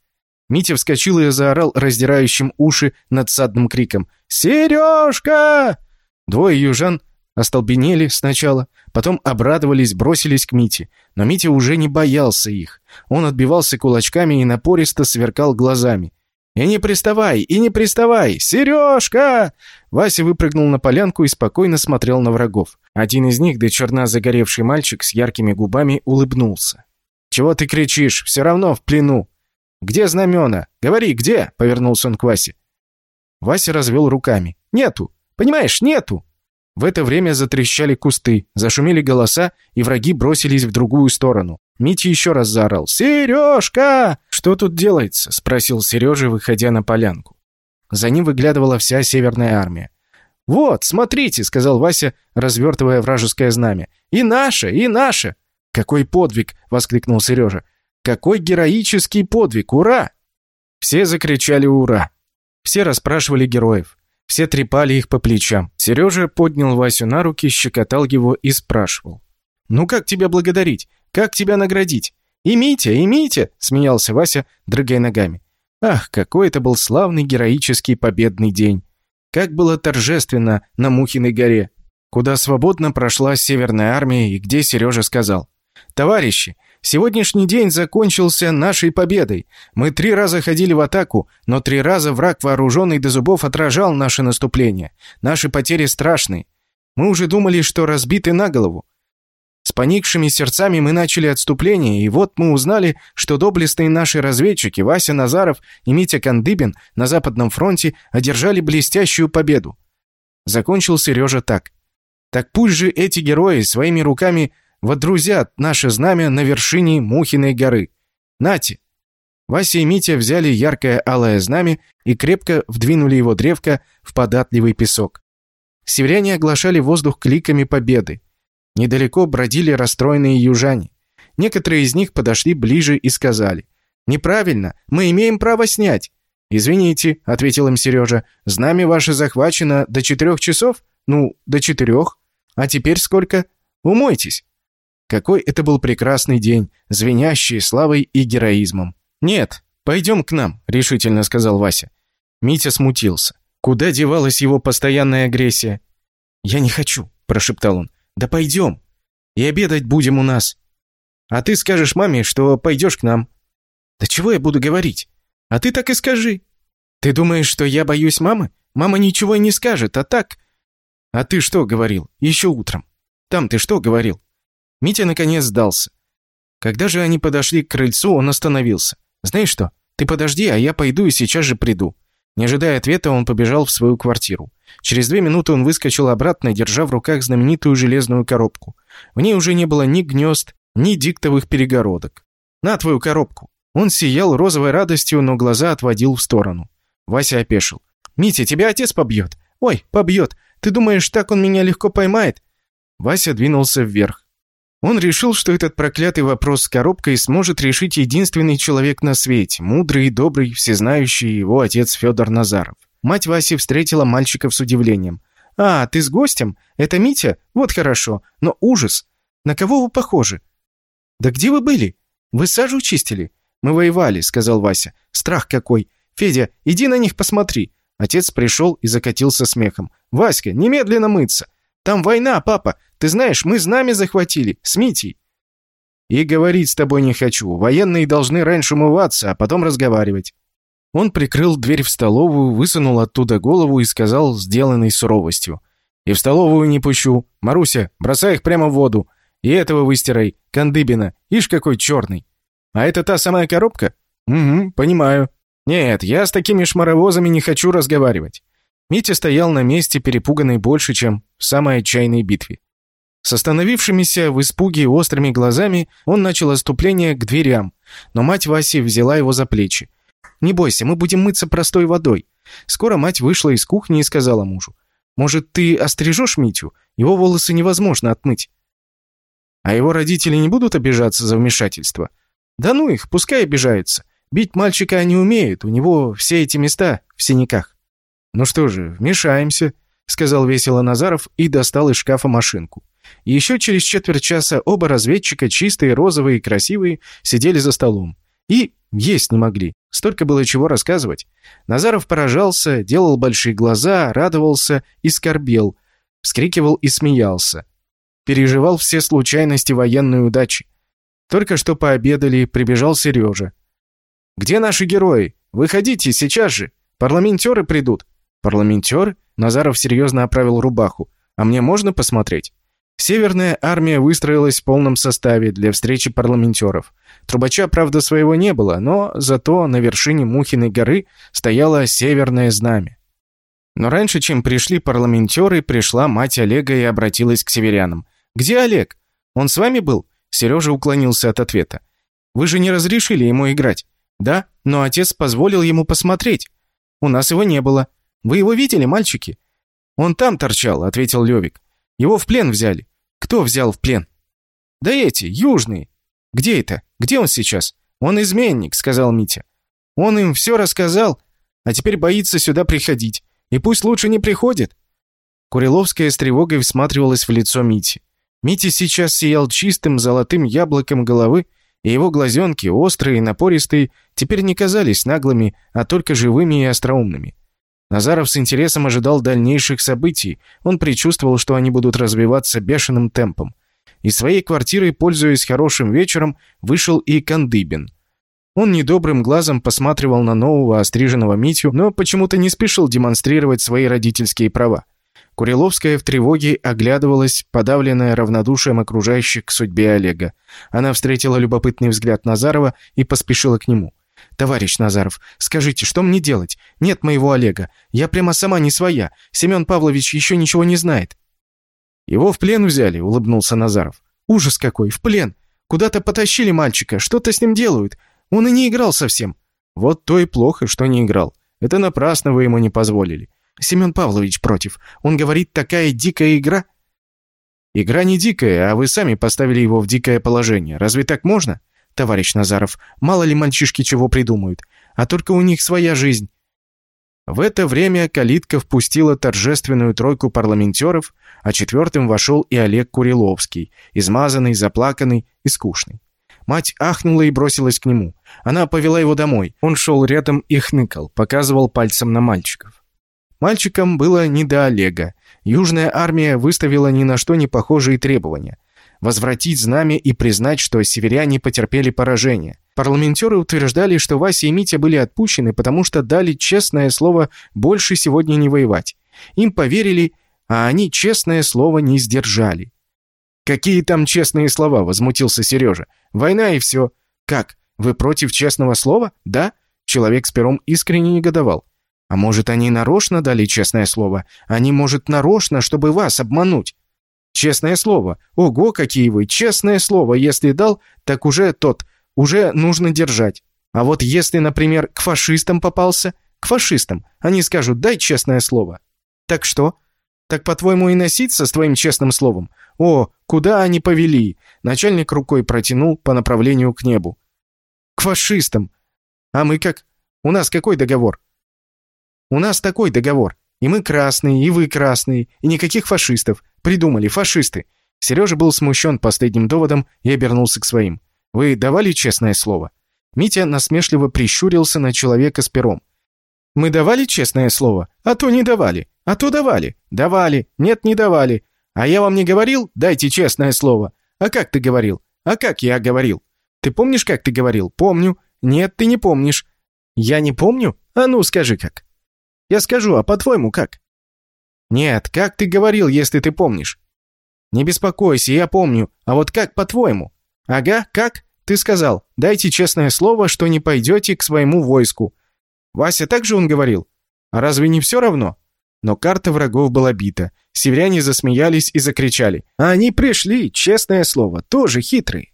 Митя вскочил и заорал раздирающим уши надсадным криком «Сережка!». Двое южан остолбенели сначала, потом обрадовались, бросились к Мите. Но Митя уже не боялся их. Он отбивался кулачками и напористо сверкал глазами. «И не приставай! И не приставай! Сережка!» Вася выпрыгнул на полянку и спокойно смотрел на врагов. Один из них, до черна загоревший мальчик с яркими губами, улыбнулся. «Чего ты кричишь? Все равно в плену!» «Где знамена? Говори, где?» — повернулся он к Васе. Вася развел руками. «Нету! Понимаешь, нету!» В это время затрещали кусты, зашумели голоса, и враги бросились в другую сторону. Митя еще раз заорал «Сережка!» «Что тут делается?» — спросил Сережа, выходя на полянку. За ним выглядывала вся северная армия. «Вот, смотрите!» — сказал Вася, развертывая вражеское знамя. «И наше, и наше!» «Какой подвиг!» — воскликнул Сережа. «Какой героический подвиг! Ура!» Все закричали «Ура!». Все расспрашивали героев. Все трепали их по плечам. Сережа поднял Васю на руки, щекотал его и спрашивал. «Ну как тебя благодарить? Как тебя наградить?» «И Митя, и Митя!» — смеялся Вася, дрыгая ногами. Ах, какой это был славный героический победный день! Как было торжественно на Мухиной горе, куда свободно прошла Северная армия и где Сережа сказал. «Товарищи, сегодняшний день закончился нашей победой. Мы три раза ходили в атаку, но три раза враг, вооруженный до зубов, отражал наше наступление. Наши потери страшные. Мы уже думали, что разбиты на голову. С поникшими сердцами мы начали отступление, и вот мы узнали, что доблестные наши разведчики Вася Назаров и Митя Кандыбин на Западном фронте одержали блестящую победу. Закончил Сережа так. Так пусть же эти герои своими руками водрузят наше знамя на вершине Мухиной горы. Нате! Вася и Митя взяли яркое алое знамя и крепко вдвинули его древко в податливый песок. Северяне оглашали воздух кликами победы. Недалеко бродили расстроенные южане. Некоторые из них подошли ближе и сказали, «Неправильно, мы имеем право снять». «Извините», — ответил им Сережа, — «знамя ваше захвачено до четырех часов? Ну, до четырех. А теперь сколько? Умойтесь». Какой это был прекрасный день, звенящий славой и героизмом. «Нет, пойдем к нам», — решительно сказал Вася. Митя смутился. Куда девалась его постоянная агрессия? «Я не хочу», — прошептал он. «Да пойдем. И обедать будем у нас. А ты скажешь маме, что пойдешь к нам». «Да чего я буду говорить? А ты так и скажи. Ты думаешь, что я боюсь мамы? Мама ничего и не скажет, а так...» «А ты что говорил? Еще утром. Там ты что говорил?» Митя наконец сдался. Когда же они подошли к крыльцу, он остановился. «Знаешь что? Ты подожди, а я пойду и сейчас же приду». Не ожидая ответа, он побежал в свою квартиру. Через две минуты он выскочил обратно, держа в руках знаменитую железную коробку. В ней уже не было ни гнезд, ни диктовых перегородок. «На твою коробку!» Он сиял розовой радостью, но глаза отводил в сторону. Вася опешил. «Митя, тебя отец побьет!» «Ой, побьет! Ты думаешь, так он меня легко поймает?» Вася двинулся вверх. Он решил, что этот проклятый вопрос с коробкой сможет решить единственный человек на свете, мудрый и добрый, всезнающий его отец Федор Назаров. Мать Васи встретила мальчиков с удивлением. «А, ты с гостем? Это Митя? Вот хорошо. Но ужас! На кого вы похожи?» «Да где вы были? Вы сажу чистили?» «Мы воевали», — сказал Вася. «Страх какой! Федя, иди на них посмотри!» Отец пришел и закатился смехом. «Васька, немедленно мыться! Там война, папа! Ты знаешь, мы знамя захватили, с Митей!» «И говорить с тобой не хочу. Военные должны раньше умываться, а потом разговаривать». Он прикрыл дверь в столовую, высунул оттуда голову и сказал, сделанной суровостью. «И в столовую не пущу. Маруся, бросай их прямо в воду. И этого выстирай, Кандыбина. Ишь, какой черный. А это та самая коробка? Угу, понимаю. Нет, я с такими шмаровозами не хочу разговаривать». Митя стоял на месте, перепуганный больше, чем в самой отчаянной битве. С остановившимися в испуге острыми глазами он начал отступление к дверям, но мать Васи взяла его за плечи. «Не бойся, мы будем мыться простой водой». Скоро мать вышла из кухни и сказала мужу. «Может, ты острижешь Митю? Его волосы невозможно отмыть». «А его родители не будут обижаться за вмешательство?» «Да ну их, пускай обижаются. Бить мальчика они умеют, у него все эти места в синяках». «Ну что же, вмешаемся», — сказал весело Назаров и достал из шкафа машинку. Еще через четверть часа оба разведчика, чистые, розовые и красивые, сидели за столом. И есть не могли. Столько было чего рассказывать. Назаров поражался, делал большие глаза, радовался и скорбел, вскрикивал и смеялся. Переживал все случайности военной удачи. Только что пообедали, прибежал Сережа. «Где наши герои? Выходите, сейчас же! Парламентеры придут!» «Парламентеры?» Назаров серьезно оправил рубаху. «А мне можно посмотреть?» Северная армия выстроилась в полном составе для встречи парламентеров. Трубача, правда, своего не было, но зато на вершине Мухиной горы стояло северное знамя. Но раньше, чем пришли парламентеры, пришла мать Олега и обратилась к северянам. «Где Олег? Он с вами был?» Сережа уклонился от ответа. «Вы же не разрешили ему играть?» «Да, но отец позволил ему посмотреть. У нас его не было. Вы его видели, мальчики?» «Он там торчал», — ответил Левик. Его в плен взяли. Кто взял в плен? Да эти, южные. Где это? Где он сейчас? Он изменник, сказал Митя. Он им все рассказал, а теперь боится сюда приходить. И пусть лучше не приходит. Куриловская с тревогой всматривалась в лицо Мити. Митя сейчас сиял чистым золотым яблоком головы, и его глазенки, острые и напористые, теперь не казались наглыми, а только живыми и остроумными. Назаров с интересом ожидал дальнейших событий. Он предчувствовал, что они будут развиваться бешеным темпом. Из своей квартиры, пользуясь хорошим вечером, вышел и Кандыбин. Он недобрым глазом посматривал на нового остриженного Митю, но почему-то не спешил демонстрировать свои родительские права. Куриловская в тревоге оглядывалась, подавленная равнодушием окружающих к судьбе Олега. Она встретила любопытный взгляд Назарова и поспешила к нему. «Товарищ Назаров, скажите, что мне делать? Нет моего Олега. Я прямо сама не своя. Семен Павлович еще ничего не знает». «Его в плен взяли», — улыбнулся Назаров. «Ужас какой! В плен! Куда-то потащили мальчика, что-то с ним делают. Он и не играл совсем». «Вот то и плохо, что не играл. Это напрасно вы ему не позволили». «Семен Павлович против. Он говорит, такая дикая игра». «Игра не дикая, а вы сами поставили его в дикое положение. Разве так можно?» Товарищ Назаров. Мало ли мальчишки чего придумают. А только у них своя жизнь. В это время калитка впустила торжественную тройку парламентеров, а четвертым вошел и Олег Куриловский, измазанный, заплаканный и скучный. Мать ахнула и бросилась к нему. Она повела его домой. Он шел рядом и хныкал, показывал пальцем на мальчиков. Мальчикам было не до Олега. Южная армия выставила ни на что не похожие требования. Возвратить знамя и признать, что северяне потерпели поражение. Парламентеры утверждали, что Вася и Митя были отпущены, потому что дали честное слово больше сегодня не воевать. Им поверили, а они честное слово не сдержали. «Какие там честные слова?» — возмутился Сережа. «Война и все». «Как? Вы против честного слова?» «Да?» Человек с пером искренне негодовал. «А может, они нарочно дали честное слово? Они, может, нарочно, чтобы вас обмануть?» «Честное слово. Ого, какие вы! Честное слово. Если дал, так уже тот. Уже нужно держать. А вот если, например, к фашистам попался, к фашистам, они скажут «дай честное слово». Так что? Так, по-твоему, и носиться с твоим честным словом? О, куда они повели? Начальник рукой протянул по направлению к небу. К фашистам. А мы как? У нас какой договор? У нас такой договор. И мы красные, и вы красные, и никаких фашистов. Придумали, фашисты. Сережа был смущен последним доводом и обернулся к своим. Вы давали честное слово? Митя насмешливо прищурился на человека с пером. Мы давали честное слово? А то не давали. А то давали. Давали. Нет, не давали. А я вам не говорил? Дайте честное слово. А как ты говорил? А как я говорил? Ты помнишь, как ты говорил? Помню. Нет, ты не помнишь. Я не помню? А ну, скажи как. Я скажу, а по-твоему как? Нет, как ты говорил, если ты помнишь? Не беспокойся, я помню. А вот как по-твоему? Ага, как? Ты сказал, дайте честное слово, что не пойдете к своему войску. Вася, так же он говорил? А разве не все равно? Но карта врагов была бита. Северяне засмеялись и закричали. А они пришли, честное слово, тоже хитрые.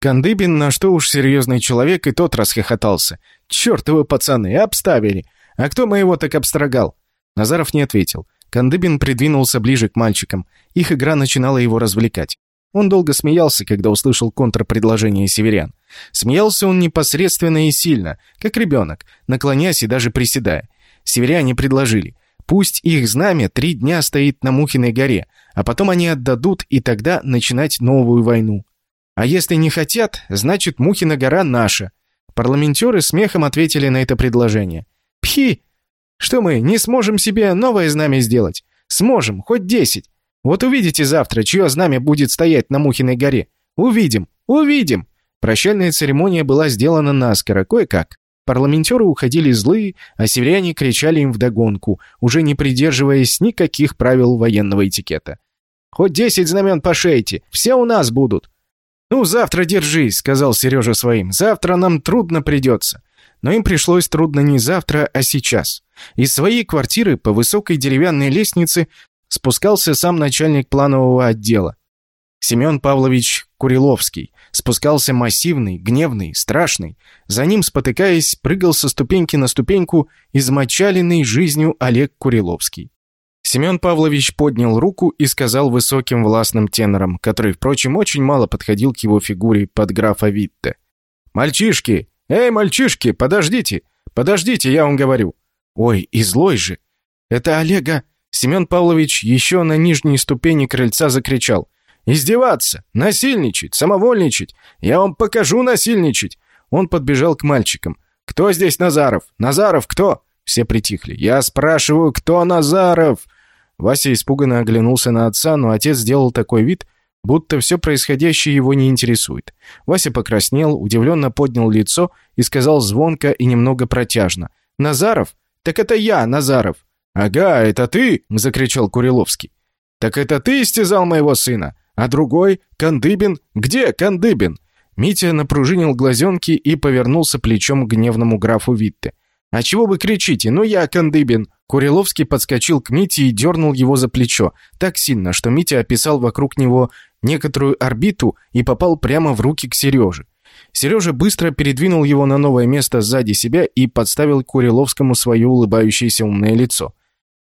Кандыбин, на что уж серьезный человек, и тот расхохотался. «Чертовы пацаны, обставили! А кто моего так обстрогал?» Назаров не ответил. Кандыбин придвинулся ближе к мальчикам. Их игра начинала его развлекать. Он долго смеялся, когда услышал контрпредложение северян. Смеялся он непосредственно и сильно, как ребенок, наклоняясь и даже приседая. Северяне предложили. Пусть их знамя три дня стоит на Мухиной горе, а потом они отдадут и тогда начинать новую войну. А если не хотят, значит Мухина гора наша. Парламентеры смехом ответили на это предложение. Пхи! Что мы, не сможем себе новое знамя сделать? Сможем, хоть десять. Вот увидите завтра, чье знамя будет стоять на Мухиной горе. Увидим, увидим!» Прощальная церемония была сделана наскоро, кое-как. Парламентеры уходили злые, а северяне кричали им вдогонку, уже не придерживаясь никаких правил военного этикета. «Хоть десять знамен пошейте, все у нас будут!» «Ну, завтра держись», — сказал Сережа своим. «Завтра нам трудно придется». Но им пришлось трудно не завтра, а сейчас. Из своей квартиры по высокой деревянной лестнице спускался сам начальник планового отдела. Семен Павлович Куриловский. Спускался массивный, гневный, страшный. За ним, спотыкаясь, прыгал со ступеньки на ступеньку измочаленный жизнью Олег Куриловский. Семен Павлович поднял руку и сказал высоким властным тенором, который, впрочем, очень мало подходил к его фигуре под графа Витте. «Мальчишки! Эй, мальчишки, подождите! Подождите, я вам говорю!» «Ой, и злой же! Это Олега...» Семен Павлович еще на нижней ступени крыльца закричал. «Издеваться! Насильничать! Самовольничать! Я вам покажу насильничать!» Он подбежал к мальчикам. «Кто здесь Назаров? Назаров кто?» Все притихли. «Я спрашиваю, кто Назаров?» Вася испуганно оглянулся на отца, но отец сделал такой вид, будто все происходящее его не интересует. Вася покраснел, удивленно поднял лицо и сказал звонко и немного протяжно. «Назаров? Так это я, Назаров!» «Ага, это ты!» — закричал Куриловский. «Так это ты истязал моего сына? А другой? Кандыбин? Где Кандыбин?» Митя напружинил глазенки и повернулся плечом к гневному графу Витте. «А чего вы кричите? Ну я Кандыбин!» Куриловский подскочил к Мите и дернул его за плечо, так сильно, что Митя описал вокруг него некоторую орбиту и попал прямо в руки к Сереже. Сережа быстро передвинул его на новое место сзади себя и подставил Куриловскому свое улыбающееся умное лицо.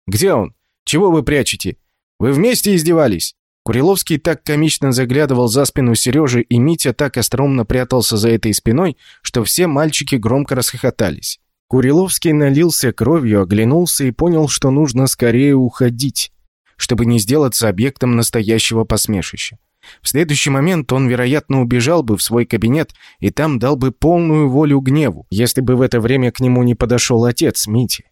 «Где он? Чего вы прячете? Вы вместе издевались?» Куриловский так комично заглядывал за спину Сережи, и Митя так остроумно прятался за этой спиной, что все мальчики громко расхохотались. Куриловский налился кровью, оглянулся и понял, что нужно скорее уходить, чтобы не сделаться объектом настоящего посмешища. В следующий момент он, вероятно, убежал бы в свой кабинет и там дал бы полную волю гневу, если бы в это время к нему не подошел отец Мити.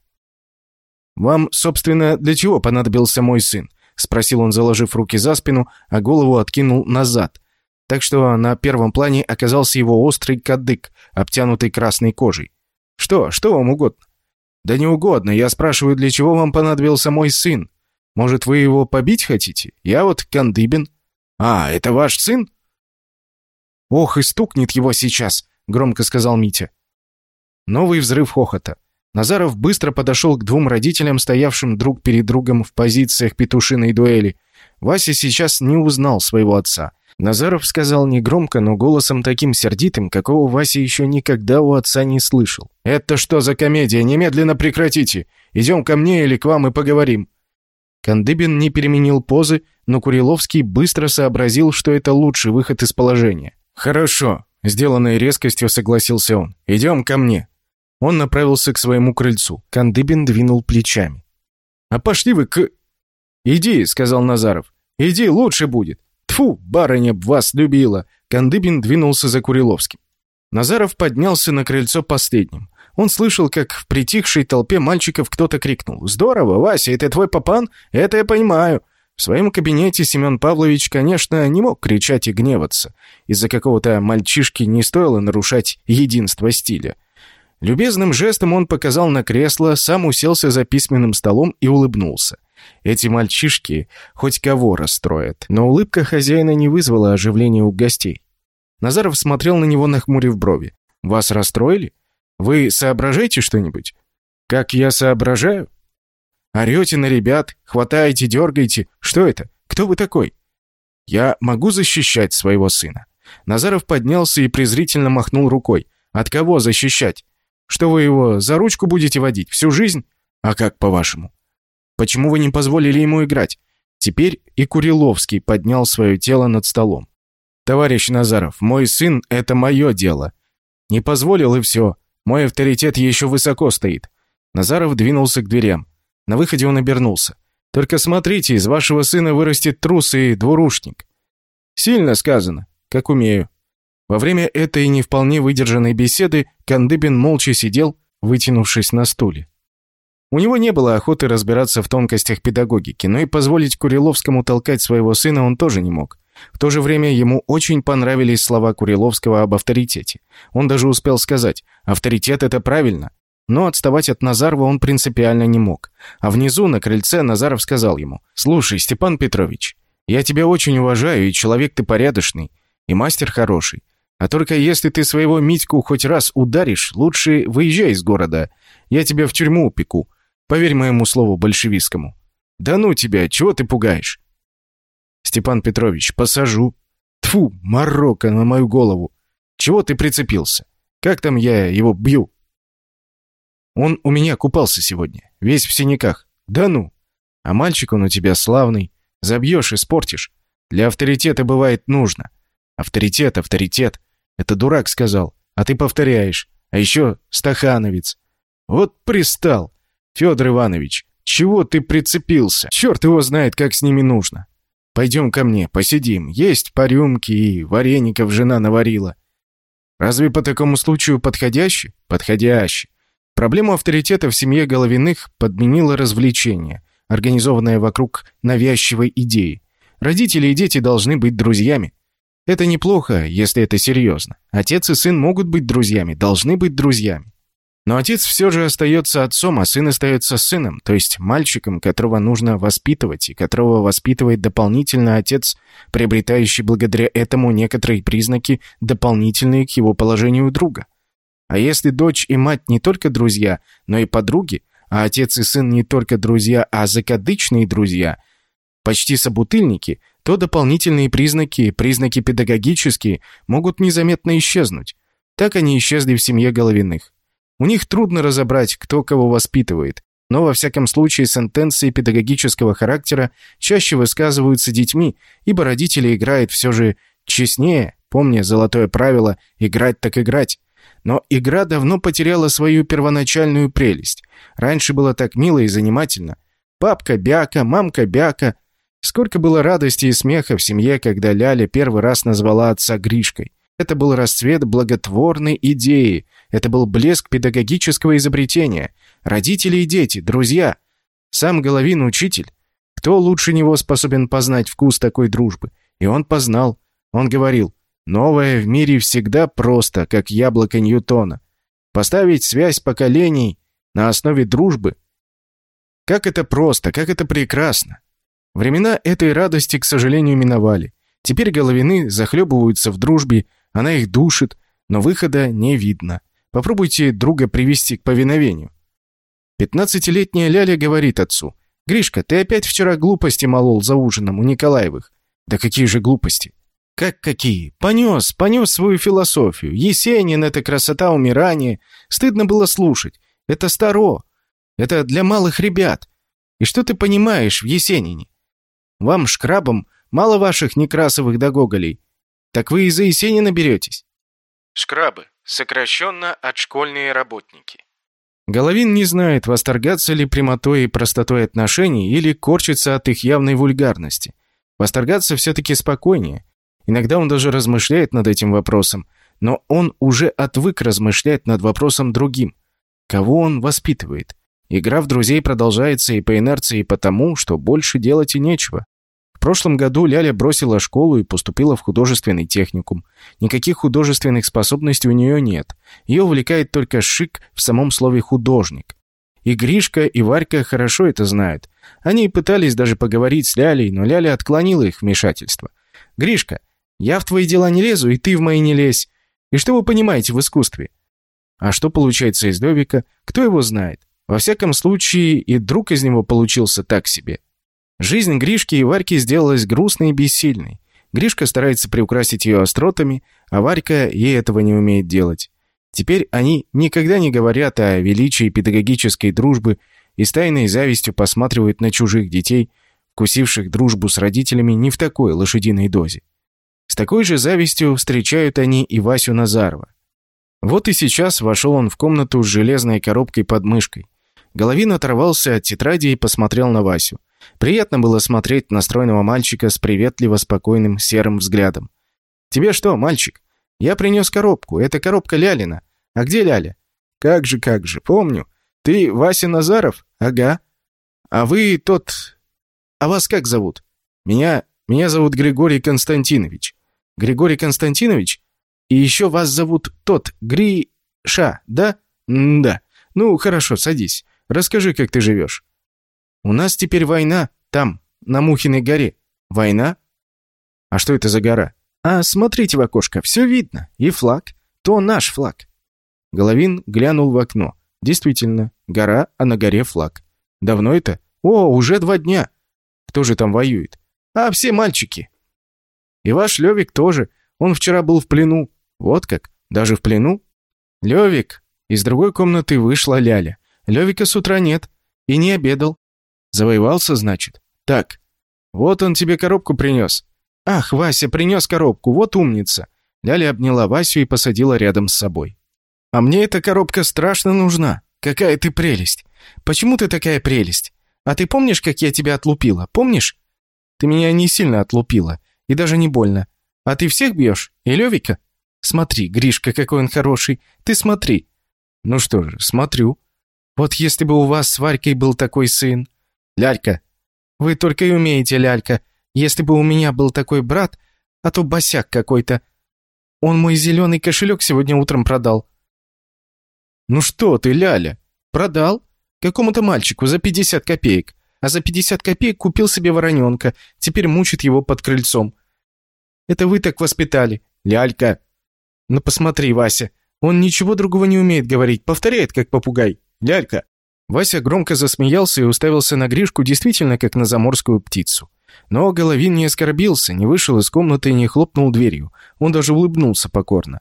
«Вам, собственно, для чего понадобился мой сын?» — спросил он, заложив руки за спину, а голову откинул назад, так что на первом плане оказался его острый кадык, обтянутый красной кожей. «Что? Что вам угодно?» «Да не угодно. Я спрашиваю, для чего вам понадобился мой сын? Может, вы его побить хотите? Я вот Кандыбин». «А, это ваш сын?» «Ох, и стукнет его сейчас», — громко сказал Митя. Новый взрыв хохота. Назаров быстро подошел к двум родителям, стоявшим друг перед другом в позициях петушиной дуэли. Вася сейчас не узнал своего отца. Назаров сказал негромко, но голосом таким сердитым, какого Вася еще никогда у отца не слышал. «Это что за комедия? Немедленно прекратите! Идем ко мне или к вам и поговорим!» Кандыбин не переменил позы, но Куриловский быстро сообразил, что это лучший выход из положения. «Хорошо», — сделанной резкостью согласился он. «Идем ко мне». Он направился к своему крыльцу. Кандыбин двинул плечами. «А пошли вы к...» «Иди», — сказал Назаров. «Иди, лучше будет». Тфу, барыня б вас любила!» Кандыбин двинулся за Куриловским. Назаров поднялся на крыльцо последним. Он слышал, как в притихшей толпе мальчиков кто-то крикнул. «Здорово, Вася, это твой папан? Это я понимаю!» В своем кабинете Семен Павлович, конечно, не мог кричать и гневаться. Из-за какого-то мальчишки не стоило нарушать единство стиля. Любезным жестом он показал на кресло, сам уселся за письменным столом и улыбнулся. Эти мальчишки хоть кого расстроят. Но улыбка хозяина не вызвала оживления у гостей. Назаров смотрел на него, нахмурив брови. «Вас расстроили? Вы соображаете что-нибудь?» «Как я соображаю?» Орете на ребят, хватаете, дергаете. Что это? Кто вы такой?» «Я могу защищать своего сына». Назаров поднялся и презрительно махнул рукой. «От кого защищать? Что вы его за ручку будете водить? Всю жизнь? А как по-вашему?» «Почему вы не позволили ему играть?» Теперь и Куриловский поднял свое тело над столом. «Товарищ Назаров, мой сын — это мое дело. Не позволил и все. Мой авторитет еще высоко стоит». Назаров двинулся к дверям. На выходе он обернулся. «Только смотрите, из вашего сына вырастет трус и двурушник». «Сильно сказано, как умею». Во время этой не вполне выдержанной беседы Кандыбин молча сидел, вытянувшись на стуле. У него не было охоты разбираться в тонкостях педагогики, но и позволить Куриловскому толкать своего сына он тоже не мог. В то же время ему очень понравились слова Куриловского об авторитете. Он даже успел сказать «авторитет – это правильно». Но отставать от Назарова он принципиально не мог. А внизу, на крыльце, Назаров сказал ему «Слушай, Степан Петрович, я тебя очень уважаю, и человек ты порядочный, и мастер хороший. А только если ты своего Митьку хоть раз ударишь, лучше выезжай из города. Я тебя в тюрьму упеку. Поверь моему слову большевистскому. Да ну тебя, чего ты пугаешь? Степан Петрович, посажу. Тфу, Марокко на мою голову. Чего ты прицепился? Как там я его бью? Он у меня купался сегодня, весь в синяках. Да ну. А мальчик он у тебя славный. Забьешь, испортишь. Для авторитета бывает нужно. Авторитет, авторитет. Это дурак сказал, а ты повторяешь. А еще стахановец. Вот пристал. «Федор Иванович, чего ты прицепился? Черт его знает, как с ними нужно. Пойдем ко мне, посидим. Есть по рюмке и вареников жена наварила». «Разве по такому случаю подходящий?» «Подходящий». Проблему авторитета в семье Головиных подменило развлечение, организованное вокруг навязчивой идеи. Родители и дети должны быть друзьями. Это неплохо, если это серьезно. Отец и сын могут быть друзьями, должны быть друзьями. Но отец все же остается отцом, а сын остается сыном, то есть мальчиком, которого нужно воспитывать, и которого воспитывает дополнительно отец, приобретающий благодаря этому некоторые признаки, дополнительные к его положению друга. А если дочь и мать не только друзья, но и подруги, а отец и сын не только друзья, а закадычные друзья, почти собутыльники, то дополнительные признаки, признаки педагогические, могут незаметно исчезнуть. Так они исчезли в семье Головиных. У них трудно разобрать, кто кого воспитывает, но во всяком случае сентенции педагогического характера чаще высказываются детьми, ибо родители играют все же честнее, помня золотое правило «играть так играть». Но игра давно потеряла свою первоначальную прелесть. Раньше было так мило и занимательно. Папка-бяка, мамка-бяка. Сколько было радости и смеха в семье, когда Ляля первый раз назвала отца Гришкой. Это был расцвет благотворной идеи. Это был блеск педагогического изобретения. Родители и дети, друзья. Сам Головин учитель. Кто лучше него способен познать вкус такой дружбы? И он познал. Он говорил, новое в мире всегда просто, как яблоко Ньютона. Поставить связь поколений на основе дружбы. Как это просто, как это прекрасно. Времена этой радости, к сожалению, миновали. Теперь головины захлебываются в дружбе, она их душит, но выхода не видно. Попробуйте друга привести к повиновению. Пятнадцатилетняя Ляля говорит отцу, «Гришка, ты опять вчера глупости молол за ужином у Николаевых». «Да какие же глупости?» «Как какие? Понес, понес свою философию. Есенин — это красота умирания. Стыдно было слушать. Это старо. Это для малых ребят. И что ты понимаешь в Есенине? Вам, шкрабам, мало ваших Некрасовых да Гоголей. Так вы из-за Есенина беретесь?» Шкрабы. Сокращенно от школьные работники. Головин не знает, восторгаться ли прямотой и простотой отношений или корчиться от их явной вульгарности. Восторгаться все-таки спокойнее. Иногда он даже размышляет над этим вопросом, но он уже отвык размышлять над вопросом другим. Кого он воспитывает? Игра в друзей продолжается и по инерции, и потому, что больше делать и нечего. В прошлом году Ляля бросила школу и поступила в художественный техникум. Никаких художественных способностей у нее нет. Ее увлекает только шик в самом слове «художник». И Гришка, и Варька хорошо это знают. Они пытались даже поговорить с Лялей, но Ляля отклонила их вмешательство. «Гришка, я в твои дела не лезу, и ты в мои не лезь. И что вы понимаете в искусстве?» А что получается из Левика, кто его знает? Во всяком случае, и друг из него получился так себе. Жизнь Гришки и Варьки сделалась грустной и бессильной. Гришка старается приукрасить ее остротами, а Варька ей этого не умеет делать. Теперь они никогда не говорят о величии педагогической дружбы и с тайной завистью посматривают на чужих детей, вкусивших дружбу с родителями не в такой лошадиной дозе. С такой же завистью встречают они и Васю Назарова. Вот и сейчас вошел он в комнату с железной коробкой под мышкой. Головин оторвался от тетради и посмотрел на Васю. Приятно было смотреть на стройного мальчика с приветливо спокойным серым взглядом. «Тебе что, мальчик? Я принес коробку. Это коробка Лялина. А где Ляля?» «Как же, как же, помню. Ты Вася Назаров? Ага. А вы тот... А вас как зовут?» «Меня... Меня зовут Григорий Константинович». «Григорий Константинович? И еще вас зовут тот, Гриша, да?» «Да. Ну, хорошо, садись. Расскажи, как ты живешь». У нас теперь война, там, на Мухиной горе. Война? А что это за гора? А, смотрите в окошко, все видно. И флаг. То наш флаг. Головин глянул в окно. Действительно, гора, а на горе флаг. Давно это? О, уже два дня. Кто же там воюет? А, все мальчики. И ваш Левик тоже. Он вчера был в плену. Вот как? Даже в плену? Левик. Из другой комнаты вышла Ляля. Левика с утра нет. И не обедал. Завоевался, значит? Так. Вот он тебе коробку принес. Ах, Вася принес коробку, вот умница. Ляля обняла Васю и посадила рядом с собой. А мне эта коробка страшно нужна. Какая ты прелесть. Почему ты такая прелесть? А ты помнишь, как я тебя отлупила? Помнишь? Ты меня не сильно отлупила. И даже не больно. А ты всех бьешь? И Левика? Смотри, Гришка, какой он хороший. Ты смотри. Ну что же, смотрю. Вот если бы у вас с Варькой был такой сын. Лялька. Вы только и умеете, лялька. Если бы у меня был такой брат, а то босяк какой-то. Он мой зеленый кошелек сегодня утром продал. Ну что ты, Ляля? Продал? Какому-то мальчику за 50 копеек. А за 50 копеек купил себе вороненка. Теперь мучит его под крыльцом. Это вы так воспитали. Лялька. Ну посмотри, Вася. Он ничего другого не умеет говорить. Повторяет, как попугай. Лялька. Вася громко засмеялся и уставился на Гришку действительно как на заморскую птицу. Но Головин не оскорбился, не вышел из комнаты и не хлопнул дверью. Он даже улыбнулся покорно.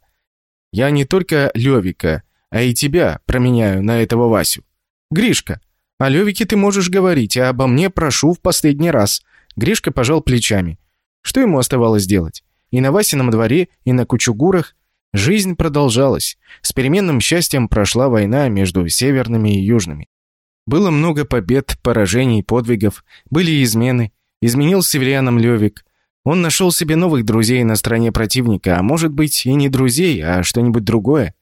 «Я не только Левика, а и тебя променяю на этого Васю. Гришка, о Левике ты можешь говорить, а обо мне прошу в последний раз». Гришка пожал плечами. Что ему оставалось делать? И на Васином дворе, и на Кучугурах. Жизнь продолжалась. С переменным счастьем прошла война между северными и южными. Было много побед, поражений, подвигов, были измены. Изменил северянам Левик. Он нашел себе новых друзей на стороне противника, а может быть и не друзей, а что-нибудь другое.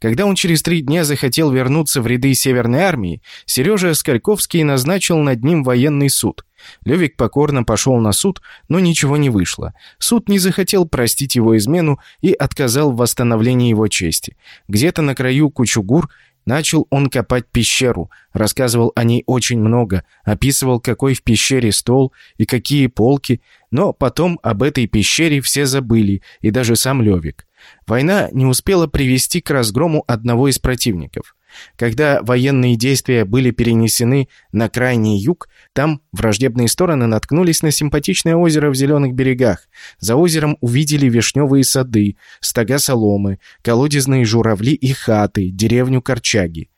Когда он через три дня захотел вернуться в ряды Северной армии, Сережа Скальковский назначил над ним военный суд. Левик покорно пошел на суд, но ничего не вышло. Суд не захотел простить его измену и отказал в восстановлении его чести. Где-то на краю Кучугур Начал он копать пещеру, рассказывал о ней очень много, описывал, какой в пещере стол и какие полки, но потом об этой пещере все забыли, и даже сам Левик. Война не успела привести к разгрому одного из противников. Когда военные действия были перенесены на крайний юг, там враждебные стороны наткнулись на симпатичное озеро в зеленых берегах. За озером увидели вишневые сады, стога соломы, колодезные журавли и хаты, деревню Корчаги.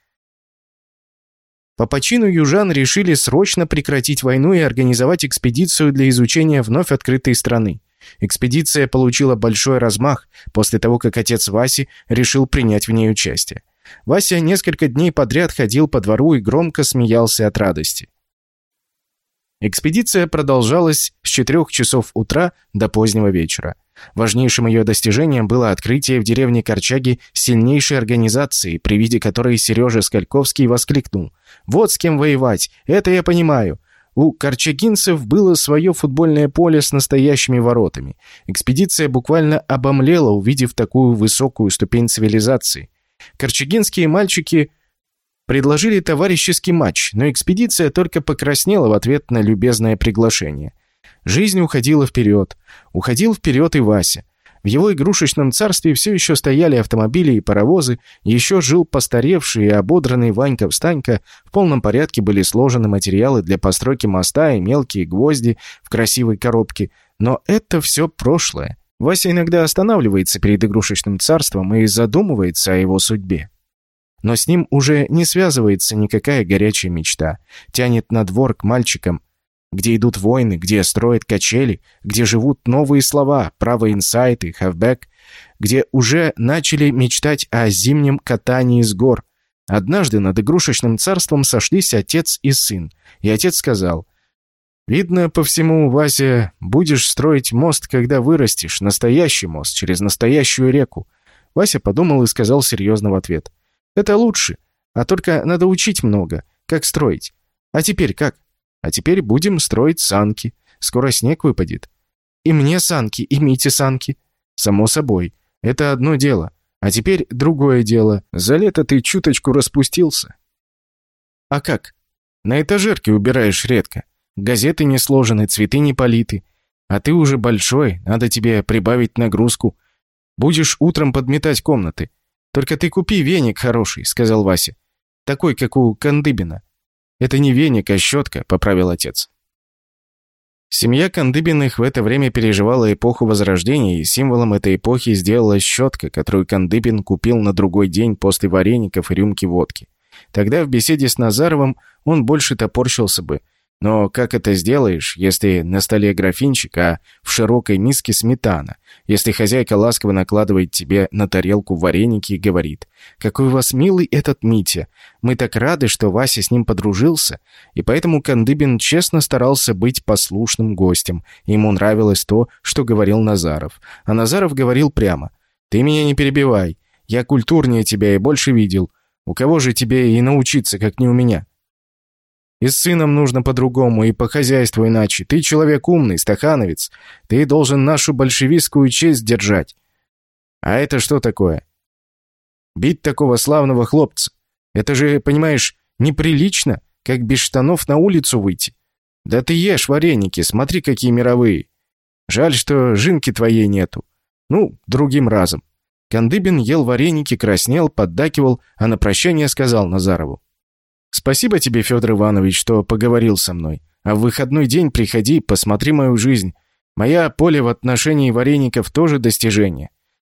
По почину южан решили срочно прекратить войну и организовать экспедицию для изучения вновь открытой страны. Экспедиция получила большой размах после того, как отец Васи решил принять в ней участие. Вася несколько дней подряд ходил по двору и громко смеялся от радости. Экспедиция продолжалась с 4 часов утра до позднего вечера. Важнейшим ее достижением было открытие в деревне Корчаги сильнейшей организации, при виде которой Сережа Скальковский воскликнул. «Вот с кем воевать! Это я понимаю! У корчагинцев было свое футбольное поле с настоящими воротами. Экспедиция буквально обомлела, увидев такую высокую ступень цивилизации. Корчагинские мальчики предложили товарищеский матч, но экспедиция только покраснела в ответ на любезное приглашение. Жизнь уходила вперед. Уходил вперед и Вася. В его игрушечном царстве все еще стояли автомобили и паровозы, еще жил постаревший и ободранный Ванька-встанька, в полном порядке были сложены материалы для постройки моста и мелкие гвозди в красивой коробке. Но это все прошлое. Вася иногда останавливается перед игрушечным царством и задумывается о его судьбе. Но с ним уже не связывается никакая горячая мечта. Тянет на двор к мальчикам, где идут войны, где строят качели, где живут новые слова, правые инсайты, хавбэк, где уже начали мечтать о зимнем катании с гор. Однажды над игрушечным царством сошлись отец и сын, и отец сказал, Видно по всему, Вася, будешь строить мост, когда вырастешь, настоящий мост через настоящую реку. Вася подумал и сказал серьезно в ответ. Это лучше, а только надо учить много, как строить. А теперь как? А теперь будем строить санки. Скоро снег выпадет. И мне санки, и Мите санки. Само собой. Это одно дело. А теперь другое дело. За лето ты чуточку распустился. А как? На этажерке убираешь редко. Газеты не сложены, цветы не политы. А ты уже большой, надо тебе прибавить нагрузку. Будешь утром подметать комнаты. Только ты купи веник хороший, сказал Вася. Такой, как у Кандыбина. Это не веник, а щетка, поправил отец. Семья Кандыбиных в это время переживала эпоху Возрождения, и символом этой эпохи сделалась щетка, которую Кандыбин купил на другой день после вареников и рюмки водки. Тогда в беседе с Назаровым он больше топорщился бы, но как это сделаешь, если на столе графинчик, а в широкой миске сметана? Если хозяйка ласково накладывает тебе на тарелку вареники и говорит, «Какой у вас милый этот Митя! Мы так рады, что Вася с ним подружился!» И поэтому Кандыбин честно старался быть послушным гостем. Ему нравилось то, что говорил Назаров. А Назаров говорил прямо, «Ты меня не перебивай. Я культурнее тебя и больше видел. У кого же тебе и научиться, как не у меня?» И с сыном нужно по-другому, и по хозяйству иначе. Ты человек умный, стахановец. Ты должен нашу большевистскую честь держать. А это что такое? Бить такого славного хлопца. Это же, понимаешь, неприлично, как без штанов на улицу выйти. Да ты ешь вареники, смотри, какие мировые. Жаль, что жинки твоей нету. Ну, другим разом. Кандыбин ел вареники, краснел, поддакивал, а на прощание сказал Назарову. Спасибо тебе, Федор Иванович, что поговорил со мной. А в выходной день приходи, посмотри мою жизнь. Моя поле в отношении вареников тоже достижение.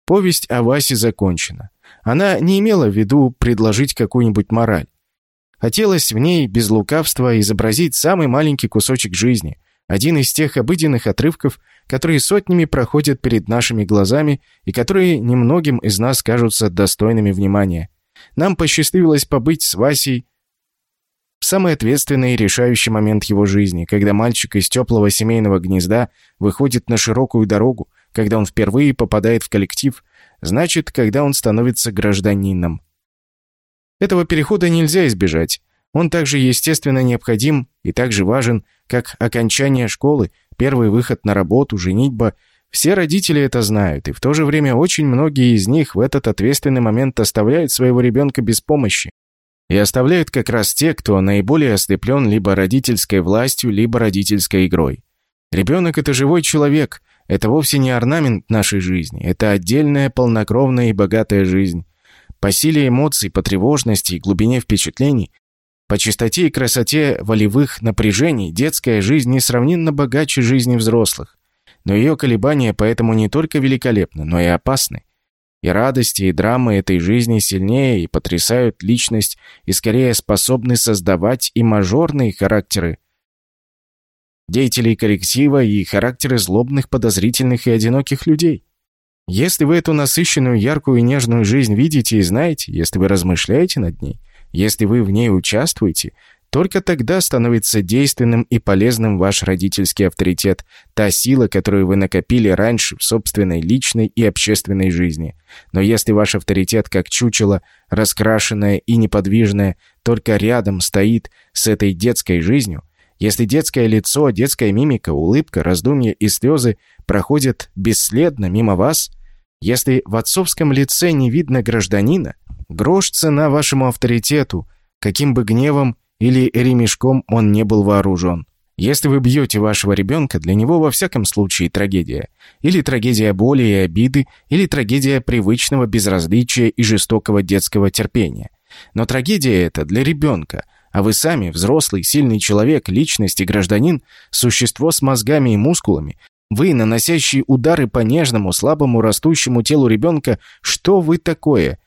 Повесть о Васе закончена. Она не имела в виду предложить какую-нибудь мораль. Хотелось в ней без лукавства изобразить самый маленький кусочек жизни, один из тех обыденных отрывков, которые сотнями проходят перед нашими глазами и которые немногим из нас кажутся достойными внимания. Нам посчастливилось побыть с Васей в самый ответственный и решающий момент его жизни, когда мальчик из теплого семейного гнезда выходит на широкую дорогу, когда он впервые попадает в коллектив, значит, когда он становится гражданином. Этого перехода нельзя избежать. Он также естественно необходим и также важен, как окончание школы, первый выход на работу, женитьба. Все родители это знают, и в то же время очень многие из них в этот ответственный момент оставляют своего ребенка без помощи. И оставляют как раз те, кто наиболее ослеплен либо родительской властью, либо родительской игрой. Ребенок – это живой человек, это вовсе не орнамент нашей жизни, это отдельная, полнокровная и богатая жизнь. По силе эмоций, по тревожности и глубине впечатлений по чистоте и красоте волевых напряжений детская жизнь несравненно богаче жизни взрослых. Но ее колебания поэтому не только великолепны, но и опасны. И радости, и драмы этой жизни сильнее и потрясают личность, и скорее способны создавать и мажорные характеры деятелей коллектива, и характеры злобных, подозрительных и одиноких людей. Если вы эту насыщенную, яркую и нежную жизнь видите и знаете, если вы размышляете над ней, если вы в ней участвуете, только тогда становится действенным и полезным ваш родительский авторитет, та сила, которую вы накопили раньше в собственной личной и общественной жизни. Но если ваш авторитет, как чучело, раскрашенное и неподвижное, только рядом стоит с этой детской жизнью, если детское лицо, детская мимика, улыбка, раздумья и слезы проходят бесследно мимо вас, если в отцовском лице не видно гражданина, Грош цена вашему авторитету, каким бы гневом или ремешком он не был вооружен. Если вы бьете вашего ребенка, для него во всяком случае трагедия. Или трагедия боли и обиды, или трагедия привычного безразличия и жестокого детского терпения. Но трагедия эта для ребенка, а вы сами, взрослый, сильный человек, личность и гражданин, существо с мозгами и мускулами, вы, наносящие удары по нежному, слабому, растущему телу ребенка, что вы такое?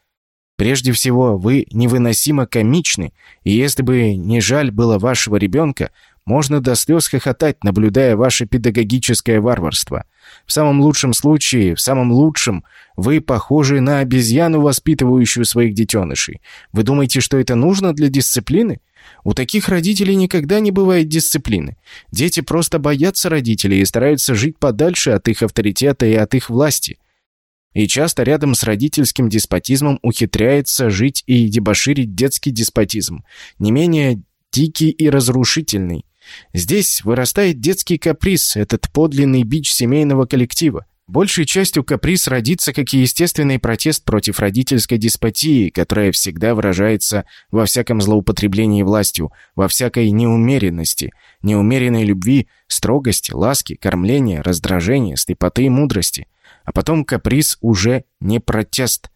Прежде всего, вы невыносимо комичны, и если бы не жаль было вашего ребенка, можно до слез хохотать, наблюдая ваше педагогическое варварство. В самом лучшем случае, в самом лучшем, вы похожи на обезьяну, воспитывающую своих детенышей. Вы думаете, что это нужно для дисциплины? У таких родителей никогда не бывает дисциплины. Дети просто боятся родителей и стараются жить подальше от их авторитета и от их власти и часто рядом с родительским деспотизмом ухитряется жить и дебоширить детский деспотизм, не менее дикий и разрушительный. Здесь вырастает детский каприз, этот подлинный бич семейного коллектива. Большей частью каприз родится как естественный протест против родительской деспотии, которая всегда выражается во всяком злоупотреблении властью, во всякой неумеренности, неумеренной любви, строгости, ласки, кормления, раздражения, слепоты и мудрости – а потом каприз уже не протест,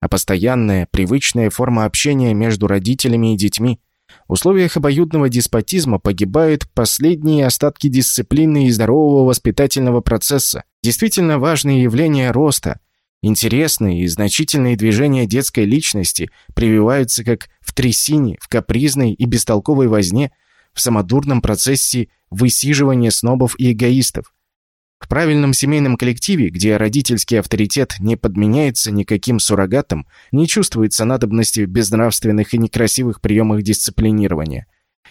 а постоянная, привычная форма общения между родителями и детьми. В условиях обоюдного деспотизма погибают последние остатки дисциплины и здорового воспитательного процесса. Действительно важные явления роста, интересные и значительные движения детской личности прививаются как в трясине, в капризной и бестолковой возне, в самодурном процессе высиживания снобов и эгоистов. В правильном семейном коллективе, где родительский авторитет не подменяется никаким суррогатом, не чувствуется надобности в безнравственных и некрасивых приемах дисциплинирования.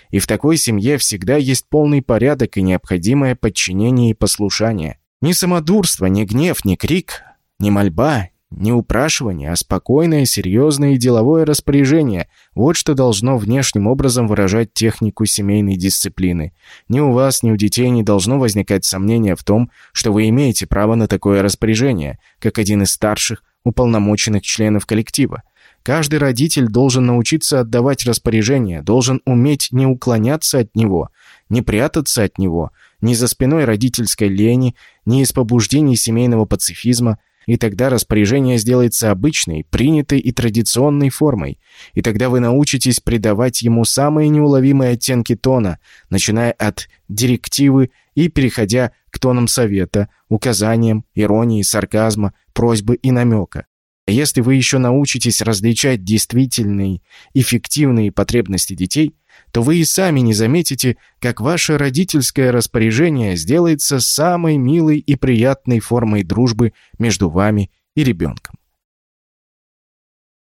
И в такой семье всегда есть полный порядок и необходимое подчинение и послушание. Ни самодурство, ни гнев, ни крик, ни мольба, не упрашивание, а спокойное, серьезное и деловое распоряжение. Вот что должно внешним образом выражать технику семейной дисциплины. Ни у вас, ни у детей не должно возникать сомнения в том, что вы имеете право на такое распоряжение, как один из старших, уполномоченных членов коллектива. Каждый родитель должен научиться отдавать распоряжение, должен уметь не уклоняться от него, не прятаться от него, ни за спиной родительской лени, ни из побуждений семейного пацифизма – и тогда распоряжение сделается обычной, принятой и традиционной формой. И тогда вы научитесь придавать ему самые неуловимые оттенки тона, начиная от директивы и переходя к тонам совета, указаниям, иронии, сарказма, просьбы и намека. Если вы еще научитесь различать действительные, эффективные потребности детей, то вы и сами не заметите, как ваше родительское распоряжение сделается самой милой и приятной формой дружбы между вами и ребенком.